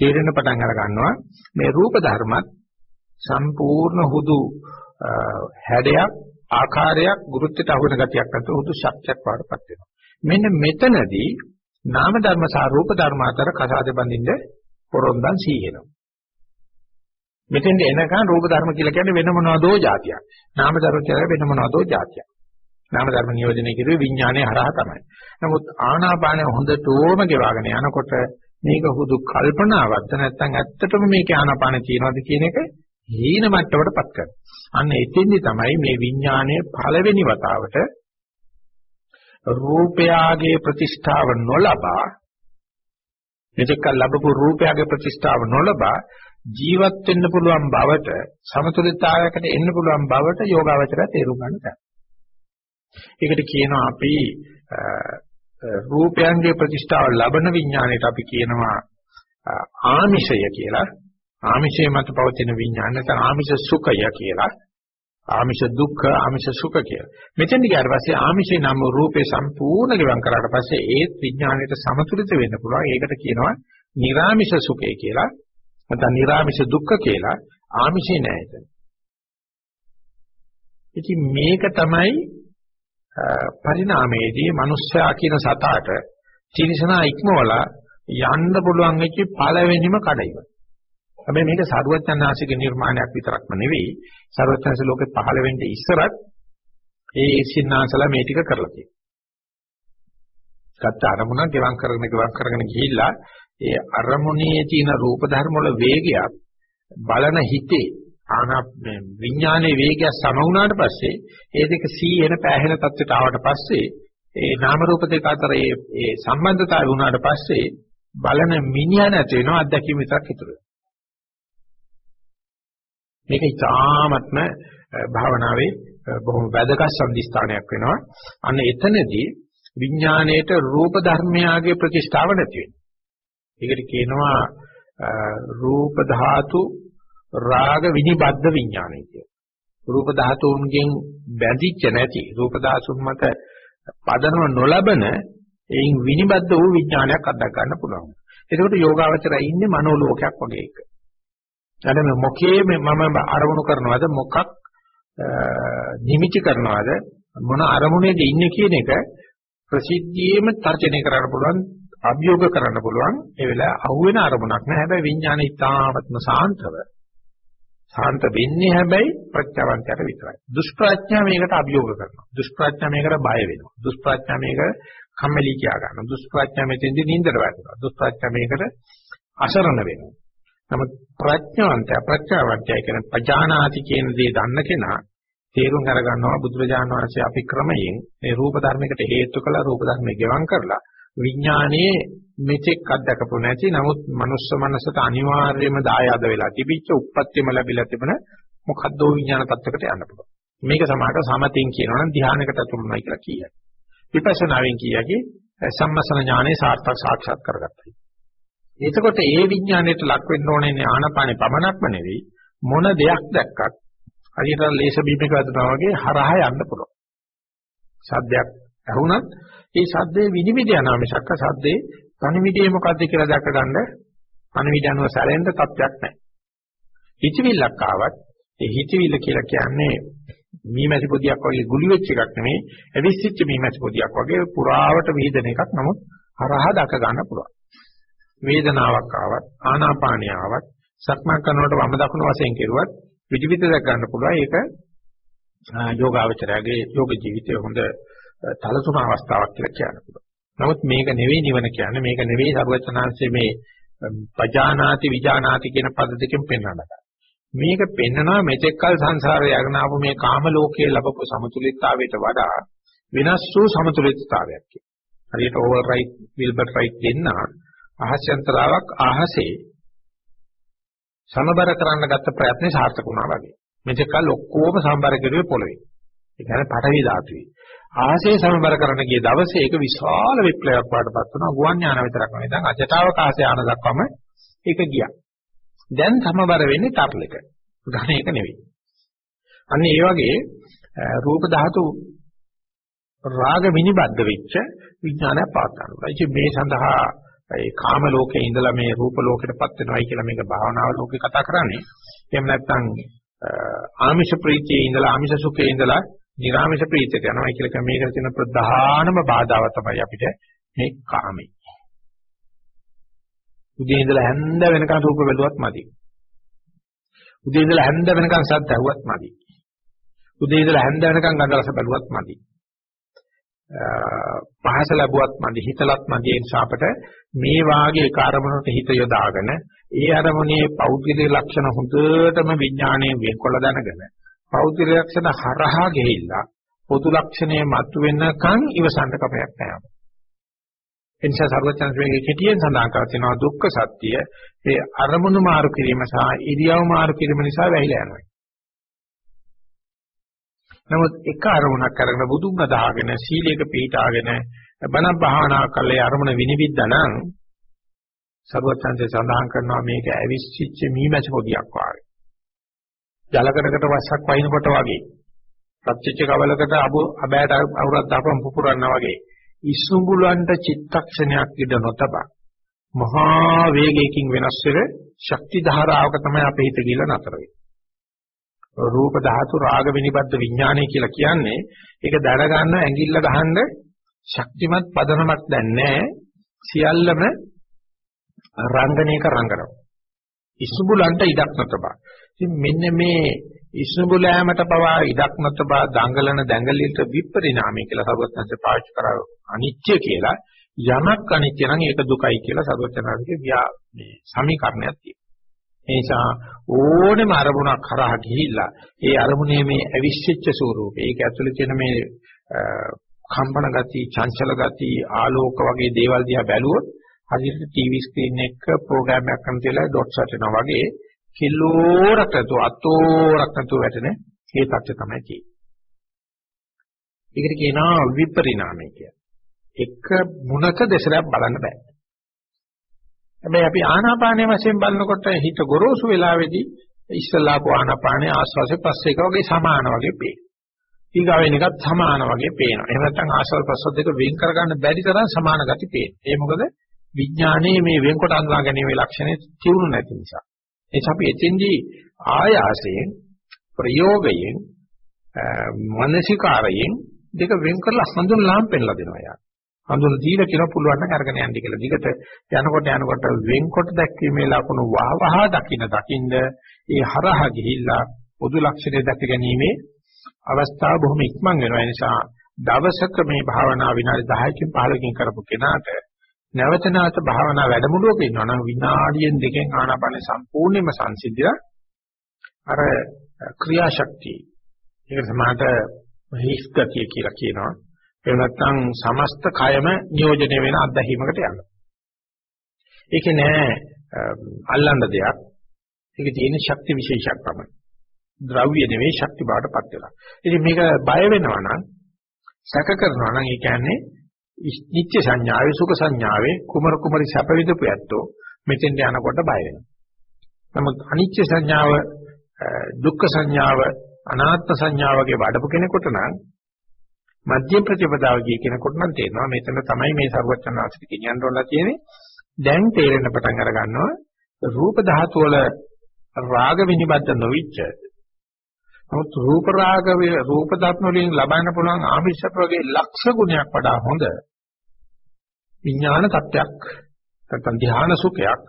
තේරෙන පටන් අර ගන්නවා. මේ රූප ධර්මත් සම්පූර්ණ හුදු හැඩයක් ආකාරයක් ගුරුත්වයට අහු වෙන ගතියක් නැතුව හුදු ශක්තියක් වඩපත් වෙනවා. මෙන්න මෙතනදී නාම ධර්ම සහ රූප ධර්ම අතර කසාද බඳින්න පොරොන්දන් සීහෙනවා. මෙතෙන්ද එනකන් රූප ධර්ම කියලා කියන්නේ වෙන මොනවදෝ જાතියක්. නාම ධර්ම කියලා වෙන මොනවදෝ જાතියක්. නාම ධර්ම නියෝජනය කිරුවේ විඥානයේ හරහා තමයි නමුත් ආනාපානය හොඳටම ගෙවාගෙන යනකොට මේක හුදු කල්පනාවක්ද නැත්නම් ඇත්තටම මේක ආනාපාන කියනවාද කියන එක හීන මට්ටමටපත් කරනවා. අන්න එතෙන්දි තමයි මේ විඥානයේ පළවෙනි වතාවට රූපයාගේ ප්‍රතිෂ්ඨාව නොලබා මෙතෙක් ලැබපු රූපයාගේ ප්‍රතිෂ්ඨාව නොලබා ජීවත් වෙන්න පුළුවන් බවට සමතුලිතතාවයකට එන්න පුළුවන් බවට යෝගාවචරය තේරුම් ගන්න තමයි. ඒකට කියනවා අපි රූපයන්ගේ ප්‍රතිෂ්ඨාව ලබන විඥාණයට අපි කියනවා ආමිෂය කියලා. ආමිෂය මත පවතින විඥාන නැත්නම් ආමිෂ සුඛය කියලා. ආමිෂ දුක්ඛ ආමිෂ සුඛ කියලා. මෙතෙන් ගියාට පස්සේ ආමිෂේ නම් රූපේ සම්පූර්ණ ගිවන් කරාට පස්සේ ඒ විඥාණයට සමතුලිත වෙන්න පුළුවන්. ඒකට කියනවා නිර්ආමිෂ සුඛය කියලා. නැත්නම් නිර්ආමිෂ දුක්ඛ කියලා. ආමිෂේ නෑ එතන. ඉතින් මේක තමයි පරිණාමයේදී මිනිස්සයා කියන සතාට තිරිසනා ඉක්මවලා යන්න පුළුවන් වෙච්ච පළවෙනිම කඩයිව. හැබැයි මේක සරුවචනාසික නිර්මාණයක් විතරක්ම නෙවෙයි සරුවචනාසි ලෝකේ පහළ වෙන්න ඉස්සරත් ඒ සින්නාසලා මේ ටික කරලා තියෙනවා. ගත්ත අරමුණක් ගෙවම් කරගෙන ගෙවම් කරගෙන ගිහිල්ලා ඒ අරමුණේ තියෙන රූප ධර්ම වල වේගයක් බලන හිතේ ආනා විඥානයේ වේගය සම වුණාට පස්සේ ඒ දෙක සීහෙන පෑහෙන තත්ත්වයට ආවට පස්සේ ඒ නාම රූප දෙක අතර ඒ ඒ සම්බන්ධතාවය වුණාට පස්සේ බලන මිනිහා නැති වෙනවා අත්දැකීම විතරක් ඉතුරු මේක ඉතාමත්ම භාවනාවේ බොහොම වැදගත් සම්දිස්ථානයක් වෙනවා. අන්න එතනදී විඥාණයට රූප ධර්මයාගේ ප්‍රතිෂ්ඨාව නැති වෙනවා. ඒකට කියනවා රූප ධාතු රාග විනිබද්ධ විඥානය කිය. රූප ධාතුන්ගෙන් බැඳිච්ච නැති රූප ධාතුන් මත පදනම නොලබන එයින් විනිබද්ධ වූ විඥානයක් අත්දක ගන්න පුළුවන්. එතකොට යෝගාවචරය ඉන්නේ මනෝලෝකයක් වගේ එක. අර මොකේ මම අරමුණු කරනවද මොකක් නිමිති කරනවද මොන අරමුණේද ඉන්නේ කියන එක ප්‍රසිද්ධියේම තර්ජනය කරන්න පුළුවන් අභියෝග කරන්න පුළුවන් ඒ වෙලාව අහුවෙන අරමුණක් නෑ හැබැයි විඥානය ඉතාමත්ම සාන්තව සාන්ත වෙන්නේ හැබැයි ප්‍රඥාවන්තයට විතරයි. දුෂ්ප්‍රඥා මේකට අභියෝග කරනවා. දුෂ්ප්‍රඥා මේකට බය වෙනවා. දුෂ්ප්‍රඥා මේක කම්මැලි කියා ගන්නවා. දුෂ්ප්‍රඥා මෙතෙන්දී නින්දට වැටෙනවා. දුෂ්ප්‍රඥා මේකට අසරණ වෙනවා. නමුත් ප්‍රඥාවන්තය ප්‍රඥාවන්තය කියන පජානාති කියන දේ දන්න කෙනා තේරුම් අරගන්නවා බුදුරජාණන් වහන්සේ අපි ක්‍රමයෙන් මේ රූප ධර්මයකට හේතු කළ රූප ධර්ම ගෙවම් කරලා විඥානයේ මෙතෙක් අත්දකපු නැති නමුත් මනුස්ස මනසට අනිවාර්යයෙන්ම දායාද වෙලා තිබිච්ච උප්පත්තියම ලැබිලා තිබුණ මොකද්ද විඥාන තත්වයකට යන්න පුළුවන්. මේක සමාහට සමතින් කියනවා නම් ධානයකට අතුරුමයි කියලා කියයි. විපස්සනාවෙන් කියකි සම්මසන ඥානෙ සාර්ථක සාක්ෂාත් කරගත්තා. එතකොට ඒ විඥාණයට ලක් වෙන්න ඕනේ ආනපානෙ පමණක්ම නෙවෙයි මොන දෙයක් දැක්කත් හරියට ලේස බීමක වදිනවා වගේ හරහා යන්න පුළුවන්. සද්දයක් ඇහුණත් ඒ සද්දේ විනිවිද යනවා මිසක් සද්දේ පණිවිඩය මොකද්ද කියලා දැක ගන්න පණිවිඩ අනුව සැලෙන්න තත්යක් නැහැ. හිතවිල්ලක් ආවත් ඒ හිතවිල්ල කියලා කියන්නේ මීමැසි පොදියක් වගේ ගුලි වෙච්ච එකක් නෙමෙයි ඇවිස්සිච්ච මීමැසි පොදියක් වගේ පුරාවට විහිදෙන එකක් නමුත් හරහා දක ගන්න පුළුවන්. වේදනාවක් ආවත් ආනාපානිය ආවත් සක්මන් කරනකොට වම දකුණු වශයෙන් කෙරුවත් විවිධ දක ගන්න පුළුවන් ඒක යෝගාවචරයේ යෝග ජීවිතයේ හොඳ තලතුණ අවස්ථාවක් කියලා කියන්න පුළුවන්. නමුත් මේක නෙවෙයි නිවන කියන්නේ මේක නෙවෙයි සරුවචනාංශයේ මේ පජානාති විජානාති කියන පද දෙකෙන් පෙන්වනවා. මේක පෙන්නනවා මෙතෙක්කල් සංසාරේ යගෙන ආපු මේ කාම ලෝකයේ ලැබපු සමතුලිතතාවයට වඩා වෙනස් වූ සමතුලිතතාවයක් කියලා. හරියට ඕවර් රයිට් විල්බර් රයිට් දෙන්න අහස්‍යන්තරාවක් අහසේ සමබර කරන්න ගත්ත ප්‍රයත්නේ සාර්ථක වුණා වගේ. මෙතෙක්කල් ඔක්කොම සමබර කරුවේ පොළවේ. ඒ කියන්නේ පටවි ධාතුවේ. ආසේ සමබර කරන්න ගිය දවසේ ඒක විශාල විප්ලවයක් වඩපත් වුණා. ගුවන් යාන විතරක් නෙවෙයි. දැන් අජටාවකාශ යාන දක්වාම ඒක ගියා. දැන් සමබර වෙන්නේ ටර්ල් එක. ඝන එක නෙවෙයි. අන්න ඒ වගේ රූප ධාතු රාග විනිබද්ධ වෙච්ච විඥානය පාත් ගන්නවා. ඉතින් මේ සඳහා ඒ කාම ලෝකේ ඉඳලා මේ රූප ලෝකෙටපත් වෙනවයි කියලා මේක භාවනාව ලෝකේ කතා කරන්නේ. එහෙම නැත්නම් ආමිෂ ප්‍රීතියේ ඉඳලා ආමිෂ සුඛයේ ඉඳලා නිර්ආමිෂ ප්‍රීතියට යනවා කියලා මේකට තියෙන ප්‍රධානම බාධාව තමයි අපිට මේ කාමේ. උදේ ඉඳලා හැන්ද වෙනකන් රූප බැලුවත් මදි. උදේ ඉඳලා හැන්ද වෙනකන් ශබ්ද ඇහුවත් මදි. උදේ ඉඳලා හැන්ද වෙනකන් ගන්ධ රස බැලුවත් මදි. පහස ලැබුවත් මදි හිතලත් මදි ඒ නිසා අපට මේ වාගේ කාර්මණයට හිත යොදාගෙන ඒ අරමුණේ පෞද්ගලික ලක්ෂණ හොඳටම විඥාණයෙන් වෙන්කොල්ල දැනගෙන පෞද්ගලික ලක්ෂණ හරහා ගෙහිලා පොදු ලක්ෂණයේ මතුවෙනකන් ඉවසන්න කමයක් නැහැ. එනිසා සර්වඥාන්සේගේ කෙටියෙන් සඳහන් කර තිනවා දුක්ඛ සත්‍ය ඒ අරමුණු මාරු කිරීම සහ ඉරියව් මාරු කිරීම නිසා වැහිලා යනවා. නමුත් එක අරමුණක් අරගෙන බුදුන් අදහගෙන සීලයක පිළිටාගෙන බණ භාවනා කළේ අරමුණ විනිවිදනම් සර්වඥාන්සේ සඳහන් කරනවා මේක ඇවිස්සිච්ච මීමැස පොදියක් වාගේ. ජලකඩකට වස්සක් වයින්කොට වගේ. ප්‍රත්‍යක්ෂ කවලකට අබු අබෑට අවුරක් දාපම් පුපුරනවා වගේ. ඉසුඹුලන්ට චිත්තක්ෂණයක් ඉඳ නොතබා මහා වේගයකින් වෙනස් වෙන ශක්ති ධාරාවක තමයි අපේ හිත ගිල නතර වෙන්නේ. රූප ධාතු රාග විනිබද්ධ විඥානය කියලා කියන්නේ ඒක දඩ ගන්න ඇඟිල්ල ගහන්න ශක්තිමත් පදනමක් දැන් නැහැ සියල්ලම රංගනයක රංගනවා ඉසුඹුලන්ට ඉඩක් නොතබා ඉතින් මෙන්න මේ ඉස්නුබුලෑමට පවා ඉඩක් නොතබා දඟලන දැඟලිට විපරිණාමය කියලා සරුවත්නන්සේ පාවිච්චි කරා අනිත්‍ය කියලා යමක් අනිත්‍ය නම් ඒක දුකයි කියලා සරුවත්නන්සේ ව්‍යා මේ සමීකරණයක් තියෙනවා. ඒ නිසා ඕනෙම අරමුණක් කරා ගිහිල්ලා ඒ අරමුණේ මේ අවිශ්චිච්ච ස්වરૂපය ඒක ඇතුළේ තියෙන මේ කම්පන ගති, චංචල ගති, ආලෝක වගේ දේවල් දිහා බැලුවොත් හරියට ටීවී ස්ක්‍රීන් එක ප්‍රෝග්‍රෑම් එකක් කරන තියලා ඩොට්ස් වටනවා වගේ කිලෝරක් නැතුව අතෝරක් නැතුව වැටෙන ඒ තත්ත්වය තමයි තියෙන්නේ. ඒකට කියනවා විපරිණාමය කියලා. එක මුණක දෙසරක් බලන්න බෑ. හැබැයි අපි ආනාපානය වශයෙන් බලනකොට හිත ගොරෝසු වෙලාවේදී ඉස්සලාපු ආනාපානයේ ආස්වාසේ පස්සේ එක වගේ සමාන වගේ පේනවා. ඊගාවෙන එකත් සමාන වගේ පේනවා. එහෙම නැත්නම් ආස්වාද ප්‍රසද්ද දෙක වෙන් කරගන්න බැරි තරම් සමාන ගති පේනවා. ඒ මොකද විඥානයේ මේ වෙන්කොට අඳුනා ගැනීමේ ලක්ෂණය තියුණු නැති නිසා. එනිසා අපි එතෙන්දී ආයාසයෙන් ප්‍රයෝගයෙන් මානසිකාරයෙන් දෙක වෙන් කරලා හඳුන්ලාම් පෙන්නලා දෙනවා යා. හඳුන දීලා කියලා පුළුවන් නම් අරගෙන යන්න කියලා. දිගට යනකොට යනකොට වෙන්කොට දැක්වීමේ ලකුණු වහවහ දකින්න දකින්න ඒ හරහා ගිහිල්ලා පොදු ලක්ෂණය දැක ගැනීමේ අවස්ථාව බොහොම ඉක්මන් වෙනවා. ඒ නිසා දවසක මේ භාවනා විනාඩි 10කින් 15කින් කරපු කෙනාට නැවත නැවත භාවනා වැඩමුළුවක ඉන්නවා. නම් විනාඩියෙන් දෙකෙන් ආනාපාන සම්පූර්ණයෙන්ම සංසිද්ධිය අර ක්‍රියාශක්තිය. ඒක සමාත හිස්ගතිය කියලා කියනවා. එහෙම නැත්නම් සමස්ත කයම නියෝජනය වෙන අත්දැකීමකට යනවා. ඒකේ නෑ අල්ලන්න දෙයක්. ඒකේ තියෙන ශක්ති විශේෂයක් තමයි. ද්‍රව්‍ය නෙවෙයි ශක්ති බාටපත් වෙලා. ඉතින් මේක බය වෙනවා නම් සැක කරනවා නම් ඒ කියන්නේ නිත්‍ය සංඥාවේ සුඛ සංඥාවේ කුමර කුමරි සැප විඳපු ඇත්තෝ මෙතෙන්ට යනකොට බය වෙනවා. නමුත් අනිත්‍ය සංඥාව දුක්ඛ සංඥාව අනාත්ම සංඥාවගේ වඩපු කෙනෙකුට නම් මධ්‍යම ප්‍රතිපදාව ගිය කෙනෙකුට නම් තේරෙනවා මෙතන තමයි මේ සර්වචනාසිත කියන්න ඕන තියෙන්නේ. දැන් තේරෙන පටන් අර ගන්නවා රූප ධාතු වල රාග විනිබද්ධ නොවිච්ච නමුත් රූප රාග රූප ධාතු වලින් ලබන්න පුළුවන් ආමිෂක වගේ ලක්ෂ ගුණයක් වඩා හොඳ විඥාන තත්ත්වයක් නැත්නම් ධ්‍යාන සුඛයක්.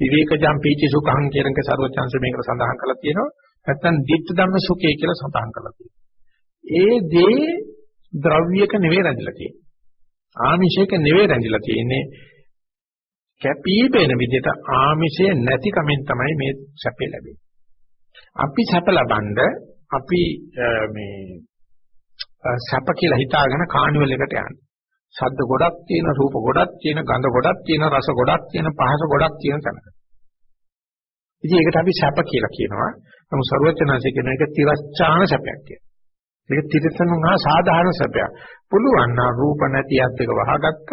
විවේකජම් පීචි සුඛං කියන එක සර්වචන්ස මේකට සඳහන් කරලා තියෙනවා. නැත්නම් දිට්ඨ ධම්ම සුඛය කියලා සඳහන් කරලා තියෙනවා. ඒ දේ ද්‍රව්‍යක නෙවෙයි රැඳිලා තියෙන්නේ. ආමිෂයක නෙවෙයි රැඳිලා තියෙන්නේ. කැපී පෙනෙන විදිහට ආමිෂය නැති කමෙන් තමයි මේ සැපේ ලැබෙන්නේ. අපි සැප ලබනද අපි මේ සැප කියලා හිතාගෙන කානිවල් එකට යන්නේ. ශබ්ද ගොඩක් තියෙන, රූප ගොඩක් තියෙන, ගන්ධ ගොඩක් තියෙන, රස ගොඩක් තියෙන, පහස ගොඩක් තියෙන තැනක. ඉතින් ඒකට අපි සැප කියලා කියනවා. නමුත් ਸਰවඥාන්සේ කියන එක තිරස්චාන සැපයක් කියලා. මේක තිරසනුහා සාධාරණ සැපයක්. පුළුවන් නම් රූප නැති යත් එක වහගත්ත,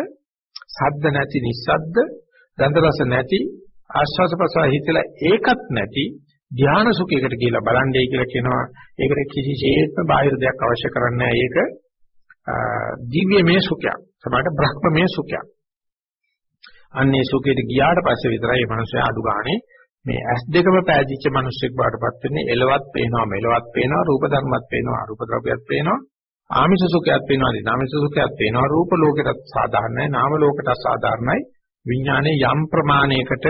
ශබ්ද නැති නිස්සද්ද, ගන්ධ රස නැති, ආස්වාද ප්‍රසාර හිතලා ඒකත් නැති ධානා සුඛයකට කියලා බලන්නේ කියලා කියනවා. ඒකට කිසිසේත්ම බාහිර දෙයක් අවශ්‍ය කරන්නේ නැහැ. ඒක දිව්‍යමය සුඛයක්. සමහරට බ්‍රහ්මමය සුඛයක්. අන්නේ සුඛයට ගියාට පස්සේ විතරයි මේ මනුස්සයා අඩු ගානේ මේ ඇස් දෙකම පෑදිච්ච මිනිස්සෙක් බාටපත් වෙන්නේ එලවත් පේනවා මෙලවත් පේනවා රූප ධර්මත් පේනවා අරූප ද්‍රව්‍යත් පේනවා ආමිෂ සුඛයත් පේනවා දිනාමිෂ සුඛයත් පේනවා රූප ලෝකෙටත් සාධාරණයි නාම ලෝකෙටත් සාධාරණයි විඥානයේ යම් ප්‍රමාණයකට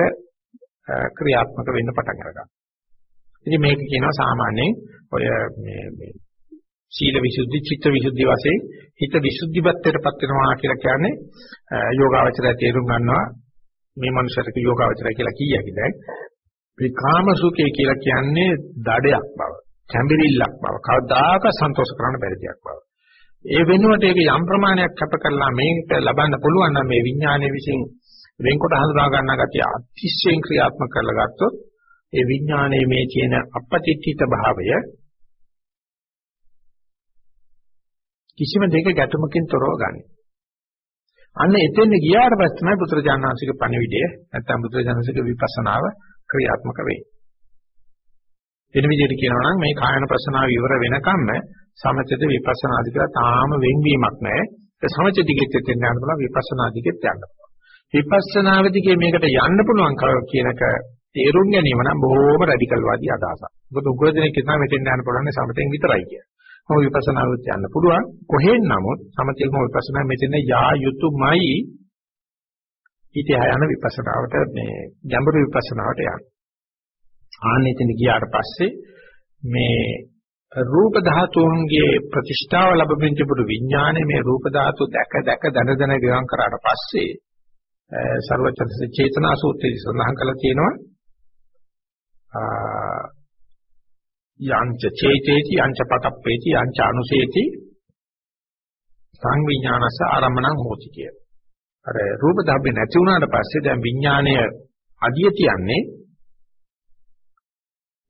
ක්‍රියාත්මක වෙන්න පටන් ගන්නවා ඉතින් මේක කියනවා සාමාන්‍යයෙන් ඔය මේ මේ සීල විසුද්ධි චිත්ත විසුද්ධි වශයෙන් හිත විසුද්ධිපත්තරපත් වෙනවා කියලා කියන්නේ යෝගාවචරය තේරුම් ගන්නවා. මේ මනුස්සයට යෝගාවචරය කියලා කීයකද මේ කාම සුඛය කියලා කියන්නේ දඩයක් බව කැඹිරිල්ලක් බව කවදාක සන්තෝෂ කරන්න බැරි දෙයක් බව. ඒ වෙනුවට ඒක යම් ප්‍රමාණයක් කැප කරලා මේක ලබන්න පුළුවන් නම් මේ විඥානයේ විසින් වෙන්කොට හඳුනා ගන්න ගැතිය අතිශයින් ක්‍රියාත්මක කරලා ගත්තොත් ඒ විඥානයේ මේ කියන අපපතිත්‍ිත භාවය කිසිම දෙයක ගැටුමකින් තොරව ගන්න. අන්න එතෙන් ගියාට පස්සේ තමයි පුත්‍රජානනාංශික පණිවිඩය නැත්නම් පුත්‍රජානනාංශික විපස්සනාව ක්‍රියාත්මක වෙන්නේ. වෙන විදිහට කියනවා නම් මේ කායන ප්‍රශ්නාව ඉවර වෙනකම්ම සමථද විපස්සනාදි කියලා තාම වෙන්වීමක් නැහැ. ඒ සමථ දිගෙත් එතෙන් යන්න පුළුවන් විපස්සනා දිගෙත් යන්න පුළුවන්. විපස්සනාවේදී මේකට යන්න පුළුවන් කියනක තේරුම් ගැනීම නම් බොහොම රැඩිකල් වාදී අදහසක්. මොකද උගව දෙනෙක් කියනවා මෙතෙන් යන්න පුළුවන් සමතෙන් විතරයි කියලා. මොකද විපස්සනාවත් යන්න පුළුවන්. කොහෙන් නමුත් සමතෙල්ම විපස්සනා මෙතන යා යුතුයමයි ඊට යන විපස්සනාවට මේ ගැඹුරු විපස්සනාවට යන්න. ආනෙතන ගියාට පස්සේ මේ රූප ධාතුන්ගේ ප්‍රතිෂ්ඨාව ලැබෙමින් තිබුණු විඥානයේ මේ රූප ධාතු දැක දැක දන දන ගිරන් කරාට පස්සේ සර්වචර්ස චේතනා සූත්‍රයේ සඳහන් කරලා තියෙනවා යංච චේතේති යංච පතප්පේති යංච අනුසේති. සංවිඥානස ආරම්මණං හෝති කිය. අර රූප ධර්ම නැති වුණාට පස්සේ දැන් විඥාණය අදිය තියන්නේ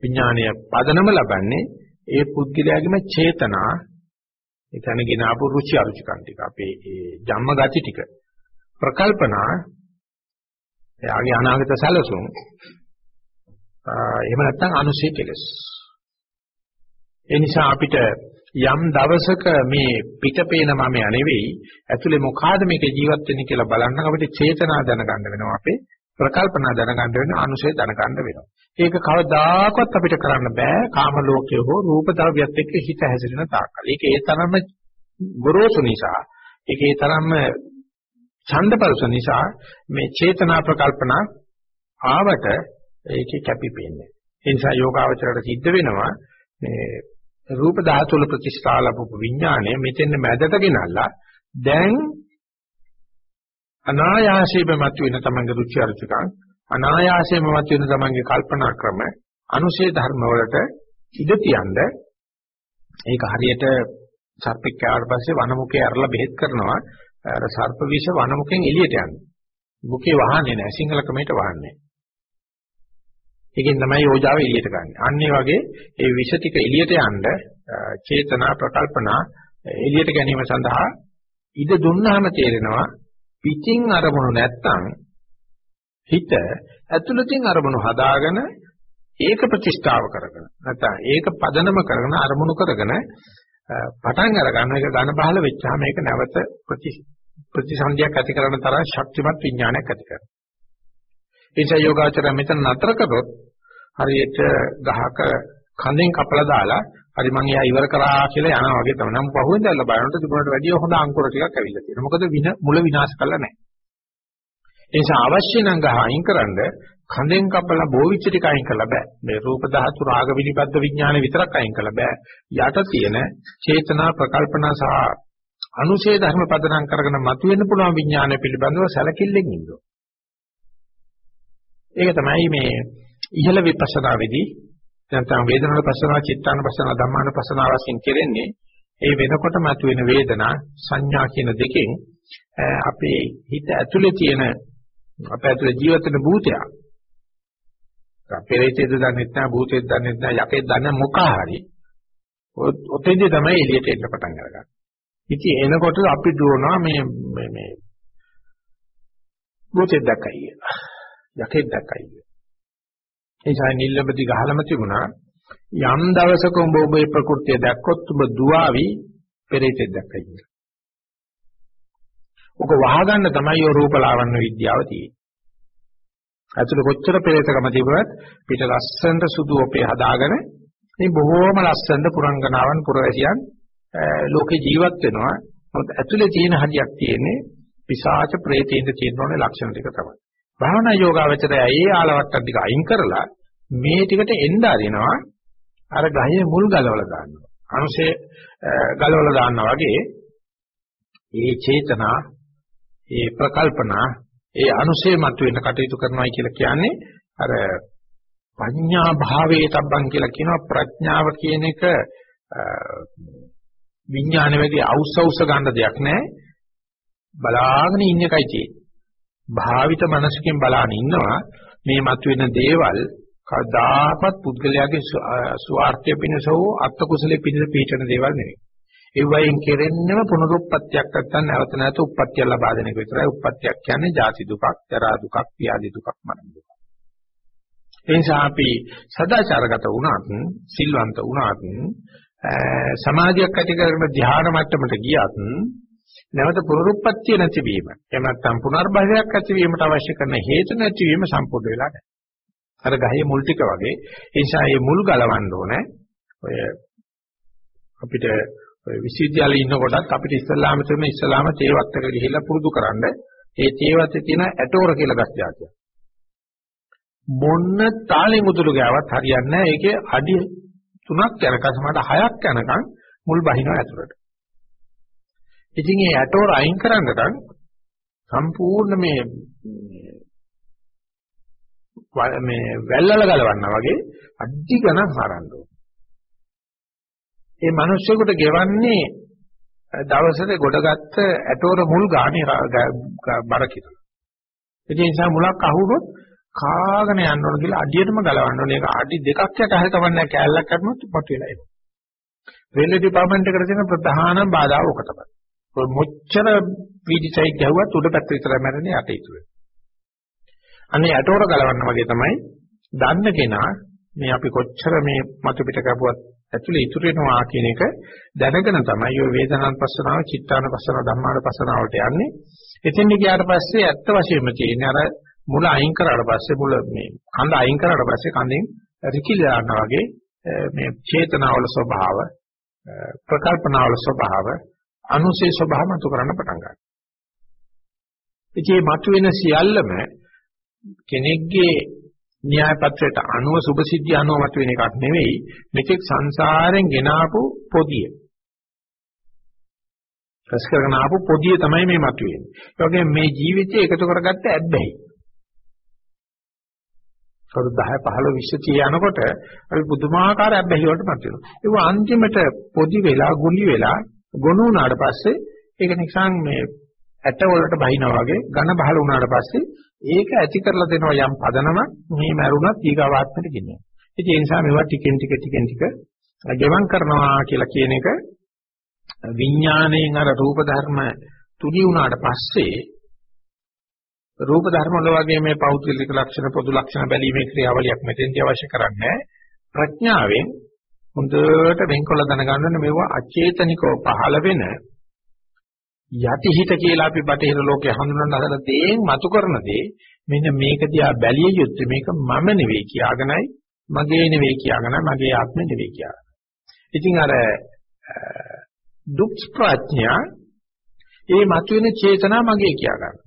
විඥාණය පදනම ලබන්නේ ඒ පුද්ගලයාගේම චේතනා. ඒ කියන්නේ ගෙන ආපු රුචි අරුචිකන් ටික. අපේ ඒ ජම්ම ගති ටික. ප්‍රකල්පනා එයාගේ අනාගත සැලසුම්. එහෙම නැත්නම් අනුශේ කෙලස්. ඒ නිසා අපිට යම් දවසක මේ පිටපේන මම නෙවෙයි ඇතුලේ මොකಾದ මේක ජීවත් වෙන්නේ කියලා බලන්න අපිට චේතනා දැනගන්න වෙනවා අපේ ප්‍රකල්පනා දැනගන්න වෙන අනුශේ දැනගන්න වෙනවා. ඒක කවදාකවත් අපිට කරන්න බෑ කාම ලෝකයේ හෝ රූප ද්‍රව්‍යත් එක්ක හිත හැසිරෙන තාක්කල්. ඒක ඒ තරම්ම ගොරෝසු නිසා ඒක ඒ තරම්ම ඡන්දපරස නිසා මේ චේතනා ප්‍රකල්පනා ආවට ඒකේ කැපිපෙන්නේ. ඒ නිසා යෝගාවචරයට සිද්ධ වෙනවා මේ රූප ධාතු වල ප්‍රතිස්ථා ලැබපු විඥාණය මෙතෙන් මැදට ගෙනල්ලා දැන් අනායාසයෙන්ම මතුවෙන තමන්ගේ රුචි අරුචිකම් අනායාසයෙන්ම මතුවෙන තමන්ගේ කල්පනා ක්‍රම අනුශේ ධර්ම වලට ඉඳ තියනද ඒක හරියට සර්පෙක් කෑවට පස්සේ වනමුකේ අරලා බෙහෙත් කරනවා අර සර්ප විෂ වනමුකෙන් එළියට යන්නේ. මුකේ වහන්නේ නැහැ සිංහල ක්‍රමයට වහන්නේ. ඒකෙන් තමයි යෝජාව එළියට ගන්න. අන්න ඒ වගේ ඒ විෂ ටික එළියට යන්න චේතනා ප්‍රකල්පනා එළියට ගැනීම සඳහා ඉද දුන්නාම තේරෙනවා පිටින් අරමුණු නැත්තම් හිත ඇතුළතින් අරමුණු හදාගෙන ඒක ප්‍රතිස්ථාව කරගෙන නැත්නම් ඒක පදනම කරගෙන අරමුණු කරගෙන පටන් අර ගන්න එක ඝන බහල වෙච්චාම මේක නැවත ප්‍රති ප්‍රතිසන්දියක් ඇති කරන තරම් ශක්තිමත් විඥානයක් ඇති කරනවා. ඒ නිසා යෝගාචරය මෙතන නතර කරොත් හරියට ගහක කඳෙන් කපලා දාලා හරි මං එයා ඉවර කරා කියලා යනවා වගේ තමයි. නම් පහුවෙන් දැල්ලා බලනකොට තිබුණට වැඩිය හොඳ අංකුර ටිකක් ඇවිල්ලා තියෙනවා. මොකද වින මුල විනාශ කරලා නැහැ. ඒ නිසා අවශ්‍ය නම් ගහ අයින් කරන්ද කඳෙන් කපලා බෝවිච්ච ටික අයින් කරලා බෑ. මේ රූප ධාතු රාග විනිබද්ධ විඥාන විතරක් අයින් කරලා බෑ. යට තියෙන චේතනා ප්‍රකල්පනා සහ අනුශේ ධර්ම පදනම් කරගෙන මතුවෙන්න පුළුවන් විඥානය පිළිබඳව සැලකිල්ලෙන් ඉන්නවා. ඒක තමයි මේ ඉහළ විපස්සනාවේදී නැත්නම් වේදනාන පස්සනාව, චිත්තාන පස්සනාව, ධම්මාන පස්සනාව වශයෙන් කෙරෙන්නේ ඒ වෙනකොට මතුවෙන වේදනා සංඥා කියන දෙකෙන් අපේ හිත ඇතුලේ තියෙන අපේ ඇතුලේ ජීවත් වෙන භූතයක් පෙරේතෙද දන්නෙත් නැහැ භූතෙද දන්නෙත් නැහැ යකෙද දන්නේ මොකක් හරි ඔතෙන්දී තමයි එළියට එන්න පටන් අරගන්නේ. ඉතින් එනකොට අපි දුවනවා මේ මේ මේ භූතෙක් දැක්කයි. යකෙක් දැක්කයි. ඒ නිසා නිල්ලබදි ගහලම තිබුණා යම් දවසක උඹ ඔබේ ප්‍රകൃතිය දැක්කොත් ඔබ දුවාවි පෙරේතෙක් දැක්කයි කියලා. ඔක වහගන්න තමයි ඔය රූපලාවන්‍ය විද්‍යාව තියෙන්නේ. ඇතුළ කොච්චර පෙරේතකම තිබුණත් පිට ලස්සනට සුදු ඔපේ හදාගෙන මේ බොහෝම ලස්සනට පුරංගනාවන් පුරවැසියන් ලෝකේ ජීවත් වෙනවා. මොකද ඇතුලේ තියෙන හදියක් තියෙන්නේ පිසාච ප්‍රේතේන්ද තියෙනවනේ ලක්ෂණ ටික තමයි. භාවනා යෝගාවචරය ඒ ආලවට්ටම් ටික අයින් කරලා මේ ටිකට එන්න අරිනවා. අර ගහේ මුල් ගලවලා දාන්නවා. අනුසේ ගලවලා දාන්නා වගේ ඒ චේතනා ඒ ප්‍රකල්පනා ඒ අනුසේ මතුවෙන කටයුතු කරනවා කියලා කියන්නේ අර පඤ්ඤා භාවයේ තබ්බන් කියලා කියනවා. ප්‍රඥාව කියන එක විඥාන වේදී අවුස්සවුස ගන්න දෙයක් නැහැ බලාගෙන ඉන්න එකයි තියෙන්නේ. භාවිත මනසකින් බලාගෙන ඉන්නවා. මේ මතුවෙන දේවල් කවදාකවත් පුද්ගලයාගේ ස්වార్థය පිණිස හෝ අත්ත කුසලයේ පිණිස පිටන දේවල් නෙවෙයි. ඒ වයින් කෙරෙන්නම පුනරුත්පත්තියක් නැත්තම් නැවත නැවත උප්පත්තිය ලබා දෙන එක විතරයි. උප්පත්තියක් කියන්නේ ජාති දුකක්, ජරා දුකක්, ව්‍යාධි දුකක්, මරණ දුකක්. ඒ නිසා අපි සදාචාරගත වුණත්, සිල්වන්ත වුණත්, සමාධියක් ඇති කරගෙන ධ්‍යාන මට්ටමට ගියත් නැවත පුනරුත්පත්තිය නැතිවීම. එහෙම නැත්නම් පුනර්භවයක් ඇතිවීමට අවශ්‍ය කරන හේතු නැතිවීම සම්පූර්ණ වෙලා නැහැ. අර ගහේ මුල් ටික වගේ. ඒ නිසා මේ මුල් ගලවන්න ඕනේ. ඔය අපිට විශ්වවිද්‍යාලේ ඉන්න කොටත් අපිට ඉස්ලාම තුන ඉස්ලාම තේවත් එක ගිහිල්ලා පුරුදු කරන්න ඒ තේවතේ තියෙන ඇටෝර කියලා ගැස්තියක්. මොන්න තාලෙ මුදුරු ගාවත් හරියන්නේ නැහැ. ඒකේ අඩි 3ක් යනකම් සමහරට 6ක් යනකම් මුල් බහිනවා ඇතුළට. ඉතින් මේ ඇටෝර අයින් කරන්නට සම්පූර්ණ මේ මේ වැල්වල ගලවන්නා වගේ අඩි ගණන් හරන්න ඕන. ඒ මිනිස්සුෙකුට ගෙවන්නේ දවසට ගොඩගත්ත ඇටෝර මුල් ගානේ බර කියලා. ඒ නිසා මුලක් අහුනොත් කාගෙන යන්න ඕන කියලා අඩියටම ගලවන්න ඕනේ. ඒක අඩි දෙකක් යට හරි කවන්නේ කෑල්ලක් කරනොත් පොට වෙලා එනවා. රේල්වේ ඩිපාර්ට්මන්ට් එකට තියෙන ප්‍රධාන බාධා ඔක තමයි. ඔය මොච්චර වීඩිසයිඩ් ගැහුවත් උඩ පැත්ත විතරයි මැරෙන්නේ යට ඉතුරු වෙනවා. අනේ ඇටෝර ගලවන්න වගේ තමයි දන්න කෙනා මේ අපි කොච්චර මේ මතු පිට කපුවත් ඇතුලේ ඉතුරු වෙනවා කියන එක දැනගෙන තමයි ඔය වේදනානුපස්සනාව, චිත්තානුපස්සනාව, ධම්මානුපස්සනාවට යන්නේ. එතෙන් ගියාට පස්සේ ඇත්ත වශයෙන්ම තියෙන්නේ අර මුල අයින් කරාට පස්සේ මුල මේ කඳ අයින් කරාට පස්සේ කඳෙන් රිකිලා යනවා වගේ මේ චේතනාවල ස්වභාව, ප්‍රකල්පනාවල ස්වභාව, අනුසේ ස්වභාව මතු කරන්න පටන් ගන්නවා. ඉතින් මේ මතුවෙන සියල්ලම කෙනෙක්ගේ න්‍යාය පත්‍රයට අනුව සුභසිද්ධිය අනුව මතුවෙන එකක් නෙවෙයි මෙතෙක් සංසාරයෙන් ගෙන ආපු පොදිය. රස කරගෙන ආපු පොදිය තමයි මේ මතුවෙන්නේ. ඒ වගේම මේ ජීවිතය එකතු කරගත්ත ඇබ්බැහි. කවුරු 10 15 20 යනකොට අපි පුදුමාකාර ඇබ්බැහි වලට මත වෙනවා. ඒක අන්තිමට පොදි වෙලා ගුලි වෙලා ගොනු වුණාට පස්සේ ඒක නිකන් මේ ඇට වලට බහිනා වගේ ඝන බහල වුණාට පස්සේ ඒක ඇති කරලා දෙනවා යම් පදනමක් මේ මරුණත් ඊගාවාත්මට ගෙනියන. ඉතින් ඒ නිසා මේවා ටිකෙන් ටික ටිකෙන් ටික ගෙවම් කරනවා කියලා කියන එක විඥාණයෙන් අර රූප ධර්ම තුනි වුණාට පස්සේ රූප ධර්ම වල වගේ මේ පෞද්ගලික ලක්ෂණ පොදු ලක්ෂණ බැලීමේ ක්‍රියාවලියක් මෙතෙන්දී අවශ්‍ය කරන්නේ ප්‍රඥාවෙන් හොඳට වෙන්කොල්ල දැනගන්න මේවා අචේතනිකව පහළ වෙන යටිහිත කියලා අපි බටහිර ලෝකේ හඳුනන හදන දේෙන් මතු කරන දේ මෙන්න මේක දිහා බැලිය යුත්තේ මේක මම නෙවෙයි කියාගෙනයි මගේ නෙවෙයි කියාගෙන මගේ ආත්මෙ නෙවෙයි කියාගෙන. ඉතින් අර දුක් ප්‍රඥා ඒ මතුවෙන චේතනා මගේ කියා ගන්න.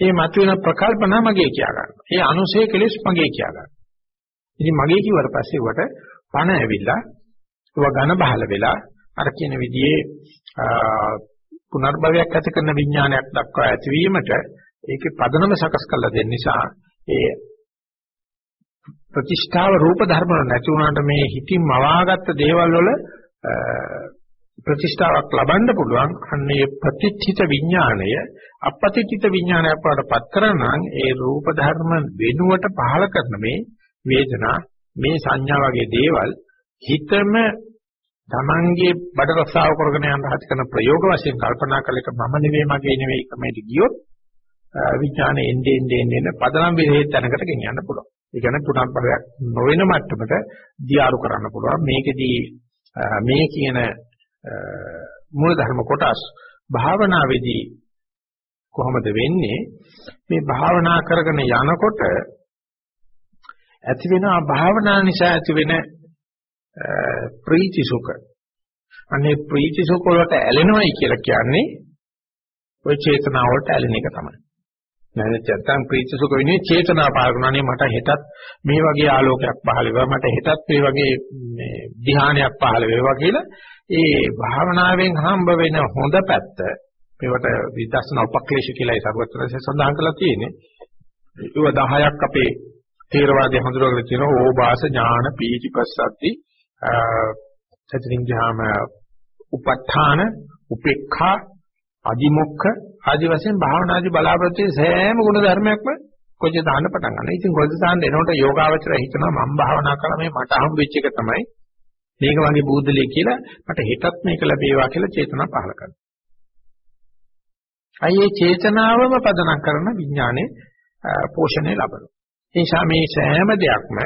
ඒ මතුවෙන ප්‍රකල්පනා මගේ කියා ගන්න. ඒ අනුසය කෙලෙස් මගේ කියා ගන්න. ඉතින් මගේ කිව්වට පස්සේ වට පණ ඇවිල්ලා ඒවා ඝන බහල වෙලා අර කියන විදිහේ පුනර්භවයක් ඇති කරන විඥානයක් දක්වා ඇතිවීමට ඒකේ පදනම සකස් කරලා දෙන්න නිසා ඒ ප්‍රතිෂ්ඨාව රූප ධර්ම වල නැති වුණාට මේ හිතින් මවාගත්ත දේවල් වල ප්‍රතිෂ්ඨාවක් ලබන්න පුළුවන්. අන්නේ ප්‍රතිච්ඡිත විඥාණය අපපතිච්ඡිත විඥානයක් වඩපත් කරනනම් ඒ රූප ධර්ම වෙනුවට පහල කරන මේ වේදනා මේ සංඥා වගේ දේවල් හිතම තමන්ගේ බඩ රසාව කරගෙන යන හත් කරන ප්‍රයෝග වශයෙන් කල්පනා කළ එක මම නෙවෙයි මගේ නෙවෙයි කමයිද ගියොත් විඥානේ එන්නේ එන්නේ එන්නේ පදනම් විරහිත තැනකට ගෙනියන්න පුළුවන්. ඒ කියන්නේ පුනර්භවයක් නොවන මට්ටමට දියාරු කරන්න පුළුවන්. මේකෙදී මේ කියන මූල ධර්ම කොටස් භාවනාවේදී කොහොමද වෙන්නේ? මේ භාවනා කරගෙන යනකොට ඇති වෙන භාවනා නිසා ඇති වෙන ප්‍රීති සුඛ. අනේ ප්‍රීති සුඛ වලට ඇලෙනවයි කියලා කියන්නේ ওই චේතනාව වලට ඇලෙන එක තමයි. නැත්නම් ප්‍රීති සුඛ වෙන්නේ චේතනා පාරකුණානේ මට හෙටත් මේ වගේ ආලෝකයක් පහළ වේවා මට හෙටත් මේ වගේ මේ ධ්‍යානයක් පහළ වේවා කියලා ඒ භාවනාවෙන් හම්බ වෙන හොඳ පැත්ත මේවට විදර්ශනා උපක්ලේශ කියලායි සර්වත්‍රයෙන් සඳහන් කරලා තියෙන්නේ. ඒව 10ක් අපේ තේරවාදී හඳුනගෙන තියෙනවා ඕබාස ඥාන පීති පස්සද්දි සතරින් ගියාම උපත්ථාන උපේක්ඛා අදිමොක්ඛ ආදි වශයෙන් භාවනාදී බලාපොරොත්තු සෑම ගුණ ධර්මයක්ම කොච්චර දාන්න පටන් ගන්නවා. ඉතින් කොච්චර දාන්න එනකොට යෝගාවචරය හිතනවා මම භාවනා කළා මේ මට හම්බෙච්ච එක තමයි මේක වගේ බුද්ධලිය කියලා මට හෙටත් මේක ලැබේවා කියලා චේතනා පහල කරනවා. අයේ චේතනාවම පදනම් කරන විඥානේ පෝෂණය ලබනවා. ඒ නිසා මේ සෑම දෙයක්ම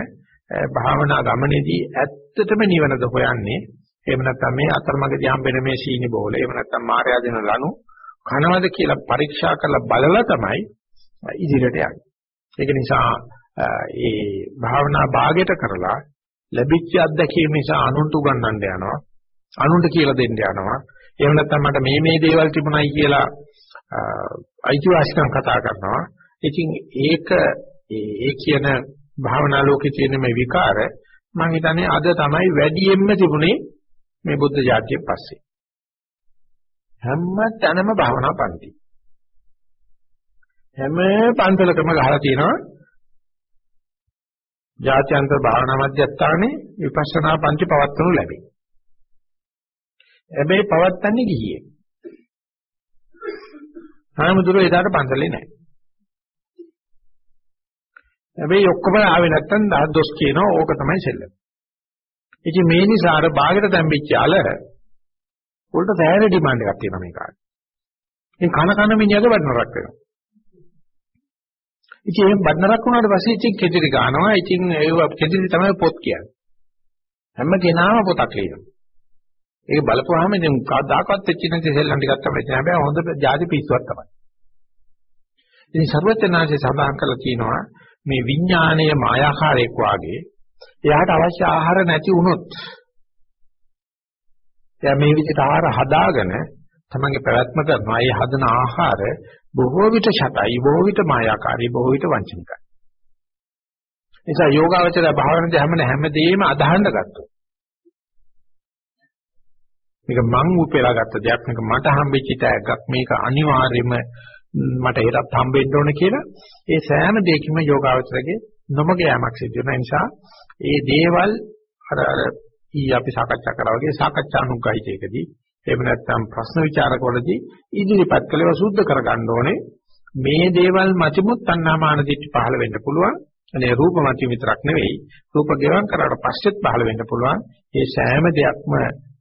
භාවනා ගමනේදී ඇත්තටම නිවනද හොයන්නේ. එහෙම නැත්නම් මේ අතරමඟදී හම්බෙන මේ සීනි බෝල, එහෙම නැත්නම් මායя දෙන ලනු කනවද කියලා පරීක්ෂා කරලා බලලා තමයි ඉදිරියට යන්නේ. ඒක නිසා ඒ භාවනා භාගයට කරලා ලැබිච්ච අත්දැකීම නිසා අනුන්ට උගන්වන්න යනවා. අනුන්ට කියලා දෙන්න යනවා. එහෙම නැත්නම් මට මේ මේ දේවල් තිබුණයි කියලා අයිතිවාසිකම් කතා කරනවා. ඉතින් ඒක ඒ කියන භාවනා ලෝකේ තියෙන මේ විකාර මම හිතන්නේ අද තමයි වැඩියෙන්ම තිබුණේ මේ බුද්ධ ජාතිය පස්සේ. හැම තැනම භාවනා පන්ති. හැම පන්සලකම ගහලා තියෙනවා ජාත්‍යන්තර භාවනා මධ්‍යස්ථානයේ විපස්සනා පන්ති පවත්වනු ලැබේ. හැබැයි පවත්න්නේ ගිහියේ. ආනමුදුර එදාට පන්සලේ නැහැ. හැබැයි ඔක්කොම ආවේ නැත්තම් දොස් කියනවා ඕක තමයි සෙල්ලම. ඉතින් මේ නිසා අර බාගෙට දැම්පිච්ච අල උන්ට සෑහෙන ඩිමාන්ඩ් එකක් තියෙනවා මේ කාලේ. ඉතින් කන කන මිනිහගේ වටනරක් වෙනවා. ඉතින් එහෙම බඩනරක් වුණාට පස්සේ ඉතින් කෙදිරි ගන්නවා. ඉතින් ඒව කෙදිරි තමයි පොත් කියන්නේ. හැම කෙනාම පොතක් ලියනවා. ඒක බලපුවාම ඉතින් කවදාකවත් වෙච්ච නැති සෙල්ලම් ටිකක් තමයි තියෙන හැබැයි හොඳ ජාති පිස්සුවක් තමයි. ඉතින් ਸਰවඥාන්සේ සඳහන් කරලා කියනවා මේ විඥානීය මායාකාරයක් වාගේ එයාට අවශ්‍ය ආහාර නැති වුණොත් එයා මේ විදිහට ආහාර හදාගෙන තමන්ගේ පැවැත්ම කරනවා. ඒ හදන ආහාර බොහෝ විට ෂටයි, බොහෝ විට මායාකාරී, බොහෝ විට වංචනිකයි. නිසා යෝගාවචර භාවනාවේ හැමන හැමදේම අදහන්න ගත්තොත්. මේක මං උපේලා ගත්ත දෙයක් මේක මට හම්බෙච්ච තෑග්ගක් මේක අනිවාර්යයෙන්ම මට හෙටත් හම්බෙන්න ඕන කියලා. ඒ සෑම දෙයකින්ම යෝගාවචරයේ නොමග යamak සිදු වෙන නිසා ඒ දේවල් අර අර ඊ අපි සාකච්ඡා කරා වගේ සාකච්ඡා අනුග්‍රහිතයකදී එහෙම නැත්නම් ප්‍රශ්න විචාරකවලදී ඉදිරිපත් කළේව සුද්ධ කරගන්න ඕනේ. මේ දේවල් මතිමුත් තණ්හාමාන දිට්ඨි පහළ වෙන්න පුළුවන්. අනේ රූප මත විතරක් නෙවෙයි. රූප ගෙවන් කරාට පස්සෙත් පහළ වෙන්න පුළුවන්. ඒ සෑම දෙයක්ම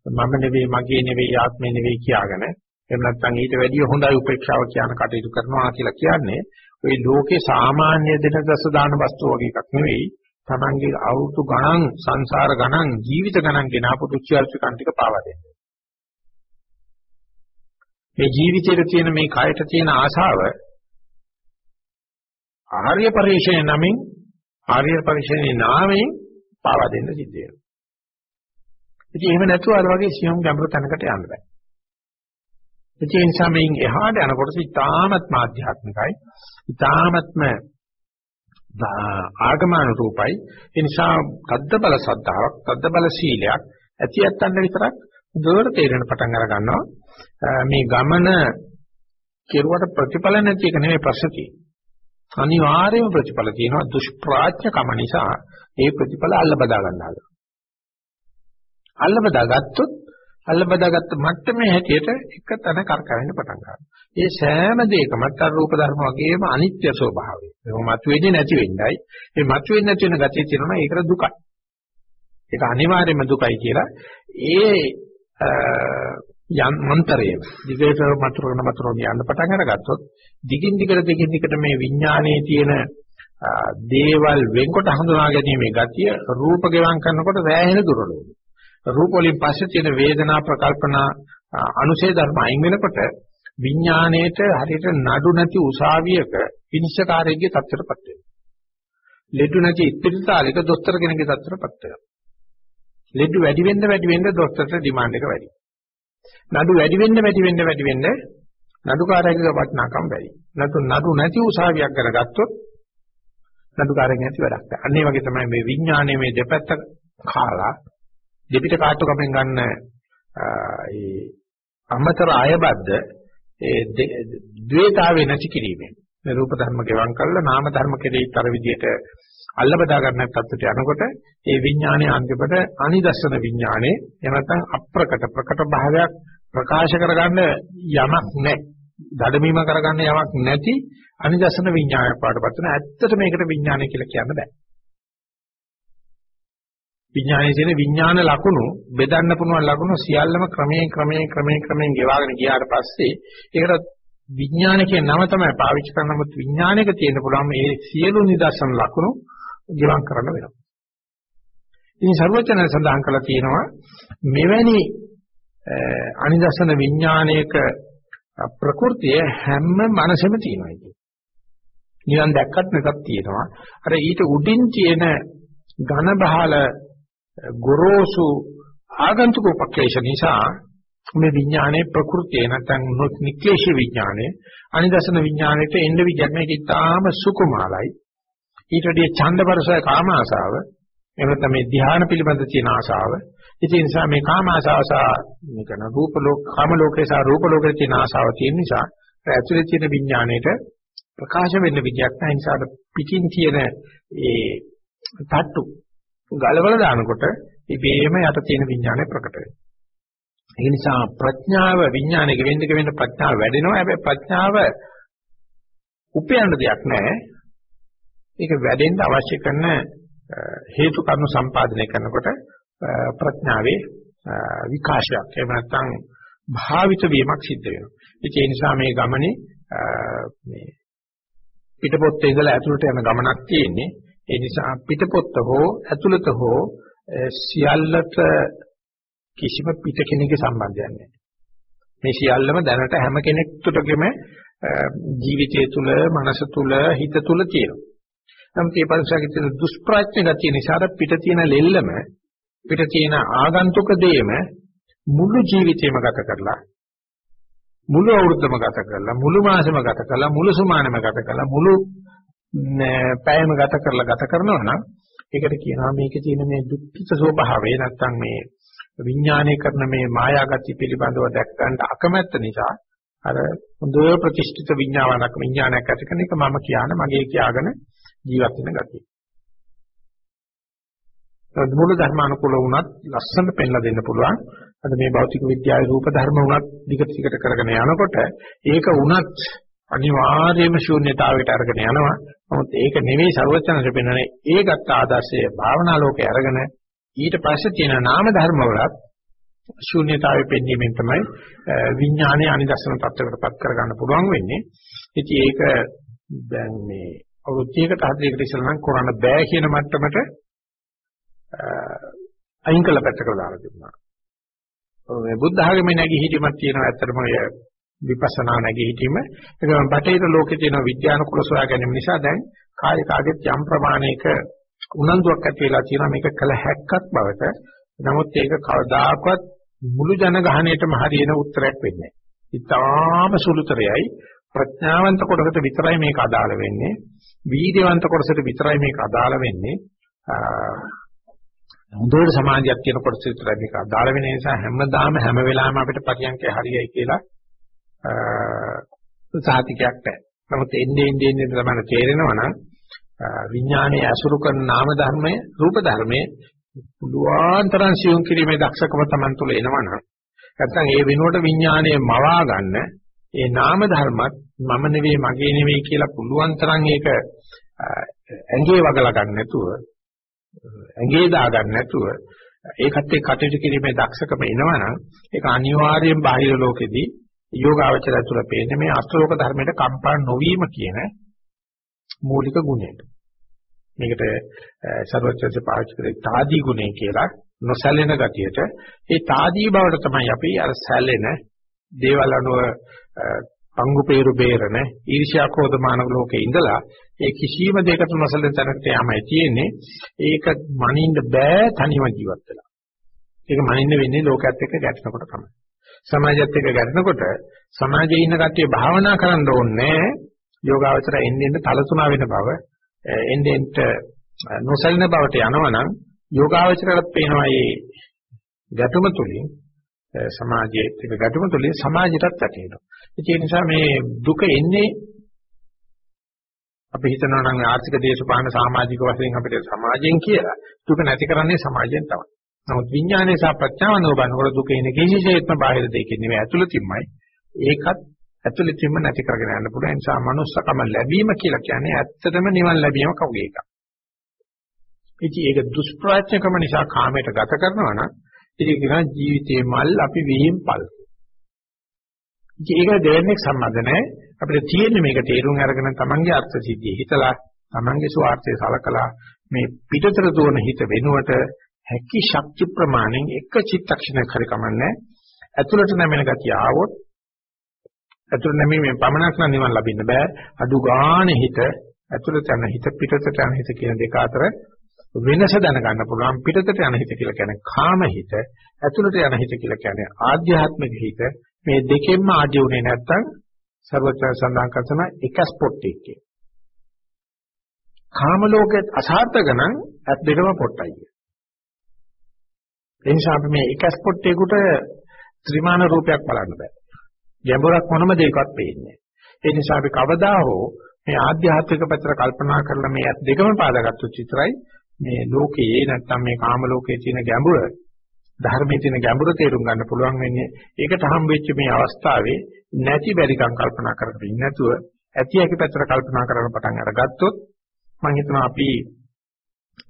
මම නෙවෙයි මගේ නෙවෙයි ආත්මේ නෙවෙයි කියාගෙන එහෙම නැත්නම් ඊට වැඩිය හොඳයි උපේක්ෂාව කියන කටයුතු කරනවා කියලා කියන්නේ ওই ලෝකේ සාමාන්‍ය දෙන දස දාන වස්තු වගේ එකක් නෙවෙයි තමන්ගේ අවුරුදු ගණන් සංසාර ගණන් ජීවිත ගණන් ගෙනාපු දුක්ඛාර්ථකම් ටික පාවා දෙන්න. මේ ජීවිතයේ තියෙන මේ කයට තියෙන ආශාව ආර්ය පරිශ්‍රය නමින් ආර්ය පරිශ්‍රයේ නාමයෙන් පාවා දෙන්න සිද්ධ වෙනවා. ඉතින් එහෙම නැතුව අර වගේ සියුම් ගැඹුරු තැනකට යන්න බෑ. ඒ නිසා මේන් එහාට යනකොට ඉතාමත්ම ආධ්‍යාත්මිකයි. ඉතාමත්ම ආගමන රූපයි. ඒ නිසා තද්ද බල සද්ධාාවක්, තද්ද බල සීලයක් ඇතියත්තන්න විතරක් දුර තේරෙන පටන් අර ගන්නවා. මේ ගමන කෙරුවට ප්‍රතිඵල නැති එක නෙමෙයි ප්‍රශ්න තියෙන්නේ. අනිවාර්යයෙන්ම ප්‍රතිඵල තියෙනවා දුෂ්ප්‍රාඥකම නිසා ඒ ප්‍රතිඵල අල්ල බදා ගන්න හදනවා. අල්ල බදා ගත්තොත් අල්ල බදාගත්ත මට්ටමේ හැටියට එක තැන කරකවෙන්න පටන් ගන්නවා. ඒ සෑම දෙයකම අත්තර රූප ධර්ම වගේම අනිත්‍ය ස්වභාවය. ඒක මතුවේදී නැති වෙන්නයි. මේ මතුවෙන්නේ නැති වෙන ගතිය තියෙනවා ඒකට දුකයි. ඒක අනිවාර්යයෙන්ම දුකයි කියලා ඒ යන් මන්තරය දිගට මතුරන මතුරන යන්න පටන් අරගත්තොත් දිගින් දිගට දිගින් දිගට මේ විඥානයේ තියෙන දේවල් වෙන්කොට හඳුනා ගැනීමේ ගතිය රූප ගෙවම් කරනකොට සෑහෙන දුරලෝ. රූප වලින් පස්සේ තියෙන වේදනා ප්‍රකල්පනා අනුශේ ධර්ම අයින් වෙනකොට විඥාණයට හරියට නඩු නැති උසාවියක විනිශ්චයකාරයෙක්ගේ තත්ත්වයටපත් වෙනවා. ලෙඩු නැති ඉස්පිරිතාලයක දොස්තර කෙනෙක්ගේ තත්ත්වයටපත් වෙනවා. ලෙඩු වැඩි වෙන්න වැඩි වෙන්න දොස්තරට ඩිමාන්ඩ් එක වැඩි. නඩු වැඩි වෙන්න වැඩි වෙන්න වැඩි වෙන්න නඩුකාරයෙකුගේ වටිනාකම වැඩි. නැතු නඩු නැති උසාවියක් කරගත්තොත් නඩුකාරයෙක් නැති වැඩක් නැහැ. අන්න ඒ වගේ තමයි මේ විඥානයේ මේ දෙපැත්ත කාලා දෙපිට කාටු කමෙන් ගන්න ඒ අමතර අයබද්ද ඒ ද්වේතාවේ නැති කිරීමෙන් මේ රූප ධර්ම ගෙවම් කරලා නාම ධර්ම කෙරෙහිත් අර විදියට අල්ල බදා ගන්න තත්ත්වයට යනකොට ඒ විඥානයේ අන්තිමට අනිදස්සන විඥානේ එහෙම නැත්නම් අප්‍රකට ප්‍රකට භාවයක් ප්‍රකාශ කරගන්න යමක් නැහැ. දඩමීම කරගන්න යමක් නැති අනිදස්සන විඥානයක් පාඩපත් වෙන ඇත්තට මේකට විඥානය කියලා කියන්න බෑ. විඥානයේ තියෙන විඥාන ලකුණු බෙදන්න පුළුවන් ලකුණු සියල්ලම ක්‍රමයෙන් ක්‍රමයෙන් ක්‍රමයෙන් ක්‍රමයෙන් ගෙවාගෙන ගියාට පස්සේ ඒකට විඥාන කියන නම තමයි පාවිච්චි කරන නමුත් විඥානයක තියෙන පුළුවන් මේ සියලු නිදර්ශන ලකුණු ගෙවම් කරන්න වෙනවා. ඉතින් සර්වචන සඳහන් කළා තියෙනවා මෙවැනි අනිදර්ශන විඥානයක ප්‍රകൃතිය හැම මනසෙම තියෙනවා කියන්නේ. නිවන් දැක්කත් නැතත් තියෙනවා. අර ඊට උඩින් තියෙන ඝන බහල ගොරෝසු ආගන්තුක උපක්ලේශ නිසා මේ විඥානයේ ප්‍රകൃතිය නැත්නම් නික්ලේශ විඥානයේ අනිදර්ශන විඥානයේ එන්න විදියක් මේක ඉතාම සුකුමාලයි. ඊට වඩා ඡන්දපරසය කාම ආසාව එහෙම නැත්නම් මේ ධ්‍යාන පිළිබඳ තියෙන ආසාව. ඉතින් නිසා මේ කාම ආසාව සහ මේකන රූප ලෝක කාම ලෝකේ සහ රූප ලෝකේ තියෙන ආසාව තියෙන නිසා ඇතුලේ තියෙන විඥාණයට ප්‍රකාශ වෙන්න විදියක් නැහැ. නිසා පිටින් තියෙන ඒ තට්ටු ගලවලා දානකොට ඉබේම යට තියෙන විඥානය ප්‍රකට වෙනවා. ඒ නිසා ප්‍රඥාව විඥානයක වෙන්නක වෙන්න ප්‍රඥාව වැඩෙනවා. හැබැයි ප්‍රඥාව උපයන්න දෙයක් නැහැ. ඒක වැඩෙන්න අවශ්‍ය කරන හේතු කර්ම සම්පාදනය කරනකොට ප්‍රඥාවේ විකාශයක් එහෙම නැත්නම් භාවිත වීමක් සිද්ධ වෙනවා. ඒ නිසා මේ ගමනේ මේ පිටපොත්තේ ඉඳලා ඇතුළට යන ගමනක් තියෙන්නේ. ඒ නිසා පිටපොත්ත හෝ ඇතුළත හෝ සියල්ලට කිසිම පිට කෙනෙකුගේ සම්බන්ධයක් නැහැ. මේ සියල්ලම දැනට හැම කෙනෙක් තුටගෙම ජීවිතය තුළ, මනස තුළ, හිත තුළ තියෙනවා. නමුත් මේ පරිසරයේ තියෙන දුෂ්ප්‍රඥ ගතිය නිසා පිට තියෙන ලෙල්ලම පිට තියෙන ආගන්තුක දේම මුළු ජීවිතේම ගත කරලා මුළු අවුරුද්දම ගත කරලා මුළු මාසෙම ගත කරලා මුළු සුමානෙම ගත කරලා මුළු පැයම ගත කරලා ගත කරනවා නම් ඒකට කියනවා මේකේ තියෙන මේ දුක්ඛිත ස්වභාවය නැත්තම් මේ විඥානය කරන මේ මායාගති පිළිබඳව දැක් ගන්න අකමැත්ත නිසා අර හොඳ ප්‍රතිෂ්ඨිත විඥානයක් විඥානයක් ඇති කරන එක මම කියන මගේ කියාගෙන ජීවත් වෙන ගතිය. මූල ධර්මානුකූල වුණත් ලස්සනට පෙන්ලා දෙන්න පුළුවන්. අද මේ භෞතික විද්‍යාවේ රූප ධර්ම වුණත් දිගට දිගට කරගෙන යනකොට ඒක වුණත් අනිවාර්යයෙන්ම ශූන්‍යතාවයට අරගෙන යනවා. නමුත් ඒක නෙවෙයි ਸਰවචනස පෙන්වන්නේ ඒකත් ආදර්ශය භාවනා ලෝකේ අරගෙන ඊට පස්සේ තියෙන නාම ධර්ම වලත් ශූන්‍යතාවය පෙන්වීමෙන් තමයි විඥානයේ අනිදර්ශන තත්ත්වයකටපත් කරගන්න පුළුවන් වෙන්නේ. ඉතින් ඒක දැන් මේ අවුරුද්දයකට හතරකට ඉස්සෙල්ලා නම් කරන්න බෑ කියන මට්ටමට අයින් කළ පැත්තකට දාලා තිබුණා. මේ බුද්ධ ආගමේ නැගී හිටීමක් තියෙනවා ඇත්තටම ඔය විපස්සනා නැගී හිටීම. ඒක බටහිර ලෝකේ තියෙන විද්‍යානුකූල සොයා ගැනීම නිසා දැන් කාය කාගෙත් යම් ප්‍රමාණයක උනන්දුවක් ඇති වෙලා තියෙනවා මේක කළ හැක්කක් බවට. නමුත් ඒක කවදාකවත් මුළු ජනගහණයටම හරියන උත්තරයක් වෙන්නේ නැහැ. ඉතාම සුළුතරයයි ප්‍රඥාවන්ත කොටසට විතරයි මේක අදාළ වෙන්නේ. වීර්යවන්ත කොටසට විතරයි මේක අදාළ වෙන්නේ. හොඳට සමාධියක් තියෙන කොටස විතරයි මේක අදාළ වෙන නිසා හැමදාම හැම වෙලාවෙම අපිට පරියන්කේ හරියයි කියලා සාහිතිකයක් නැහැ. නමුත් එන්නේ එන්නේ එන්නේ තමයි තේරෙනවා නම් විඥානයේ අසුරු කරන නාම ධර්මයේ රූප ධර්මයේ පුළුවන් තරම් සියුම් කිරීමේ දක්ෂකම Taman තුල එනවනම් නැත්නම් ඒ වෙනුවට විඥානයේ මවා ගන්න ඒ නාම ධර්මත් මම නෙවෙයි මගේ නෙවෙයි කියලා පුළුවන් තරම් ඒක ඇඟේ වගලා ගන්න නැතුව ඇඟේ දා ගන්න නැතුව ඒකත් එක්ක කටයුතු කිරීමේ දක්ෂකම එනවනම් ඒක අනිවාර්යෙන් බාහිර ලෝකෙදී යෝගාවචරය තුල පේන්නේ මේ අස්ලෝක ධර්මයට කම්පා නොවීම කියන මූලික ගුණය. මේකට ਸਰවචර්ය පාවිච්චි කරේ తాදී ගුණය කියලා නොසැලෙන ගතියට. ඒ తాදී බවට තමයි අපි අර සැලෙන දේවල් අනුව පංගු peeru බේරන ඊර්ෂ්‍යා කෝධ මානව ලෝකේ ඉඳලා ඒ කිසිම දෙයකට නොසැලෙන තැනකට යamai තියෙන්නේ. ඒක මනින්න බෑ තනිව ජීවත් වෙලා. ඒක මනින්න වෙන්නේ ලෝකයේත් එක්ක ගැටෙනකොට තමයි. සමාජයත් එක්ක ගැටෙනකොට සමාජයේ ඉන්න කට්ටිය භාවනා කරන්න ඕනේ යෝගාවචර එන්නේ එන්න තලතුණා වෙන බව එන්නේ නොසැලෙන බවට යනවනම් යෝගාවචරයට පේනවා මේ ගැටුම තුලින් සමාජයේ තිබෙන ගැටුම තුලින් සමාජයටත් වැටෙනවා. ඒ නිසා මේ දුක එන්නේ අපි හිතනවා නම් ආර්ථික දේශපාලන සමාජික වශයෙන් අපිට සමාජයෙන් කියලා දුක නැති කරන්නේ සමාජයෙන් තමයි. නමුත් විඥානයේ සහ ප්‍රඥාවනෝ බනකොට දුක එන්නේ කිසිසේත්ම බාහිර දෙයකින් නෙවෙයි ඇතුළතින්මයි. ඒකත් ඇතුළතින්ම නැති කරගෙන යන්න පුළුවන්. ඒ නිසා manussකම ලැබීම කියලා කියන්නේ ඇත්තටම නිවන් ලැබීම කවුගේ එකක්. ඉතින් ඒක දුෂ්ප්‍රාඥකම නිසා කාමයට ගත කරනවා නම් ඉතින් කියන ජීවිතේ මල් අපි විහිම්පල්. ඉතින් ඒක දෙන්නේ සම්බන්ධ නැහැ. අපිට තියෙන්නේ මේක තේරුම් අරගෙන තමන්ගේ අර්ථ සිද්ධිය හිතලා තමන්ගේ ස්වార్థය සලකලා මේ පිටතට දුවන හිත වෙනුවට හැකි ශක්ති ප්‍රමාණයෙන් එක චිත්තක්ෂණයක් හරි කමන්නේ. ඇතුළට නැමෙන ගතිය ආවොත් ඇතුළට නැමීමෙන් පමණක් නම් නිවන් ලබන්න බෑ. අඩු ගානේ හිත ඇතුළට යන හිත පිටතට යන හිත කියන දෙක අතර වෙනස දැනගන්න පුළුවන්. පිටතට යන හිත කියලා කියන්නේ කාම හිත ඇතුළට යන හිත කියලා කියන්නේ ආධ්‍යාත්මික හිත. මේ දෙකෙන්ම ආදී උනේ නැත්තම් සර්වචය සඳහන් කරන එක ස්පොට් එකේ. කාම ලෝකෙත් අසාර්ථක නම් ඇත් දෙකම පොට්ටයි. ඒ නිසා අපි මේ එක ස්පොට් එකකට ත්‍රිමාන රූපයක් බලන්න බෑ. ගැඹුරක් මොනම දෙයකවත් පේන්නේ ඒ නිසා අපි කවදා හෝ මේ ආධ්‍යාත්මික පැත්තට කල්පනා කරලා මේ දෙකම පාදගත්තු චිත්‍රයි මේ ලෝකයේ නැත්තම් මේ කාම ලෝකයේ තියෙන ගැඹුර ධර්මයේ තියෙන ගැඹුර තේරුම් ගන්න පුළුවන් වෙන්නේ. ඒකට හම් වෙච්ච මේ අවස්ථාවේ නැති බැරිකම් කල්පනා කරගෙන ඉන්නේ නැතුව ඇති ඇති පැත්තට කල්පනා කරන්න පටන් අරගත්තොත් මම හිතනවා අපි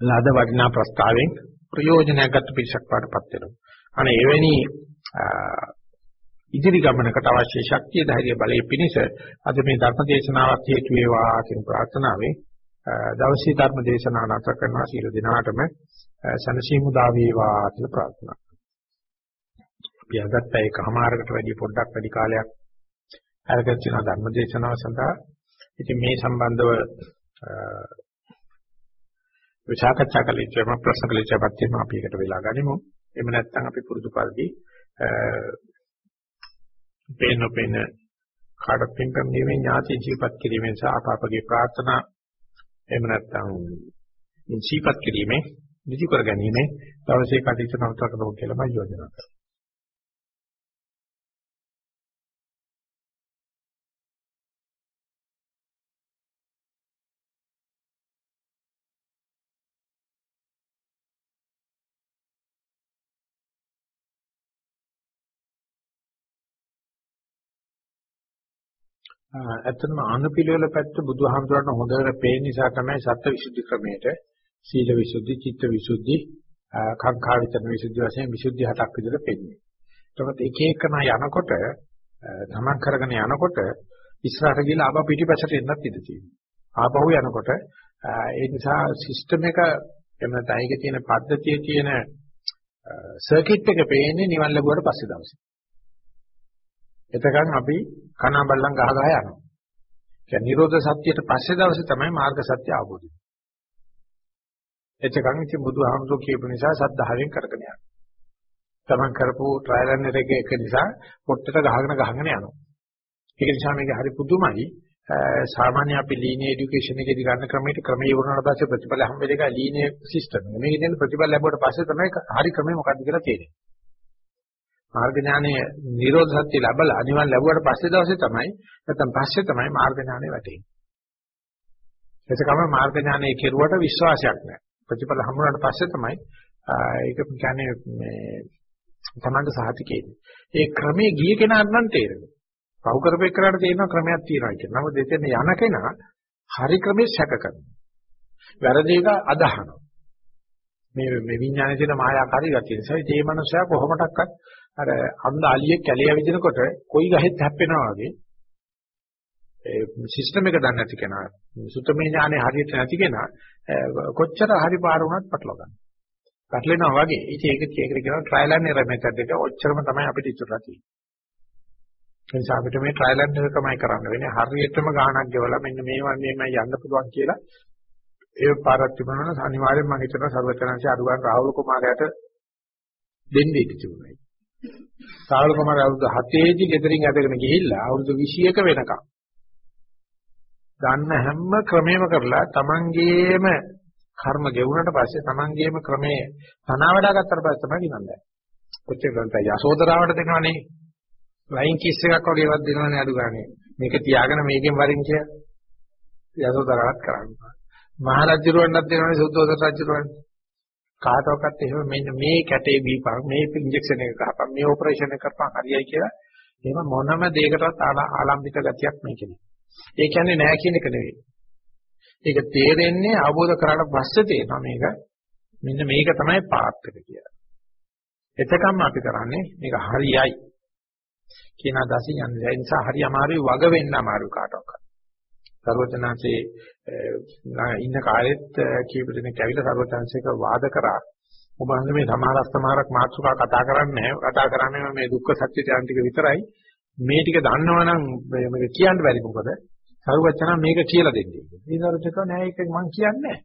ලද වටිනා ප්‍රස්තාවයෙන් ප්‍රයෝජනයක් ගන්න පිරිසක් වඩපත් වෙනවා. අනේ එවැනි ඉදිරි ගමනකට අවශ්‍ය ශක්තිය ධෛර්ය බලය පිණිස අද මේ ධර්ම දේශනාවක් හේතු වේවා කියන ප්‍රාර්ථනාවෙන් දවසේ ධර්ම දේශනාව නැත කරනවා සියලු දිනාටම සනසීමු දා වේවා කියලා ප්‍රාර්ථනා කරනවා. අපි අදත් ඒකමාරකට වැඩි පොඩ්ඩක් වැඩි කාලයක් අරගෙන තියෙන ධර්ම දේශනාව සඳහා ඉතින් මේ සම්බන්ධව විචාකච්ඡා කළේචම ප්‍රශ්න කළේචපත් තියෙන අපි එකට වෙලා ගනිමු. එහෙම නැත්නම් අපි පුරුදු පරිදි පේන පේන කාඩ පින්කම් නිමේ ඥාති ජීවත් කිරීමෙන් සහ අපාපගේ ප්‍රාර්ථනා එහෙම නැත්නම් ඉන්සීපත් කිරීමේ නිදි කර ගැනීම දවසේ කටයුතු නතර කරනවා කියලා මම යෝජනා කරනවා. ඇත්තටම ආනපිළිවෙල පැත්ත බුදුහාමුදුරන්ට හොඳට පේන නිසා තමයි සත්‍ය විසුද්ධි ක්‍රමයට සීල විසුද්ධි, චිත්ත විසුද්ධි, කාංකා විතරන විසුද්ධි වශයෙන් විසුද්ධි හතක් විදිහට පෙන්නේ. ඒකත් එක එකන යනකොට තමන් කරගෙන යනකොට ඉස්සරහට ගිහලා ආපහු පිටිපස්සට එන්නත් ඉඩ තියෙනවා. ආපහු යනකොට ඒ නිසා සිස්ටම් එක එන්න තයික තියෙන පද්ධතියේ තියෙන සර්කිට් එක පේන්නේ නිවන් ලැබුවට පස්සේ දවසේ. එතකන් අපි කන බල්ලන් ගහ ගහ යනවා. කියන්නේ නිරෝධ සත්‍යයට පස්සේ දවසේ තමයි මාර්ග සත්‍ය අවබෝධ වෙන්නේ. එතකන් ඉති බුදුහාමුදුරු කියපු නිසා සද්ධායෙන් කරගෙන යනවා. තමන් කරපු ට්‍රයල් ඇන් එරර් එක එක නිසා පොට්ටට ගහගෙන ගහගෙන යනවා. ඒක නිසා මේක හරි පුදුමයි. සාමාන්‍ය අපි ලීනියර් এডুকেෂන් එකේදී ගන්න ක්‍රමයට ක්‍රමයේ වුණාට පස්සේ ප්‍රතිඵල හැම වෙලේකම ලීනියර් සිස්ටම් එක. මේකෙන් ප්‍රතිඵල ලැබුවට පස්සේ තමයි හරි ක්‍රමය මොකක්ද කියලා තේරෙන්නේ. මාර්ග ඥානය නිරෝධ සත්‍ය ලැබලා අනිවන් ලැබුවට පස්සේ දවසේ තමයි නැත්නම් පස්සේ තමයි මාර්ග ඥානය වැටෙන්නේ. එතකම මාර්ග ඥානය කෙරුවට විශ්වාසයක් නැහැ. ප්‍රතිඵල හම්බුනාට පස්සේ තමයි ඒක කියන්නේ මේ තමන්ට සහතිකේන්නේ. ඒ ක්‍රමයේ ගිය කෙනාට නම් තේරෙනවා. පහු කරපේ කරාට තේරෙන ක්‍රමයක් තියෙනවා කියන. නමුත් දෙතෙන් යන කෙනා හරි ක්‍රමයේ සැක කරනවා. වැරදි එක අදහනවා. මේ මේ විඥානයේ තියෙන මායාකාරී ගතිය නිසා ඒ මනුස්සයා කොහොමඩක්වත් අර අන්ධ අලියෙක් කැලේ ඇවිදිනකොට කොයි ගහෙත් හැප්පෙනවා වගේ ඒ සිස්ටම් එක දන්නේ නැති කෙනා සුතමේ ඥානෙ හරියට නැති කෙනා කොච්චර හරි පාර වුණත් පටලවා ගන්න. පැටලෙනවා වගේ. ඉතින් ඒක ඒකට කියනවා ට්‍රයිල් ඇන්ඩ් එරර් මෙතඩ් එක. ඔච්චරම තමයි අපිට ඉතුරුලා තියෙන්නේ. ඒ නිසා අපිට මේ ට්‍රයිල් ඇන්ඩ් එරර් තමයි කරන්න වෙන්නේ. හරියටම ගාණක් ගෙවලා මෙන්න මේ වගේ මේ යන්න පුළුවන් කියලා ඒ පාරක් තිබුණා නම් අනිවාර්යෙන්ම මම හිතනවා සර්වචනංශය අරුගාන රාහුල කුමාරයාට දෙන්නේ තිබුණා. රාහුල කුමාරයා අවුරුදු 7 දී ගෙදරින් ඇදගෙන ගිහිල්ලා අවුරුදු 21 වෙනකම් ගන්න හැම ක්‍රමයක්ම කරලා තමන්ගේම කර්ම ගෙවුනට පස්සේ තමන්ගේම ක්‍රමයේ තනවාඩා ගත්තට පස්සේ තමයි නිවන්නේ. කොච්චර ගන්තය යසෝදරාවට දෙනවනේ. ලයින් කිස් එකක් වගේ ඒවත් දෙනවනේ අඩු ගානේ. මේක තියාගෙන මේකෙන් වරින් කිය. යසෝදරාවත් කරන්නේ. මහරජුරවන්නත් දෙනවනේ සුද්ධෝදන රජුරවන්න. කාටවත් එහෙම මෙන්න මේ කැටේ බීපන් මේ ඉන්ජෙක්ෂන් එක ගහපන් මේ ඔපරේෂන් එක කරපන් හරියයි කියලා එහෙම මොනම දෙයකටවත් ආලම්බිත ගතියක් මේකේ නෑ. ඒ කියන්නේ නෑ කියන එක නෙවෙයි. ඒක තේරෙන්නේ අවබෝධ කරාට පස්සේ තේරෙනවා මේක මෙන්න මේක තමයි පාත් එක කියලා. එතකම් අපි කරන්නේ මේක හරියයි කියන අදහසින් යන්නේ. ඒ නිසා හරි අමාරුයි වග වෙන්න අමාරු කාටවත්. සර්වචනාංශේ ඉන්න කාලෙත් කීප දෙනෙක් ඇවිල්ලා සර්වචනාංශයක වාද කරා. ඔබ හන්ද මේ සමහරක් සමහරක් මාතෘකා කතා කරන්නේ කතා කරන්නේ මේ දුක්ඛ සත්‍ය ටික විතරයි. මේ ටික දන්නවනම් මේක කියන්න බැරි මොකද? සරුවචන මේක කියලා දෙන්නේ. ඊනරට කව නෑ ඒක මං කියන්නේ නෑ.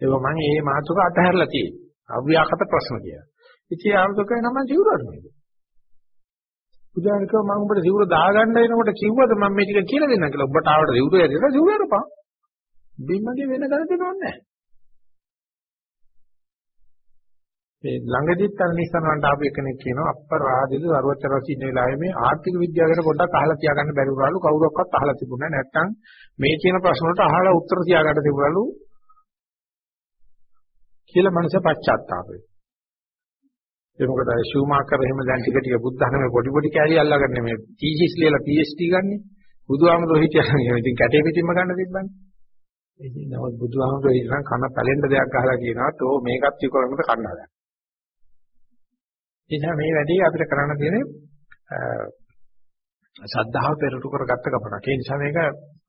ඒක මං මේ මාතෘක අතහැරලා තියෙන්නේ. අව්‍යාකට ප්‍රශ්න කියලා. ඉතින් ආමතුකේ නම සිවුරක් නේද? බුදුහාමිකව මම උඹට සිවුර දාගන්න එනකොට කිව්වද මම මේ ටික කියලා දෙන්නම් කියලා. ඔබට ආවට සිවුර ඇදලා සිවුර අරපන්. බිම්මගේ වෙන කර දෙනව නැහැ. මේ ළඟදිත් අර නිසනවන්ට ආපු කෙනෙක් කියනවා අපරාධිත සර්වචරස් ඉන්න වෙලාවේ මේ ආර්ථික විද්‍යාව ගැන පොඩ්ඩක් අහලා තියාගන්න බැරි වුණාලු කවුරක්වත් අහලා තිබුණේ නැත්නම් මේ කියන ප්‍රශ්න වලට අහලා උත්තර තියාගන්න තිබුණලු කියලා මනස පශ්චාත්තාපය. ඒ මොකද අර ෂූමාකර් එහෙම දැන් ටික ටික බුද්ධ ධර්මයේ පොඩි පොඩි කැලි අල්ලගන්නේ මේ තීසිස් ලියලා PhD ගන්නෙ. බුදුහාමුදුරුවෝ හිටියනම් ඉතින් කැටේ පිටින්ම ගන්න තිබ්බනේ. ඉතින් නමුත් බුදුහාමුදුරුවෝ ඉතින් කන පැලෙන්න දෙයක් ගහලා කියනවා තෝ මේකත් විකරන්නට කන්න හදන්න. නිසා මේ වැඩේ අපිට කරන්න තියෙන්නේ ශ්‍රද්ධාව පෙරට කරගත්ත ගමනක්. ඒ නිසා මේක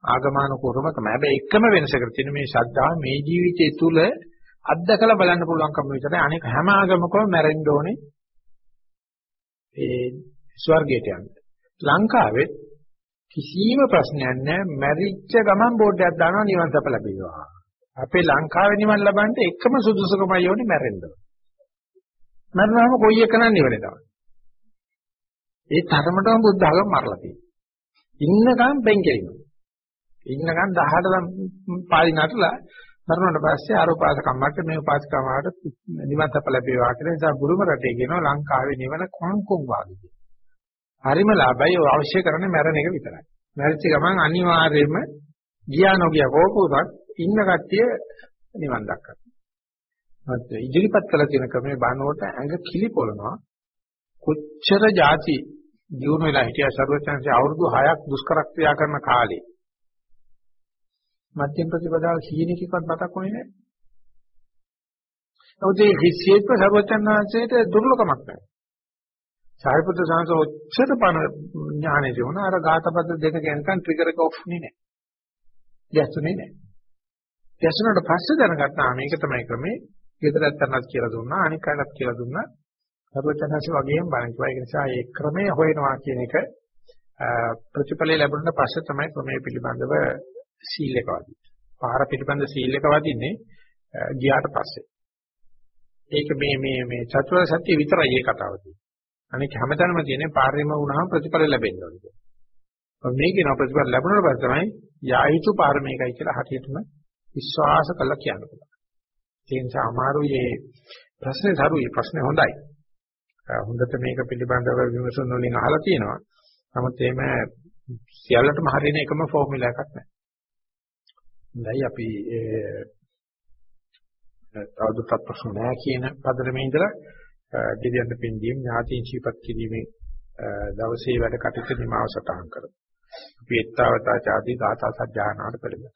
ආගමානුකූලව තමයි. හැබැයි එකම වෙනසකට තියෙන මේ ශ්‍රද්ධාව මේ ජීවිතය තුළ අත්දකලා බලන්න පුළුවන්කම විතරයි. අනෙක් හැම ආගමකම මැරෙන්න ඕනේ. ඒ ස්වර්ගයට යන්න. ලංකාවේ කිසිම ප්‍රශ්නයක් නැහැ. මැරිච්ච ගමන් බෝඩයක් දානවා නිවන් සප ලැබේවා. අපේ ලංකාවේ නිවන් ලබන්න එකම සුදුසුකමයි ඕනේ මැරෙන්න. මරනවාම කොයි එකනක් නිවනේ තමයි. ඒ තරමටම බුද්ධ ආගම මරලා තියෙනවා. ඉන්නකම් බෙන්කෙලිනවා. ඉන්නකම් 18 පාලි නටලා මරුණාට පස්සේ ආරෝපාසකම්මට මේ උපාසකමාට නිවන්තප ලැබේවා කියලා නිසා බුරුම රටේ කියනවා ලංකාවේ නිවන කොන්කොන් වාගේ කියලා. හරිම ලාභයි ඔය අවශ්‍ය කරන්නේ මැරෙන එක විතරයි. මැරිච්ච ගමන් අනිවාර්යයෙන්ම ගියා නොගියා කෝකෝසක් ඉන්න කට්ටිය නිවන් දක්කනවා. මත් ඉදිරිපත් කළ තියෙන ක්‍රමේ බානකොට ඇඟ කිලිපොළනවා. කොච්චර જાති ජීවුන වෙලා හිටියා සර්වචන්සේ අවුරුදු 6ක් දුෂ්කර ක්‍රියා කරන කාලේ මධ්‍යම ප්‍රතිපදාව කියන එකක්වත් මතක් වුණේ නැහැ. නමුත් ඒ කිසියෙක සර්වචන්නාංශයට දුර්ලභමක් නැහැ. සාරිපුත්‍ර සාංශ ඔච්චර පණ ඥානෙ දිනුන අර ගාතපද දෙක ගැනකන් ට්‍රිගර් එක ඔෆ් නේ නැහැ. ගැස්සුනේ නැහැ. ගැස්සුනට පස්සේ දැනගත්තා මේක තමයි ක්‍රමේ. ගෙදරත් තරනත් කියලා දුන්නා අනික් අයටත් කියලා දුන්නා. සර්වචන්නාංශ වගේම බලනවා. ඒක නිසා ඒ ක්‍රමය හොයනවා කියන එක ප්‍රතිඵලය ලැබුණාට පස්සේ තමයි ක්‍රමයේ පිළිබඳව සීල් එක වදින්නේ. පාර පිටිපන්ද සීල් එක වදින්නේ ගියාට පස්සේ. ඒක මේ මේ මේ චතුරාර්ය සත්‍ය විතරයි මේ කතාව තියෙන්නේ. අනික හැමතැනම තියෙන්නේ පාරෙම වුණාම ප්‍රතිඵල ලැබෙන්න ඕනේ. මේකේ නෝ ප්‍රතිඵල ලැබුණාට පස්සේ තමයි යායුතු පාර මේකයි කියලා හරියටම විශ්වාස කළා කියන්න පුළුවන්. ඒ නිසා අමාරුයි මේ ප්‍රශ්නේ සරුයි ප්‍රශ්නේ හොඳයි. හොඳට මේක පිළිබඳව විමසන වලින් අහලා තියෙනවා. නමුත් එහෙම සියල්ලටම හරියන එකම ෆෝමියුලා එකක් නැහැ. හොඳයි අපි තවදුරටත් ප්‍රශ්න නැහැ කියන පදරමේ ඉඳලා දෙවියන්ට පින්දීම් ඥාතීන් ශීපත් කිරීමේ දවසේ වැඩ කටයුතු නිමාව සටහන් කරමු. අපි ettavata chadi gata sajjanaට පෙළඹෙමු.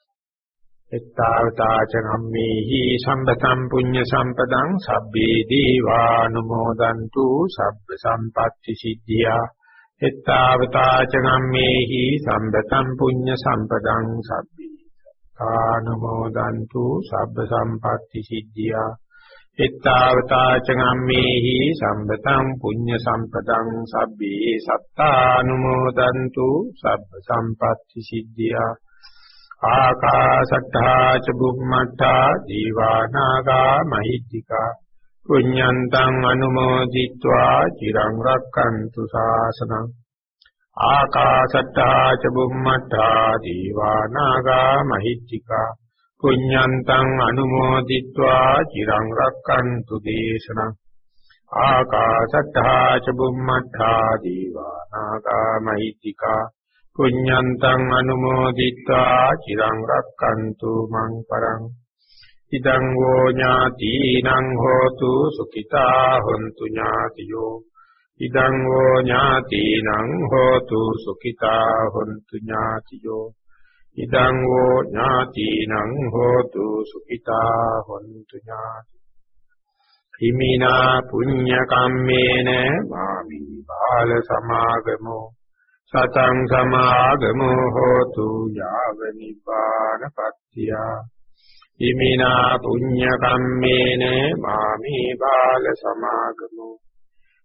ettavata च ගම්මේහි සම්පතම් පුඤ්ඤ සම්පදං සබ්බේ දීවානුමෝදන්තු සබ්බ සම්පatti සිද්ධියා එත්තාවතාච ගම්මේහි සම්බතම් පුඤ්ඤ සම්පදං සබ්බේ කානුමෝදන්තු සබ්බ සම්පatti සිද්ධියා. එත්තාවතා චගම්මේහි සම්බතං පුඤ්ඤ සම්පතං සබ්බේ සත්තානුමෝදන්තු සබ්බ සම්පatti සිද්ධියා. ආකාශට්ටා ච බුම්මට්ටා දීවානාගා මහිත්‍තිකා පුඤ්ඤන්තං අනුමෝදිत्वा චිරං රක්칸තු සාසනං. ආකාශට්ටා ච බුම්මට්ටා දීවා නාග මහිත්‍තිකා පුඤ්ඤන්තං අනුමෝදිත්වා චිරං රක්칸තු දේශනං ආකාශට්ටා ච බුම්මට්ටා දීවා නාග මහිත්‍තිකා පුඤ්ඤන්තං අනුමෝදිත්වා චිරං රක්칸තු මං පරං ඉදං වෝ ඥාතිනං හෝතු සුඛිතා හොන්තු ඥාතියෝ ඉදං වෝ ඥාතිනං හෝතු සුඛිතා හොන්තු ඥාතියෝ. ඉදං වෝ ඥාතිනං හෝතු සුඛිතා හොන්තු ඥාති හිමිනා පුඤ්ඤ කම්මේන මාමි බාල සමාගමෝ. සතං සමාගමෝ හෝතු යාව නිපාන පත්‍තියා. ඉමිනා පුඤ්ඤ කම්මේන මාමේ බාල සමාගමෝ.